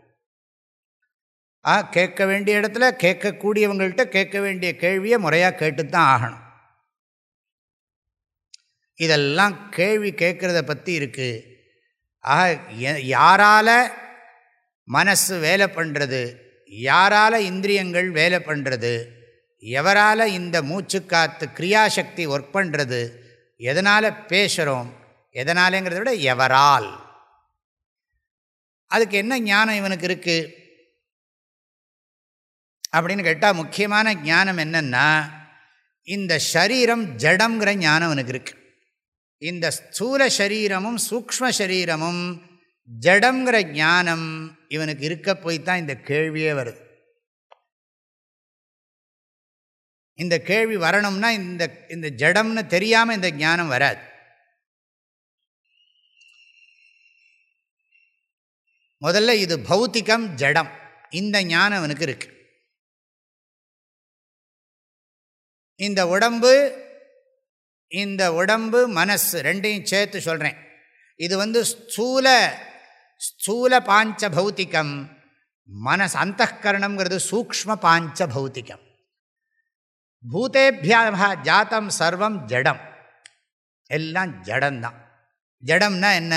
ஆ கேட்க வேண்டிய இடத்துல கேட்கக்கூடியவங்கள்ட்ட கேட்க வேண்டிய கேள்வியை முறையாக கேட்டு தான் ஆகணும். இதெல்லாம் கேள்வி கேட்குறத பற்றி இருக்குது ஆக யாரால் மனசு வேலை பண்ணுறது யாரால் இந்திரியங்கள் வேலை பண்ணுறது எவரால் இந்த மூச்சு காத்து கிரியாசக்தி ஒர்க் பண்ணுறது எதனால் பேசுகிறோம் எதனாலேங்கிறத விட எவரால். அதுக்கு என்ன ஞானம் இவனுக்கு இருக்குது அப்படின்னு கேட்டால் முக்கியமான ஞானம் என்னென்னா இந்த சரீரம் ஜடங்கிற ஞானம் இவனுக்கு இருக்குது இந்த ஸ்தூல சரீரமும் சூக்ம சரீரமும் ஜடங்கிற ஞானம் இவனுக்கு இருக்க போய் தான் இந்த கேள்வியே வருது. இந்த கேள்வி வரணும்னா இந்த இந்த ஜடம்னு தெரியாமல் இந்த ஞானம் வராது. முதல்ல இது பௌத்திகம் ஜடம். இந்த ஞானம் அவனுக்கு இருக்கு. இந்த உடம்பு இந்த உடம்பு மனசு ரெண்டையும் சேர்த்து சொல்கிறேன் இது வந்து ஸ்தூல ஸ்தூல பாஞ்ச பௌத்திகம் மனஸ் அந்த கரணம்ங்கிறது சூக்ம பாஞ்ச பௌத்திகம் பூதேபியா ஜாத்தம் சர்வம் ஜடம். எல்லாம் ஜடம்தான் ஜடம்னா என்ன?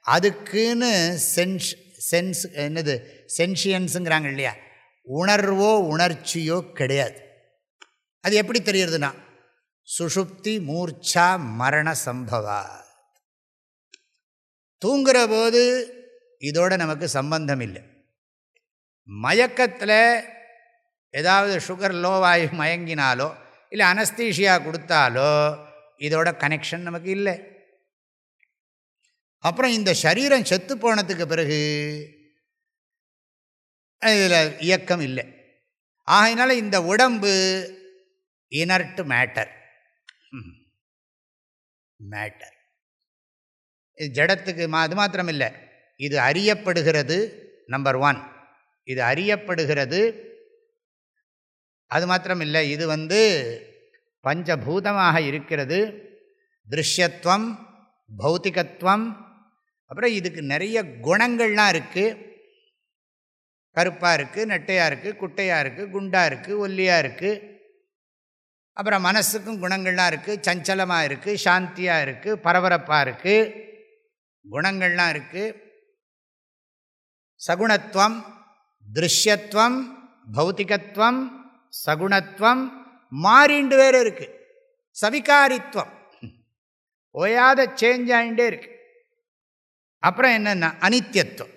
அதுக்குன்னு சென்ஸ் சென்ஸ் என்னது? சென்ஷியன்ஸுங்கிறாங்க இல்லையா? உணர்வோ உணர்ச்சியோ கிடையாது. அது எப்படி தெரியுறதுன்னா சுஷுப்தி மூர்ச்சா மரண சம்பவா. தூங்குற போது இதோட நமக்கு சம்பந்தம் இல்லை மயக்கத்தில் ஏதாவது சுகர் லோவாகி மயங்கினாலோ இல்லை அனஸ்தீஷியா கொடுத்தாலோ இதோட கனெக்ஷன் நமக்கு இல்லை. அப்புறம் இந்த சரீரம் செத்து போனதுக்கு பிறகு இதில் இயக்கம் இல்லை. ஆகையினால இந்த உடம்பு இனர்ட் மேட்டர் மேட்டர் இது ஜடத்துக்கு மா அது மாத்திரம் இல்லை இது அறியப்படுகிறது நம்பர் ஒன் இது அறியப்படுகிறது அது மாத்திரம் இல்லை இது வந்து பஞ்சபூதமாக இருக்கிறது. திருஷ்யத்துவம் பௌத்திகத்துவம் அப்புறம் இதுக்கு நிறைய குணங்கள்லாம் இருக்குது கருப்பாக இருக்குது நெட்டையாக இருக்குது குட்டையாக இருக்குது குண்டாக இருக்குது ஒல்லியாக இருக்குது அப்புறம் மனசுக்கும் குணங்கள்லாம் இருக்குது சஞ்சலமாக இருக்குது சாந்தியாக இருக்குது பரபரப்பாக இருக்குது குணங்கள்லாம் இருக்குது சகுணத்துவம் திருஷ்யத்துவம் பௌத்திகத்துவம் சகுணத்துவம் மாறிண்டு வேறு இருக்குது சவிகாரித்துவம் ஓயாத சேஞ்ச் ஆகிண்டே இருக்கு. அப்புறம் என்னென்னா அனித்தியத்துவம்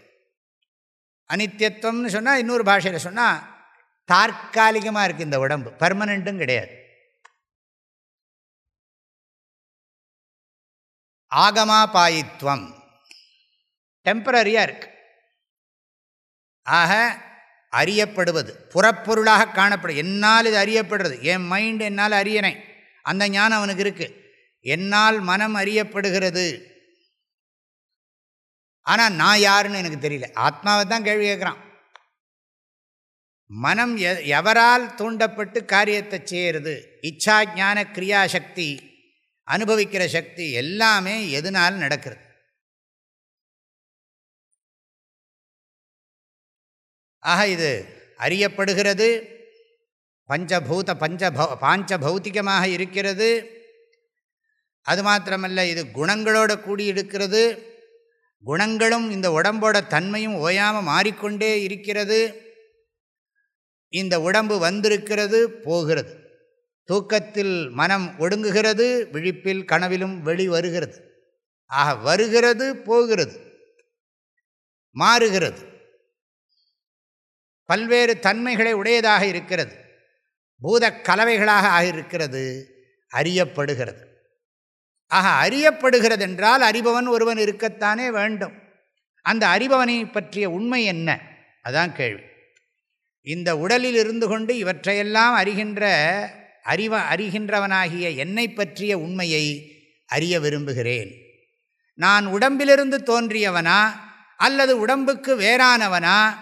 அனித்தியத்துவம்னு சொன்னால் இன்னொரு பாஷையில் சொன்னால் தற்காலிகமாக இருக்குது இந்த உடம்பு. பர்மனெண்ட்டும் கிடையாது. ஆகமாபாயித்வம். டெம்பரரியாக இருக்கு. ஆக அறியப்படுவது புறப்பொருளாக காணப்படும் என்னால் இது அறியப்படுறது என் மைண்டு என்னால் அறியறேன் அந்த ஞானம் அவனுக்கு இருக்குது என்னால் மனம் அறியப்படுகிறது. ஆனால் நான் யாருன்னு எனக்கு தெரியல. ஆத்மாவை தான் கேள்வி கேட்குறான். மனம் எ எவரால் தூண்டப்பட்டு காரியத்தை செய்கிறது? இச்சா ஞான கிரியாசக்தி அனுபவிக்கிற சக்தி எல்லாமே எதனால் நடக்கிறது? ஆக இது அறியப்படுகிறது பஞ்சபூத பஞ்ச பாஞ்ச பௌத்திகமாக இருக்கிறது. அது மாத்திரமல்ல இது குணங்களோட கூடி இருக்கிறது. குணங்களும் இந்த உடம்போட தன்மையும் ஓயாமல் மாறிக்கொண்டே இருக்கிறது. இந்த உடம்பு வந்திருக்கிறது போகிறது. தூக்கத்தில் மனம் ஒடுங்குகிறது விழிப்பில் கனவிலும் வெளி வருகிறது. ஆக வருகிறது போகிறது மாறுகிறது. பல்வேறு தன்மைகளை உடையதாக இருக்கிறது. பூத கலவைகளாக ஆகியிருக்கிறது அறியப்படுகிறது. ஆக அறியப்படுகிறது என்றால் அறிபவன் ஒருவன் இருக்கத்தானே வேண்டும். அந்த அறிபவனை பற்றிய உண்மை என்ன? அதான் கேள்வி. இந்த உடலில் இருந்து கொண்டு இவற்றையெல்லாம் அறிகின்ற அறிவ அறிகின்றவனாகிய என்னை பற்றிய உண்மையை அறிய விரும்புகிறேன். நான் உடம்பிலிருந்து தோன்றியவனா அல்லது உடம்புக்கு வேறானவனா?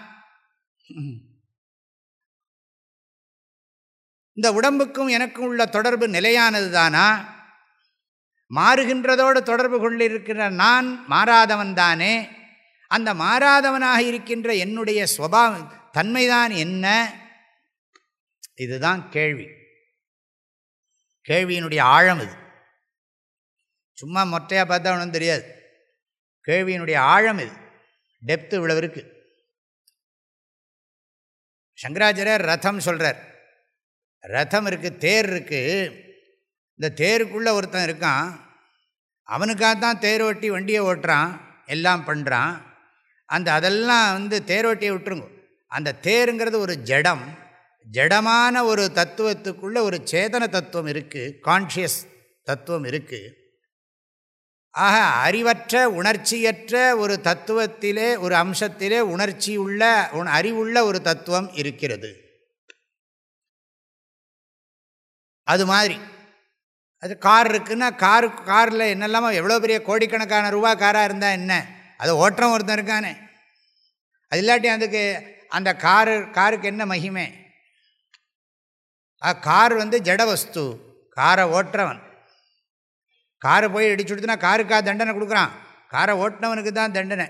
இந்த உடம்புக்கும் எனக்கும் உள்ள தொடர்பு நிலையானது தானா மாறுகின்றதோடு தொடர்பு கொண்டிருக்கிற நான் மாறாதவன் தானே? அந்த மாறாதவனாக இருக்கின்ற என்னுடைய ஸ்வபாவ தன்மைதான் என்ன? இதுதான் கேள்வி. கேள்வியினுடைய ஆழம் இது. சும்மா மொட்டையாக பார்த்தா ஒன்றும் தெரியாது. கேள்வியினுடைய ஆழம் இது. டெப்த்து இவ்வளவு இருக்குது சங்கராச்சாரியர் ரதம் சொல்கிறார் ரதம் இருக்குது தேர் இருக்குது இந்த தேருக்குள்ளே ஒருத்தன் இருக்கான். அவனுக்காக தான் தேர் ஓட்டி வண்டியை ஓட்டுறான். எல்லாம் பண்ணுறான் அந்த அதெல்லாம் வந்து தேர் ஓட்டியை விட்டுருங்க. அந்த தேருங்கிறது ஒரு ஜடம். ஜடமான ஒரு தத்துவத்துக்குள்ளே ஒரு சேதன தத்துவம் இருக்குது கான்ஷியஸ் தத்துவம் இருக்குது ஆக அறிவற்ற உணர்ச்சியற்ற ஒரு தத்துவத்திலே ஒரு அம்சத்திலே உணர்ச்சி உள்ள அறிவுள்ள ஒரு தத்துவம் இருக்கிறது. அது மாதிரி. அது கார் இருக்குன்னா காரு காரில் என்னெல்லாமோ எவ்வளோ பெரிய கோடிக்கணக்கான ரூபா காராக இருந்தால் என்ன? அதை ஓட்டுறோம் ஒருத்தன் இருக்கானே. அது இல்லாட்டி அதுக்கு அந்த காரு காருக்கு என்ன மகிமை? ஆ கார் வந்து ஜட வஸ்து. காரை ஓட்டுறவன். காரை போய் இடிச்சு கொடுத்துனா காருக்கா தண்டனை கொடுக்குறான். காரை ஓட்டினவனுக்கு தான் தண்டனை.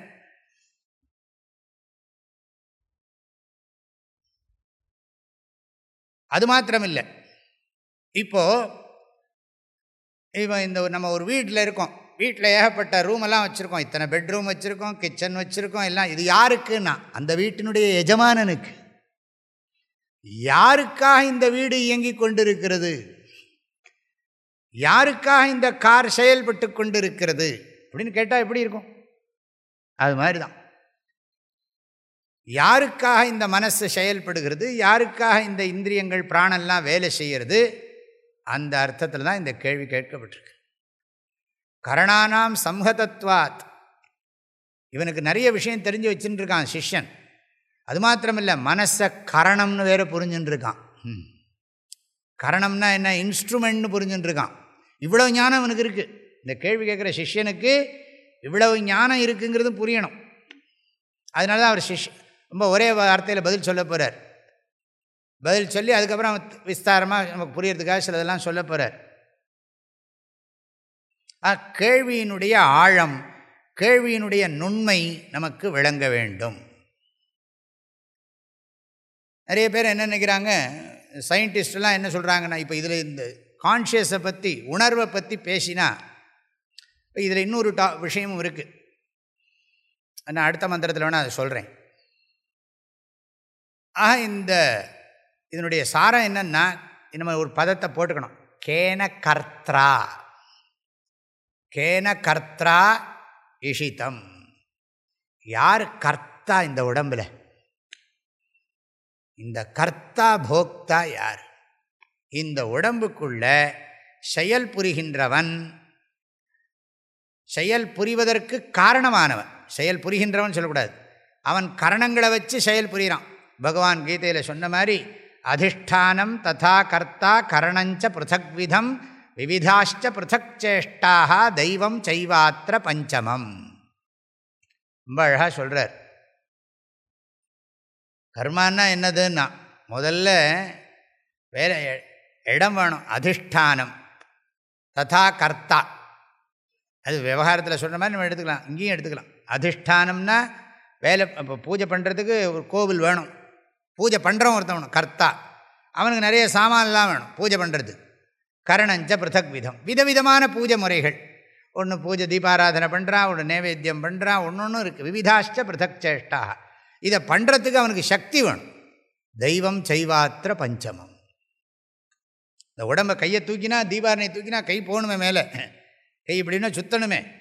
அது மாத்திரமில்லை. இப்போது இப்போ இந்த நம்ம ஒரு வீட்டில் இருக்கோம். வீட்டில் ஏகப்பட்ட ரூமெல்லாம் வச்சுருக்கோம். இத்தனை பெட்ரூம் வச்சுருக்கோம் கிச்சன் வச்சுருக்கோம் எல்லாம். இது யாருக்குன்னா? அந்த வீட்டினுடைய எஜமானனுக்கு. யாருக்காக இந்த வீடு இயங்கி கொண்டிருக்கிறது? யாருக்காக இந்த கார் செயல்பட்டு கொண்டு இருக்கிறது அப்படின்னு கேட்டால் எப்படி இருக்கும்? அது மாதிரி தான் யாருக்காக இந்த மனசு செயல்படுகிறது? யாருக்காக இந்த இந்திரியங்கள் பிராணெல்லாம் வேலை செய்கிறது? அந்த அர்த்தத்தில் தான் இந்த கேள்வி கேட்கப்பட்டிருக்கு. கரணானாம் சம்ஹதத்வாத். இவனுக்கு நிறைய விஷயம் தெரிஞ்சு வச்சுட்டு இருக்கான் சிஷ்யன். அது மாத்திரமில்லை மனசை கரணம்னு வேறு புரிஞ்சுட்டுருக்கான் கரணம்னா என்ன? இன்ஸ்ட்ருமெண்ட்னு புரிஞ்சுட்டுருக்கான் இவ்வளோ ஞானம் அவனுக்கு இருக்குது இந்த கேள்வி கேட்குற சிஷ்யனுக்கு இவ்வளவு ஞானம் இருக்குங்கிறது புரியணும். அதனால தான் அவர் சிஷ் ரொம்ப ஒரே வார்த்தையில் பதில் சொல்ல போகிறார் பதில் சொல்லி அதுக்கப்புறம் விஸ்தாரமாக நமக்கு புரியறதுக்காக சிலதெல்லாம் சொல்ல போகிறார் கேள்வியினுடைய ஆழம் கேள்வியினுடைய நுண்மை நமக்கு விளங்க வேண்டும். நிறைய பேர் என்ன நினைக்கிறாங்க சயின்டிஸ்டெல்லாம் என்ன சொல்கிறாங்கன்னா இப்போ இதில் இந்த கான்ஷியஸை பற்றி உணர்வை பற்றி பேசினா இதில் இன்னொரு டா விஷயமும் இருக்குது நான் அடுத்த மந்திரத்தில் வேணால் அதை சொல்கிறேன் ஆக இந்த இதனுடைய சாரம் என்னென்னா நம்ம ஒரு பதத்தை போட்டுக்கணும். கேன கர்த்தா கேன கர்த்தா இஷிதம். யார் கர்த்தா இந்த உடம்பில்? இந்த கர்த்தா போக்தா யார்? இந்த உடம்புக்குள்ள செயல் புரிகின்றவன் செயல் புரிவதற்கு காரணமானவன். செயல் புரிகின்றவன் சொல்லக்கூடாது. அவன் கரணங்களை வச்சு செயல் புரிகிறான் பகவான் கீதையில் சொன்ன மாதிரி அதிஷ்டானம் ததா கர்த்தா கரணஞ்ச பிருத்தக்விதம் விவிதாஷ்ட பிருத்தக் தெய்வம் செய்வாத்திர பஞ்சமம். ரொம்ப அழகாக சொல்கிறார் கர்மான்னா என்னதுன்னா முதல்ல வேலை இடம் வேணும் அதிஷ்டானம். ததா கர்த்தா. அது விவகாரத்தில் சொல்கிற மாதிரி நம்ம எடுத்துக்கலாம் இங்கேயும் எடுத்துக்கலாம். அதிஷ்டானம்னா வேலை இப்போ பூஜை பண்ணுறதுக்கு ஒரு கோவில் வேணும். பூஜை பண்ணுறவன் ஒருத்தவனும் கர்த்தா. அவனுக்கு நிறைய சாமான்லாம் வேணும் பூஜை பண்ணுறது கரணஞ்ச பிருத்தக் விதம். விதவிதமான பூஜை முறைகள். ஒன்று பூஜை தீபாராதனை பண்ணுறான் ஒன்று நைவேத்தியம் பண்ணுறான் ஒன்று ஒன்றும் இருக்குது விவிதாஷ்ட பிருத்தக் சேஷ்டா இதை பண்ணுறதுக்கு அவனுக்கு சக்தி வேணும். தெய்வம் செய்வாத்திர பஞ்சமம். இந்த உடம்பை கையை தூக்கினா தீபாரணையை தூக்கினா கை போகணுமே மேலே. கை இப்படின்னா சுத்தணுமே.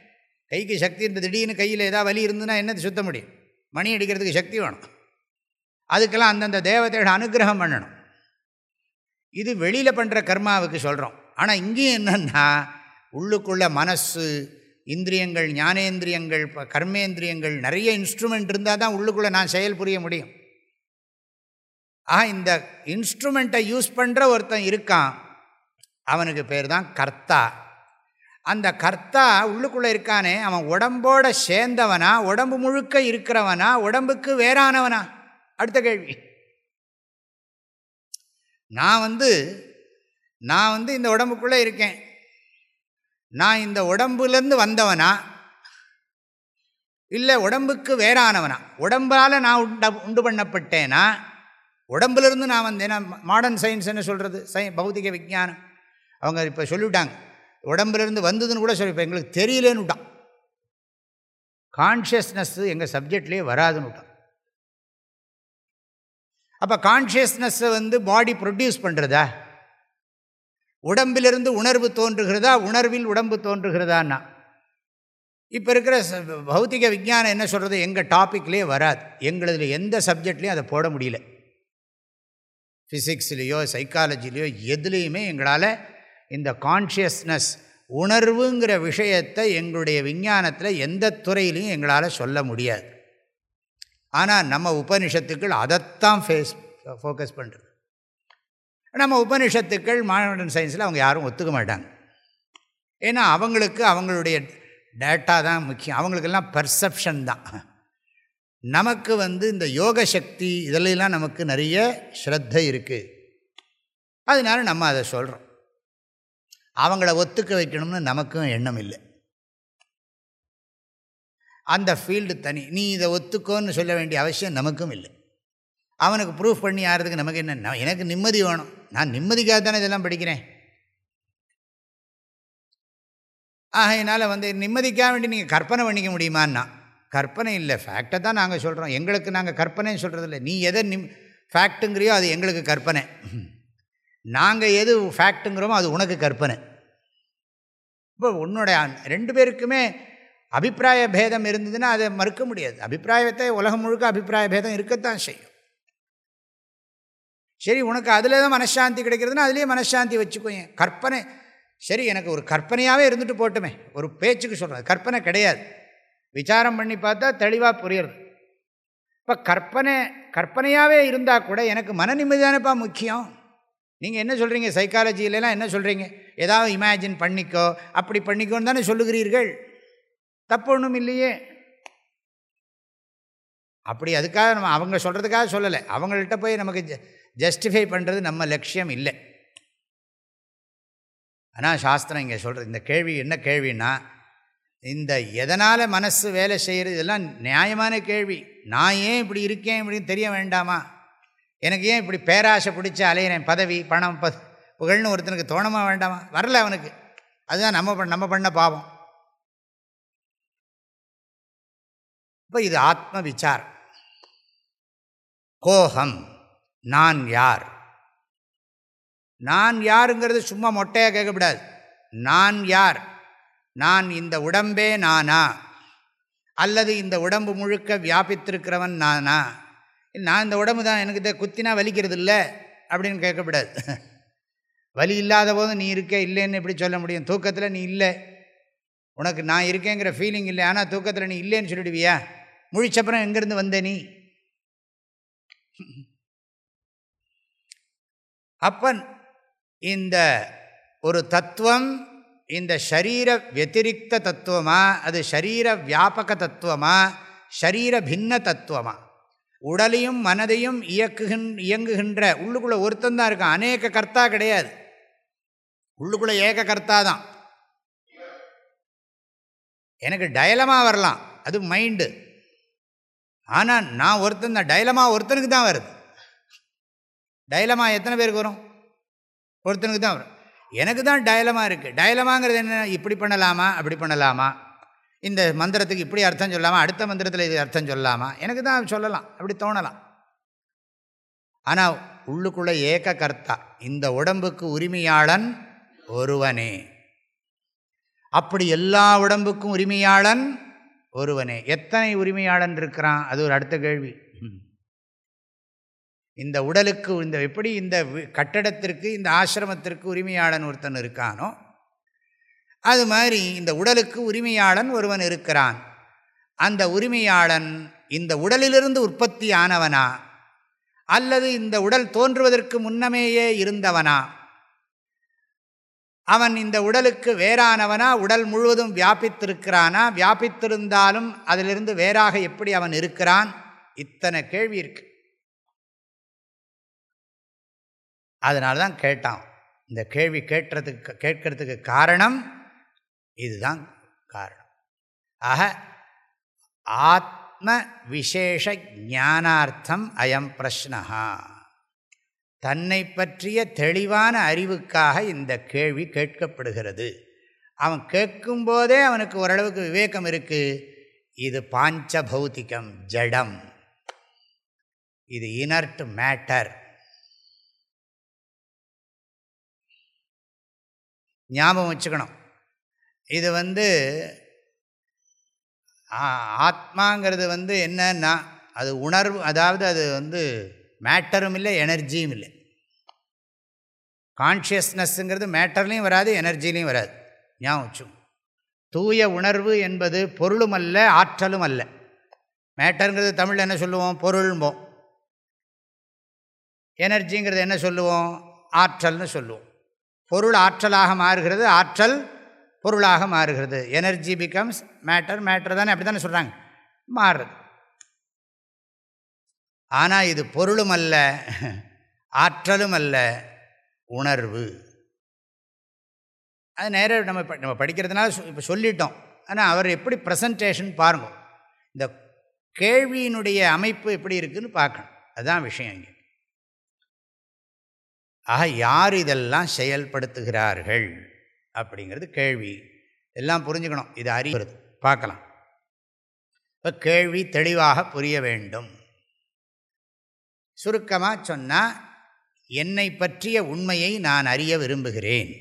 கைக்கு சக்தி இருந்து திடீர்னு கையில் ஏதாவது வலி இருந்துன்னா என்னது சுத்த முடியும்? மணி அடிக்கிறதுக்கு சக்தி வேணும். அதுக்கெல்லாம் அந்தந்த தேவதையோட அனுகிரகம் பண்ணணும். இது வெளியில் பண்ணுற கர்மாவுக்கு சொல்கிறோம் ஆனால் இங்கேயும் என்னென்னா உள்ளுக்குள்ள மனசு இந்திரியங்கள் ஞானேந்திரியங்கள் கர்மேந்திரியங்கள் நிறைய இன்ஸ்ட்ருமெண்ட் இருந்தால் தான் உள்ளுக்குள்ளே நான் செயல் புரிய முடியும். ஆக இந்த இன்ஸ்ட்ருமெண்ட்டை யூஸ் பண்ணுற ஒருத்தன் இருக்கான். அவனுக்கு பேர் தான் கர்த்தா. அந்த கர்த்தா உள்ளுக்குள்ளே இருக்கானே அவன் உடம்போட சேர்ந்தவனா உடம்பு முழுக்க இருக்கிறவனா உடம்புக்கு வேறானவனா? அடுத்த கேள்வி. நான் வந்து நான் வந்து இந்த உடம்புக்குள்ளே இருக்கேன். நான் இந்த உடம்புலேருந்து வந்தவனா? இல்லை உடம்புக்கு வேறானவனா? உடம்பால் நான் உண்ட உண்டு பண்ணப்பட்டேனா? உடம்புலேருந்து நான் வந்தேன்னா மாடர்ன் சயின்ஸ் என்ன சொல்கிறது சை பௌத்திக விஜானம் அவங்க இப்போ சொல்லிவிட்டாங்க. உடம்புலேருந்து வந்ததுன்னு கூட சொல்லி இப்போ எங்களுக்கு தெரியலேன்னு விட்டான் கான்ஷியஸ்னஸ் எங்கள் சப்ஜெக்ட்லேயே வராதுன்னு விட்டான் அப்போ கான்ஷியஸ்னஸ்ஸை வந்து பாடி ப்ரொடியூஸ் பண்ணுறதா உடம்பிலிருந்து உணர்வு தோன்றுகிறதா? உணர்வில் உடம்பு தோன்றுகிறதான்னா. இப்போ இருக்கிற பௌத்திக விஜானம் என்ன சொல்கிறது எங்கள் டாப்பிக்லேயே வராது. எங்களதில் எந்த சப்ஜெக்ட்லேயும் அதை போட முடியல. ஃபிசிக்ஸ்லேயோ சைக்காலஜிலேயோ எதுலேயுமே எங்களால் இந்த கான்ஷியஸ்னஸ் உணர்வுங்கிற விஷயத்தை எங்களுடைய விஞ்ஞானத்தில் எந்த துறையிலையும் எங்களால் சொல்ல முடியாது. ஆனால் நம்ம உபனிஷத்துக்கள் அதைத்தான் ஃபேஸ் ஃபோக்கஸ் பண்ணுறது நம்ம உபனிஷத்துக்கள் மாடர்ன் சயின்ஸில் அவங்க யாரும் ஒத்துக்க மாட்டாங்க. ஏன்னா அவங்களுக்கு அவங்களுடைய டேட்டா தான் முக்கியம். அவங்களுக்கெல்லாம் பர்செப்ஷன் தான். நமக்கு வந்து இந்த யோக சக்தி இதிலெல்லாம் நமக்கு நிறைய ஸ்ரத்தை இருக்குது அதனால நம்ம அதை சொல்கிறோம் அவங்கள ஒத்துக்க வைக்கணும்னு நமக்கும் எண்ணம் இல்லை. அந்த ஃபீல்டு தனி. நீ இதை ஒத்துக்கோன்னு சொல்ல வேண்டிய அவசியம் நமக்கும் இல்லை. அவனுக்கு ப்ரூஃப் பண்ணி ஆகிறதுக்கு நமக்கு என்ன? எனக்கு நிம்மதி வேணும். நான் நிம்மதிக்காக தானே இதெல்லாம் படிக்கிறேன். ஆகையினால் வந்து நிம்மதிக்காக வேண்டி நீங்கள் கற்பனை பண்ணிக்க முடியுமான்னா கற்பனை இல்லை ஃபேக்டை தான் நாங்கள் சொல்கிறோம் எங்களுக்கு நாங்கள் கற்பனைன்னு சொல்கிறது இல்லை நீ எதை நிம் ஃபேக்ட்டுங்கிறியோ அது எங்களுக்கு கற்பனை. நாங்கள் எது ஃபேக்ட்டுங்கிறோமோ அது உனக்கு கற்பனை. இப்போ உன்னுடைய ரெண்டு பேருக்குமே அபிப்பிராய பேதம் இருந்ததுன்னா அதை மறுக்க முடியாது. அபிப்பிராயத்தை உலகம் முழுக்க அபிப்பிராய பேதம் இருக்கத்தான் செய்யும். சரி உனக்கு அதில் தான் மனசாந்தி கிடைக்கிறதுனா அதுலேயே மனசாந்தி வச்சுக்கோங்க கற்பனை சரி எனக்கு ஒரு கற்பனையாகவே இருந்துட்டு போட்டுமே. ஒரு பேச்சுக்கு சொல்கிறது கற்பனை கிடையாது. விசாரம் பண்ணி பார்த்தா தெளிவாக புரியுறது. இப்போ கற்பனை கற்பனையாகவே இருந்தால் கூட எனக்கு மன நிம்மதியானப்பா முக்கியம்? நீங்கள் என்ன சொல்கிறீங்க சைக்காலஜியிலலாம் என்ன சொல்கிறீங்க ஏதாவது இமேஜின் பண்ணிக்கோ. அப்படி பண்ணிக்கோன்னு தானே சொல்லுகிறீர்கள். தப்பு ஒன்றும் இல்லையே. அப்படி அதுக்காக நம்ம அவங்க சொல்கிறதுக்காக சொல்லலை. அவங்கள்ட்ட போய் நமக்கு ஜஸ்டிஃபை பண்ணுறது நம்ம லட்சியம் இல்லை. ஆனால் சாஸ்திரம் இங்கே சொல்கிறது இந்த கேள்வி என்ன கேள்வின்னா இந்த எதனால் மனசு வேலை செய்கிறது இதெல்லாம் நியாயமான கேள்வி. நான் ஏன் இப்படி இருக்கேன் இப்படின்னு தெரிய வேண்டாமா? எனக்கு ஏன் இப்படி பேராசை பிடிச்சி அலையிறேன்? பதவி பணம் ப புகழ்னு ஒருத்தனுக்கு தோணமா வேண்டாமா? வரல அவனுக்கு. அதுதான் நம்ம நம்ம பண்ண பாவம். இப்போ இது ஆத்ம விசார் கோஹம். நான் யார்? நான் யாருங்கிறது சும்மா மொட்டையாக கேட்கக்கூடாது நான் யார்? நான் இந்த உடம்பே நானா? அல்லது இந்த உடம்பு முழுக்க வியாபித்திருக்கிறவன் நானா? நான் இந்த உடம்பு தான் எனக்கு இதை குத்தினா வலிக்கிறது இல்லை அப்படின்னு கேட்கக்கூடாது வலி இல்லாத போது நீ இருக்க இல்லைன்னு எப்படி சொல்ல முடியும்? தூக்கத்தில் நீ இல்லை. உனக்கு நான் இருக்கேங்கிற ஃபீலிங் இல்லை. ஆனால் தூக்கத்தில் நீ இல்லைன்னு சொல்லிடுவியா? முழிச்சப்புறம் எங்கேருந்து வந்த நீ? அப்பன் இந்த ஒரு தத்துவம் இந்த ஷரீர வத்திரிக்த தத்துவமா அது ஷரீர வியாபக தத்துவமா ஷரீர பின்ன தத்துவமா? உடலையும் மனதையும் இயக்குகின் இயங்குகின்ற உள்ளுக்குள்ளே ஒருத்தன் தான் இருக்கான். அநேக கர்த்தா கிடையாது. உள்ளுக்குள்ளே ஏக கர்த்தா தான். எனக்கு டயலமா வரலாம். அது மைண்டு ஆனால் நான் ஒருத்தன் தான். டைலமா ஒருத்தனுக்கு தான் வருது. டைலமா எத்தனை பேருக்கு வரும்? ஒருத்தனுக்கு தான் வரும். எனக்கு தான் டயலமா இருக்குது டயலமாங்கிறது என்ன? இப்படி பண்ணலாமா? அப்படி பண்ணலாமா? இந்த மந்திரத்துக்கு இப்படி அர்த்தம் சொல்லாமா? அடுத்த மந்திரத்தில் இது அர்த்தம் சொல்லாமா? எனக்கு தான் சொல்லலாம். அப்படி தோணலாம். ஆனால் உள்ளுக்குள்ளே ஏக கர்த்தா இந்த உடம்புக்கு உரிமையாளன் ஒருவனே. அப்படி எல்லா உடம்புக்கும் உரிமையாளன் ஒருவனே. எத்தனை உரிமையாளன் இருக்கிறான்? அது ஒரு அடுத்த கேள்வி. இந்த உடலுக்கு இந்த எப்படி இந்த கட்டடத்திற்கு இந்த ஆசிரமத்திற்கு உரிமையாளன் ஒருத்தன் இருக்கானோ அது மாதிரி இந்த உடலுக்கு உரிமையாளன் ஒருவன் இருக்கிறான். அந்த உரிமையாளன் இந்த உடலிலிருந்து உற்பத்தி ஆனவனா? அல்லது இந்த உடல் தோன்றுவதற்கு முன்னமேயே இருந்தவனா? அவன் இந்த உடலுக்கு வேறானவனா? உடல் முழுவதும் வியாபித்திருக்கிறானா? வியாபித்திருந்தாலும் அதிலிருந்து வேறாக எப்படி அவன் இருக்கிறான்? இத்தனை கேள்வி இருக்குது அதனால தான் கேட்டான். இந்த கேள்வி கேட்டுறதுக்கு கேட்கறதுக்கு காரணம் இதுதான் காரணம். ஆக ஆத்ம விசேஷ ஞானார்த்தம் அயம் பிரஷ்னஹா. தன்னை பற்றிய தெளிவான அறிவுக்காக இந்த கேள்வி கேட்கப்படுகிறது. அவன் கேட்கும்போதே அவனுக்கு ஓரளவுக்கு விவேகம் இருக்குது இது பாஞ்ச பௌத்திகம் ஜடம். இது இனர்ட் மேட்டர் ஞாபகம் வச்சுக்கணும். இது வந்து ஆத்மாங்கிறது வந்து என்னன்னா அது உணர்வு அதாவது அது வந்து மேட்டரும் இல்லை எனர்ஜியும் இல்லை. கான்ஷியஸ்னஸ்ங்கிறது மேட்டர்லேயும் வராது எனர்ஜிலையும் வராது. ஞாபகம் தூய உணர்வு என்பது பொருளும் அல்ல ஆற்றலும் அல்ல. மேட்டருங்கிறது தமிழில் என்ன சொல்லுவோம்? பொருள்போம் எனர்ஜிங்கிறது என்ன சொல்லுவோம்? ஆற்றல்னு சொல்லுவோம். பொருள் ஆற்றலாக மாறுகிறது ஆற்றல் பொருளாக மாறுகிறது. எனர்ஜி பிகம்ஸ் மேட்டர் மேட்டர் தானே அப்படி தானே சொல்கிறாங்க மாறுறது ஆனால் இது பொருளும் அல்ல ஆற்றலும் அல்ல உணர்வு. அது நேராக நம்ம நம்ம படிக்கிறதுனால இப்போ சொல்லிட்டோம். ஆனால் அவர் எப்படி ப்ரெசன்டேஷன் பாருங்க. இந்த கேள்வியினுடைய அமைப்பு எப்படி இருக்குதுன்னு பார்க்கணும். அதுதான் விஷயம் இங்கே. ஆக யார் இதெல்லாம் செயல்படுத்துகிறார்கள் அப்படிங்கிறது கேள்வி. எல்லாம் புரிஞ்சுக்கணும். இது அறிவுறது பார்க்கலாம். இப்போ கேள்வி தெளிவாக புரிய வேண்டும். சுருக்கமாக சொன்னால் என்னை பற்றிய உண்மையை நான் அறிய விரும்புகிறேன்.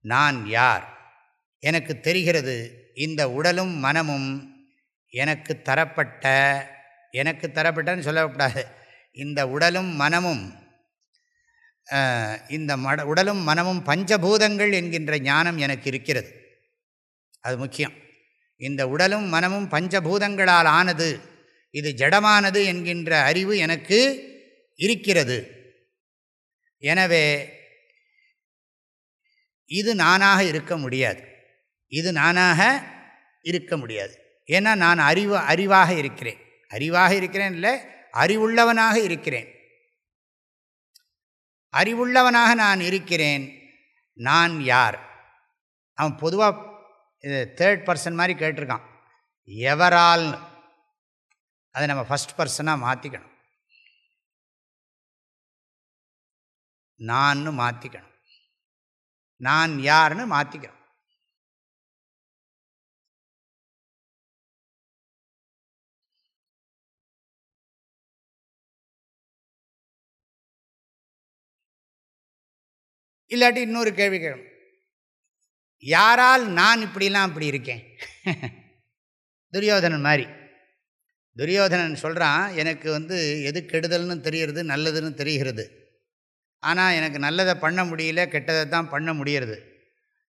நான் யார்? எனக்கு தெரிகிறது இந்த உடலும் மனமும் எனக்கு தரப்பட்ட எனக்கு தரப்பட்டன்னு சொல்லக்கூடாது. இந்த உடலும் மனமும் இந்த மட உடலும் மனமும் பஞ்சபூதங்கள் என்கின்ற ஞானம் எனக்கு இருக்கிறது. அது முக்கியம். இந்த உடலும் மனமும் பஞ்சபூதங்களால் ஆனது இது ஜடமானது என்கின்ற அறிவு எனக்கு இருக்கிறது. எனவே இது நானாக இருக்க முடியாது. இது நானாக இருக்க முடியாது. ஏன்னா நான் அறிவு அறிவாக இருக்கிறேன். அறிவாக இருக்கிறேன் இல்லை அறிவுள்ளவனாக இருக்கிறேன். அறிவுள்ளவனாக நான் இருக்கிறேன். நான் யார்? அவன் பொதுவாக இது தேர்ட் பர்சன் மாதிரி கேட்டிருக்கான். எவரால்? அதை நம்ம ஃபஸ்ட் பர்சனாக மாற்றிக்கணும் நான்னு மாற்றிக்கணும் நான் யாருன்னு மாற்றிக்கணும் இல்லாட்டி இன்னொரு கேள்வி கேட்கணும் யாரால் நான் இப்படிலாம் இப்படி இருக்கேன்? துரியோதனன் மாதிரி. துரியோதனன் சொல்கிறான் எனக்கு வந்து எது கெடுதல்னு தெரிகிறது நல்லதுன்னு தெரிகிறது. ஆனால் எனக்கு நல்லதை பண்ண முடியல கெட்டதை தான் பண்ண முடியறது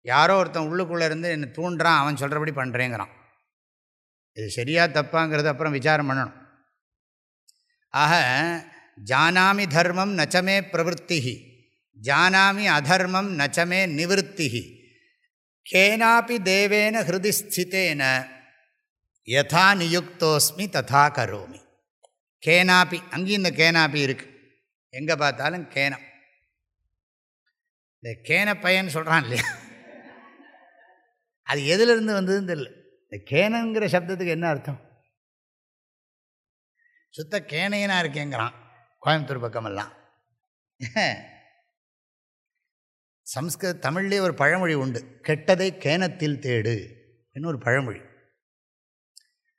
யாரோ ஒருத்தன் உள்ளுக்குள்ளே இருந்து என்னை தூண்டுறான் அவன் சொல்கிறபடி பண்ணுறேங்கிறான் இது சரியாக தப்பாங்கிறது அப்புறம் விசாரம் பண்ணணும். ஆக ஜானாமி தர்மம் நச்சமே பிரவருத்திகி ஜானாமி அதர்மம் நச்சமே நிவத்தி கேனாப்பி தேவேன ஹிருதி யதா நியுக்தோஸ்மி ததா கரோமி கேனாப்பி அங்கேயும் இந்த கேனாப்பி இருக்குது எங்கே பார்த்தாலும் கேனம் இந்த கேன பையன் சொல்கிறான் இல்லையா? அது எதுலேருந்து வந்ததுன்னு தெரியல. இந்த கேனங்கிற சப்தத்துக்கு என்ன அர்த்தம்? சுத்த கேனையனாக இருக்கேங்கிறான் கோயம்புத்தூர் பக்கமெல்லாம். சம்ஸ்கிருத தமிழ்லேயே ஒரு பழமொழி உண்டு. கெட்டதை கேனத்தில் தேடு ஒரு பழமொழி.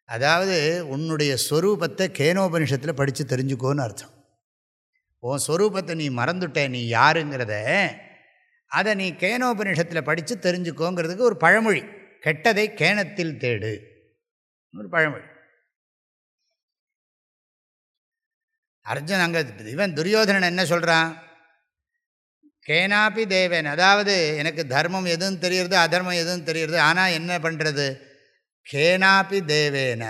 அதாவது உன்னுடைய ஸ்வரூபத்தை கேனோபனிஷத்தில் படித்து தெரிஞ்சுக்கோன்னு அர்த்தம். உன் ஸ்வரூபத்தை நீ மறந்துட்ட நீ யாருங்கிறத அதை நீ கேனோபனிஷத்தில் படித்து தெரிஞ்சுக்கோங்கிறதுக்கு ஒரு பழமொழி. கெட்டதை கேனத்தில் தேடு ஒரு பழமொழி. அர்ஜுன் அங்கே இவன் துரியோதனன் என்ன சொல்கிறான் கேனாப்பி தேவேன். அதாவது எனக்கு தர்மம் எதுவும் தெரியுறது அதர்மம் எதுவும் தெரியுறது ஆனால் என்ன பண்ணுறது கேனாப்பி தேவேன.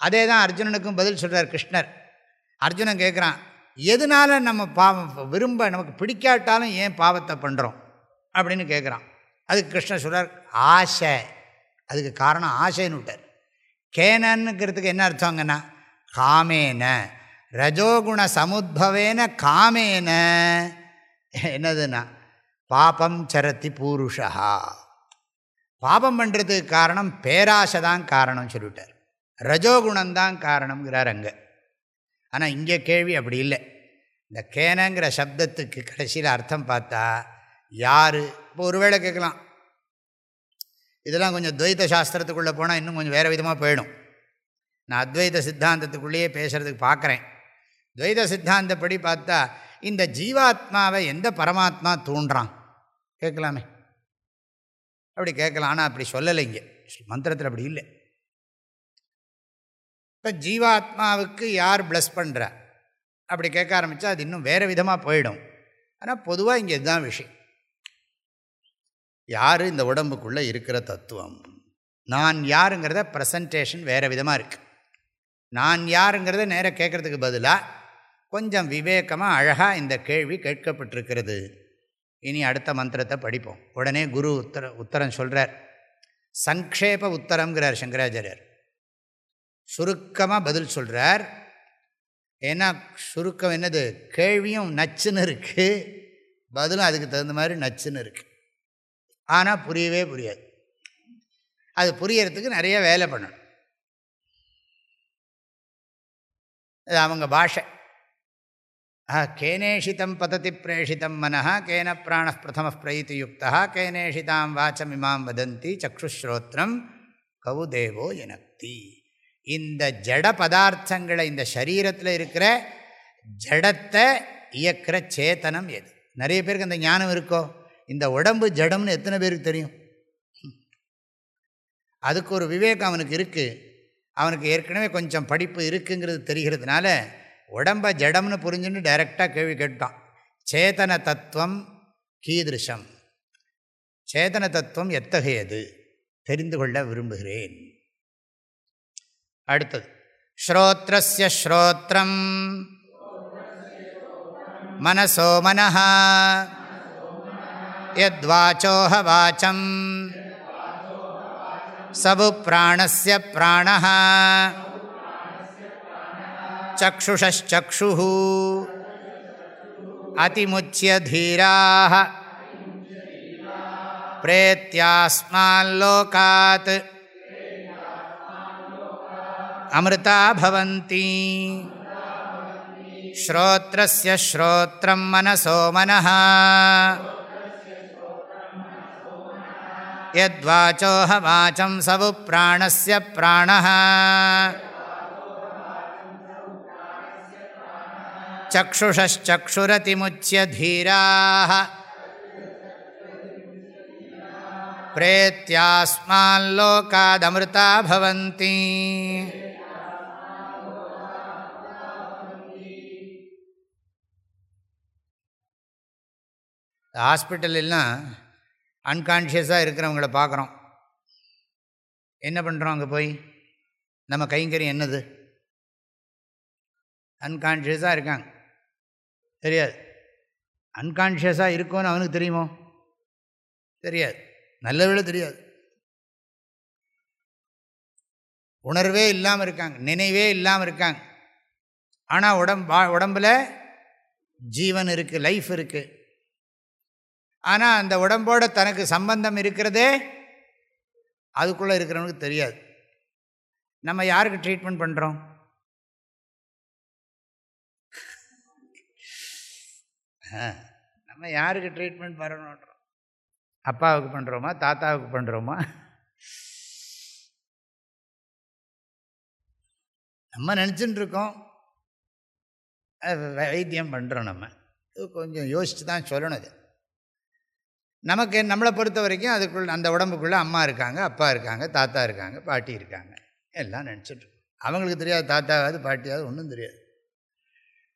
அதே தான் அர்ஜுனனுக்கும் பதில் சொல்கிறார் கிருஷ்ணர். அர்ஜுனன் கேட்குறான் எதனால் நம்ம பாவம் விரும்ப நமக்கு பிடிக்காட்டாலும் ஏன் பாவத்தை பண்ணுறோம் அப்படின்னு கேட்குறான் அதுக்கு கிருஷ்ணர் சொல்கிறார் ஆசை. அதுக்கு காரணம் ஆசைன்னு விட்டார். கேனன்னுங்கிறதுக்கு என்ன அர்த்தங்கண்ணா காமேன. ரஜோகுண சமுத்பவேன காமேன. என்னதுன்னா பாபம் சரத்தி பூருஷா. பாபம் பண்ணுறதுக்கு காரணம் பேராசை தான் காரணம் சொல்லிவிட்டார் ரஜோகுணந்தான் காரணம்ங்கிறார் அங்கே. ஆனால் இங்கே கேள்வி அப்படி இல்லை. இந்த கேனங்கிற சப்தத்துக்கு கடைசியில் அர்த்தம் பார்த்தா யார்? இப்போ ஒருவேளை கேட்கலாம். இதெல்லாம் கொஞ்சம் துவைத்த சாஸ்திரத்துக்குள்ளே போனால் இன்னும் கொஞ்சம் வேறு விதமாக போயிடும். நான் அத்வைத சித்தாந்தத்துக்குள்ளேயே பேசுகிறதுக்கு பார்க்குறேன். துவைத சித்தாந்தப்படி பார்த்தா இந்த ஜீவாத்மாவை எந்த பரமாத்மா தூண்டுறான்? கேட்கலாமே. அப்படி கேட்கலாம். ஆனால் அப்படி சொல்லலை இங்கே. மந்திரத்தில் அப்படி இல்லை. இப்போ ஜீவாத்மாவுக்கு யார் ப்ளஸ் பண்ணுற அப்படி கேட்க ஆரம்பித்தா அது இன்னும் வேறு விதமாக போயிடும். ஆனால் பொதுவாக இங்கே இதுதான் விஷயம். யார் இந்த உடம்புக்குள்ளே இருக்கிற தத்துவம்? நான் யாருங்கிறத ப்ரெசன்டேஷன் வேறு விதமாக இருக்குது நான் யாருங்கிறத நேராக கேட்குறதுக்கு பதிலாக கொஞ்சம் விவேகமாக அழகாக இந்த கேள்வி கேட்கப்பட்டிருக்கிறது. இனி அடுத்த மந்திரத்தை படிப்போம். உடனே குரு உத்தர உத்தரம் சொல்கிறார் சங்கேப உத்தரங்கிறார் சங்கராச்சாரியர். சுருக்கமாக பதில் சொல்கிறார் ஏன்னா சுருக்கம் என்னது? கேள்வியும் நச்சுன்னு இருக்குது பதிலும் அதுக்கு தகுந்த மாதிரி நச்சுன்னு இருக்குது ஆனால் புரியவே புரியாது. அது புரியறதுக்கு நிறைய வேலை பண்ணணும். அது அவங்க பாஷை. கேனேஷிதம் பததி பிரேஷிதம் மனஹா கேன பிராண பிரதம பிரீத்தியுக்தா கேனேஷிதாம் வாச்சமிமாம் வதந்தி சக்ஷுஸ்ரோத்திரம் கவுதேவோ எனக்தி இந்த ஜட பதார்த்தங்களை இந்த சரீரத்தில் இருக்கிற ஜடத்தை இயக்கிற சேத்தனம் எது? நிறைய பேருக்கு அந்த ஞானம் இருக்கோ? இந்த உடம்பு ஜடம்னு எத்தனை பேருக்கு தெரியும்? அதுக்கு ஒரு விவேகம் அவனுக்கு இருக்குது அவனுக்கு ஏற்கனவே கொஞ்சம் படிப்பு இருக்குங்கிறது தெரிகிறதுனால உடம்பை ஜடம்னு புரிஞ்சுன்னு டைரெக்டாக கேள்வி கேட்டான் சேதன தத்துவம் கீதிருஷம். சேதன தத்துவம் எத்தகையது? தெரிந்து கொள்ள விரும்புகிறேன். அடுத்தது. ஸ்ரோத்ரஸ்ய ஸ்ரோத்ரம். மனசோ மன யத்வாச்சோஹ வாச்சம். சபு பிராணஸ்ய பிராணः चक्षुषश्चक्षुः अतिमुच्य धीराः प्रेत्यास्माल्लोकात् अमृता भवन्ति श्रोत्रस्य श्रोत्रं मनसो मनः यद्वाचोह वाचं सवु प्राणस्य प्राणः चक्षुषश्चक्षुरतिमुच्य धीराः प्रेत्यास्माल्लोकादमृता भवन्ति ஹாஸ்பிட்டல்லாம் அன்கான்ஷியஸாக இருக்கிறவங்கள பார்க்குறோம் என்ன பண்ணுறோம் அங்கே போய் நம்ம கைங்கரியம் என்னது அன்கான்ஷியஸாக இருக்காங்க தெரியாது. அன்கான்ஷியஸாக இருக்கும்னு அவனுக்கு தெரியுமோ? தெரியாது. நல்ல வேலை தெரியாது. உணர்வே இல்லாமல் இருக்காங்க. நினைவே இல்லாமல் இருக்காங்க. ஆனால் உடம்பு உடம்பில் ஜீவன் இருக்குது லைஃப் இருக்குது ஆனால் அந்த உடம்போட தனக்கு சம்பந்தம் இருக்கிறதே அதுக்குள்ளே இருக்கிறவனுக்கு தெரியாது. நம்ம யாருக்கு ட்ரீட்மெண்ட் பண்ணுறோம் நம்ம யாருக்கு ட்ரீட்மெண்ட் பண்ணணுன்றோம்? அப்பாவுக்கு பண்ணுறோமா தாத்தாவுக்கு பண்ணுறோமா நம்ம நினச்சின்னு இருக்கோம் வைத்தியம் பண்ணுறோம் நம்ம. இது கொஞ்சம் யோசித்து தான் சொல்லணும் அது நமக்கு நம்மளை பொறுத்த வரைக்கும் அதுக்குள்ள அந்த உடம்புக்குள்ளே அம்மா இருக்காங்க அப்பா இருக்காங்க தாத்தா இருக்காங்க பாட்டி இருக்காங்க. எல்லாம் நினச்சிட்ருக்கோம் அவங்களுக்கு தெரியாது தாத்தாவது பாட்டியாவது ஒன்றும் தெரியாது.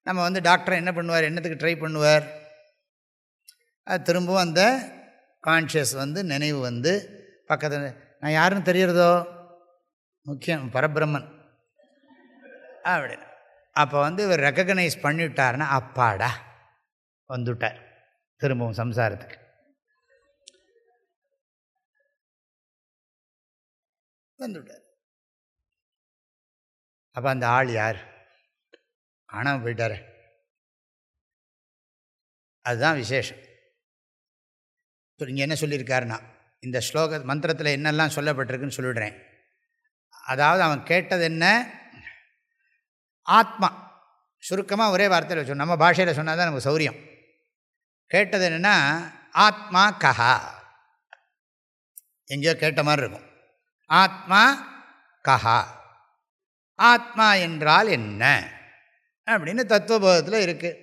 நம்ம வந்து டாக்டர் என்ன பண்ணுவார் என்னத்துக்கு ட்ரை பண்ணுவார்? அது திரும்பவும் அந்த கான்ஷியஸ் வந்து நினைவு வந்து பக்கத்தில் நான் யாருன்னு தெரியறதோ? முக்கியம் பரபிரம்மன். அப்படின்னு அப்போ வந்து இவர் ரெக்கக்னைஸ் பண்ணிவிட்டார்னா அப்பாடா வந்துட்டார். திரும்பவும் சம்சாரத்துக்கு. வந்துவிட்டார் அப்போ அந்த ஆள் யார்? ஆனால் போயிட்டார். அதுதான் விசேஷம். இப்போ இங்கே என்ன சொல்லியிருக்காருன்னா இந்த ஸ்லோக மந்திரத்தில் என்னெல்லாம் சொல்லப்பட்டிருக்குன்னு சொல்லிடுறேன். அதாவது அவன் கேட்டது என்ன? ஆத்மா. சுருக்கமாக ஒரே வார்த்தையில் சொன்ன நம்ம பாஷையில் சொன்னால் தான் நமக்கு சௌரியம். கேட்டது என்னென்னா ஆத்மா கஹா. எங்கேயோ கேட்ட மாதிரி இருக்கும். ஆத்மா கஹா. ஆத்மா என்றால் என்ன? அப்படின்னு தத்துவபோதத்தில் இருக்குது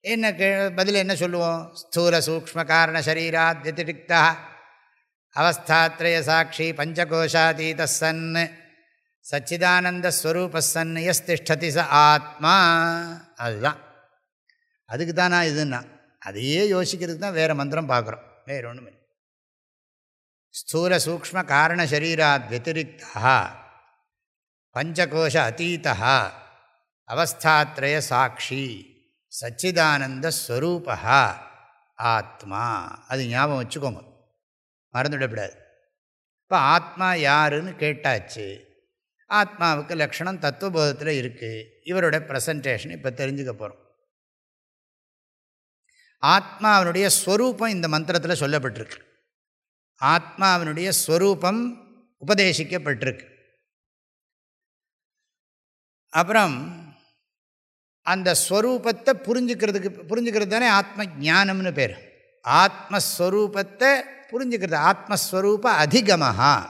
என்ன கே பதில் என்ன சொல்லுவோம்? ஸ்தூல சூக்ம காரண சரீராத்யதிரிக்தா அவஸ்தாத்ரய சாட்சி பஞ்சகோஷாதீத சன் சச்சிதானந்தஸ்வரூப சன் எஸ் திஷ்டதி ச ஆத்மா. அதுதான். அதுக்கு தானா இதுன்னா. அதையே யோசிக்கிறதுக்கு தான் வேறு மந்திரம் பார்க்குறோம். வேறு ஒன்றுமே ஸ்தூல சூக்ம காரண சரீராத் வத்திரிக்தா பஞ்சகோஷ அதீதா அவஸ்தாத்ரய சாட்சி சச்சிதானந்த ஸ்வரூபா ஆத்மா. அது ஞாபகம் வச்சுக்கோங்க. மறந்துவிடக்கூடாது இப்போ ஆத்மா யாருன்னு கேட்டாச்சு. ஆத்மாவுக்கு லக்ஷணம் தத்துவபோதத்தில் இருக்குது இவரோட ப்ரெசன்டேஷன் இப்போ தெரிஞ்சுக்க போகிறோம் ஆத்மாவினுடைய ஸ்வரூபம் இந்த மந்திரத்தில் சொல்லப்பட்டிருக்கு. ஆத்மாவினுடைய ஸ்வரூபம் உபதேசிக்கப்பட்டிருக்கு. அப்புறம் அந்த ஸ்வரூபத்தை புரிஞ்சுக்கிறதுக்கு புரிஞ்சுக்கிறது தானே ஆத்ம ஜானம்னு பேர். ஆத்மஸ்வரூபத்தை புரிஞ்சுக்கிறது ஆத்மஸ்வரூப அதிகமஹா.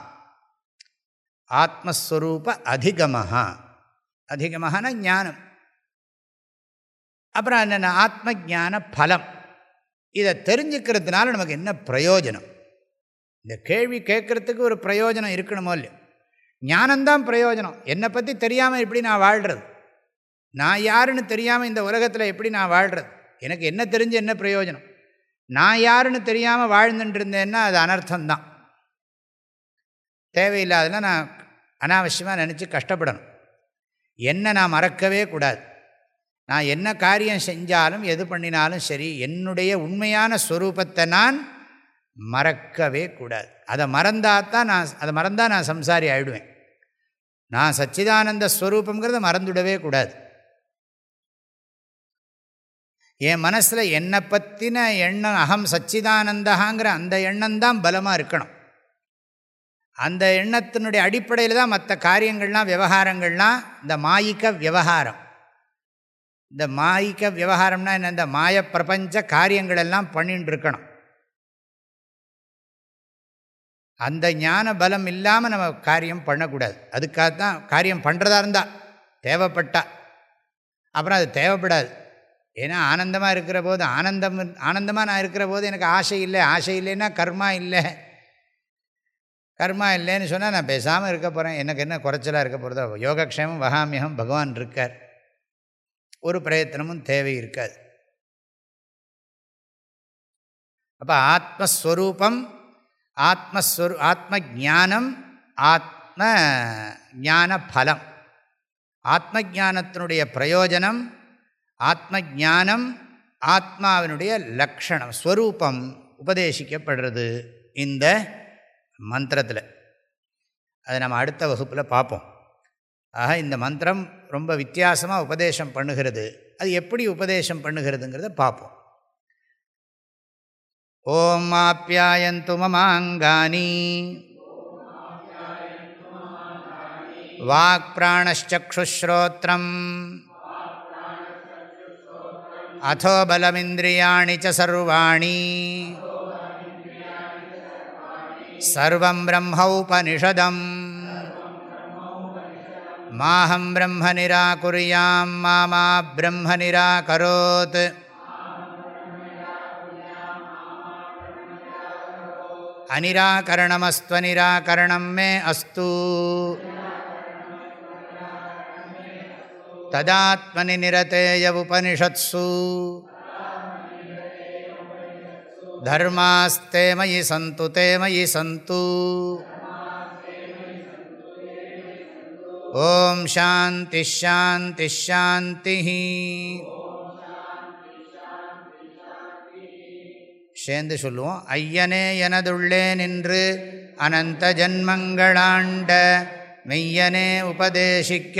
ஆத்மஸ்வரூப அதிகமஹா. அதிகமஹான ஞானம். அப்புறம் என்னென்ன ஆத்ம ஜான பலம். இதை தெரிஞ்சுக்கிறதுனால நமக்கு என்ன பிரயோஜனம்? இந்த கேள்வி கேட்குறதுக்கு ஒரு பிரயோஜனம் இருக்கணுமோ இல்லையோ? ஞானந்தான் பிரயோஜனம். என்னை பற்றி தெரியாமல் எப்படி நான் வாழ்கிறது நான் யாருன்னு தெரியாமல் இந்த உலகத்தில் எப்படி நான் வாழ்கிறது எனக்கு என்ன தெரிஞ்சு என்ன பிரயோஜனம்? நான் யாருன்னு தெரியாமல் வாழ்ந்துட்டு இருந்தேன்னா அது அனர்த்தம்தான். தேவையில்லாதெல்லாம் நான் அனாவசியமாக நினச்சி கஷ்டப்படணும். என்ன நான் மறக்கவே கூடாது. நான் என்ன காரியம் செஞ்சாலும் எது பண்ணினாலும் சரி என்னுடைய உண்மையான ஸ்வரூபத்தை நான் மறக்கவே கூடாது. அதை மறந்தால் தான் நான் அதை மறந்தால் நான் சம்சாரி ஆகிடுவேன் நான் சச்சிதானந்த ஸ்வரூபங்கிறத மறந்துடவே கூடாது. என் மனசில் என்னை பற்றின எண்ணம் அகம் சச்சிதானந்தகாங்கிற அந்த எண்ணம் தான் பலமாக இருக்கணும். அந்த எண்ணத்தினுடைய அடிப்படையில் தான் மற்ற காரியங்கள்லாம் விவகாரங்கள்லாம் இந்த மாயிக்க விவகாரம். இந்த மாயிக்க விவகாரம்னா என்ன? இந்த மாய பிரபஞ்ச காரியங்கள் எல்லாம் பண்ணிட்டு இருக்கணும் அந்த ஞான பலம் இல்லாமல் நம்ம காரியம் பண்ணக்கூடாது. அதுக்காக தான் காரியம் பண்ணுறதா இருந்தால் தேவைப்பட்டா. அப்புறம் அது தேவைப்படாது. ஏன்னா ஆனந்தமாக இருக்கிற போது ஆனந்தம் ஆனந்தமாக நான் இருக்கிற போது எனக்கு ஆசை இல்லை. ஆசை இல்லைன்னா கர்மா இல்லை. கர்மா இல்லைன்னு சொன்னால் நான் பேசாமல் இருக்க போகிறேன் எனக்கு என்ன குறைச்சலாக இருக்க போகிறதோ யோகக்ஷேமம் வகாமியம் பகவான் இருக்கார். ஒரு பிரயத்தனமும் தேவை இருக்காது. அப்போ ஆத்மஸ்வரூபம் ஆத்மஸ்வரு ஆத்ம ஜானம் ஆத்ம ஞான பலம் ஆத்ம ஜானத்தினுடைய பிரயோஜனம் ஆத்ம ஜானம் ஆத்மாவினுடைய லக்ஷணம் ஸ்வரூபம் உபதேசிக்கப்படுறது இந்த மந்திரத்தில். அதை நம்ம அடுத்த வகுப்பில் பார்ப்போம் ஆக இந்த மந்திரம் ரொம்ப வித்தியாசமாக உபதேசம் பண்ணுகிறது. அது எப்படி உபதேசம் பண்ணுகிறதுங்கிறத பார்ப்போம் ஓம் ஆப்யாயந்து மமாங்கானி. வாக் பிராணச்சக்ஷுஸ்ரோத்திரம் अथो बलमिन्द्रियाणि च सर्वाणि सर्वं ब्रह्मौपनिषदम् माहं ब्रह्म निराकुर्यां मा मा ब्रह्म निराकरोत् अनिराकरणमस्त्वनिराकरणं मे अस्तु ததாத்மனி நிரதேய உபனிஷத்சு தர்மாஸ்தே மயி சந்து தே மயி சந்து ஓம் சாந்தி ஷாந்தி ஷாந்தி சேர்ந்து சொல்லுவோம் ஐயனே எனதுள்ளே நின்று அனந்த ஜன்மங்களாண்ட மெய்யனே உபதேசிக்க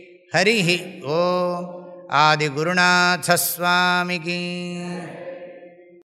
ஹரி ஓம் ஆதிகுருநாசஸ்வாமிகி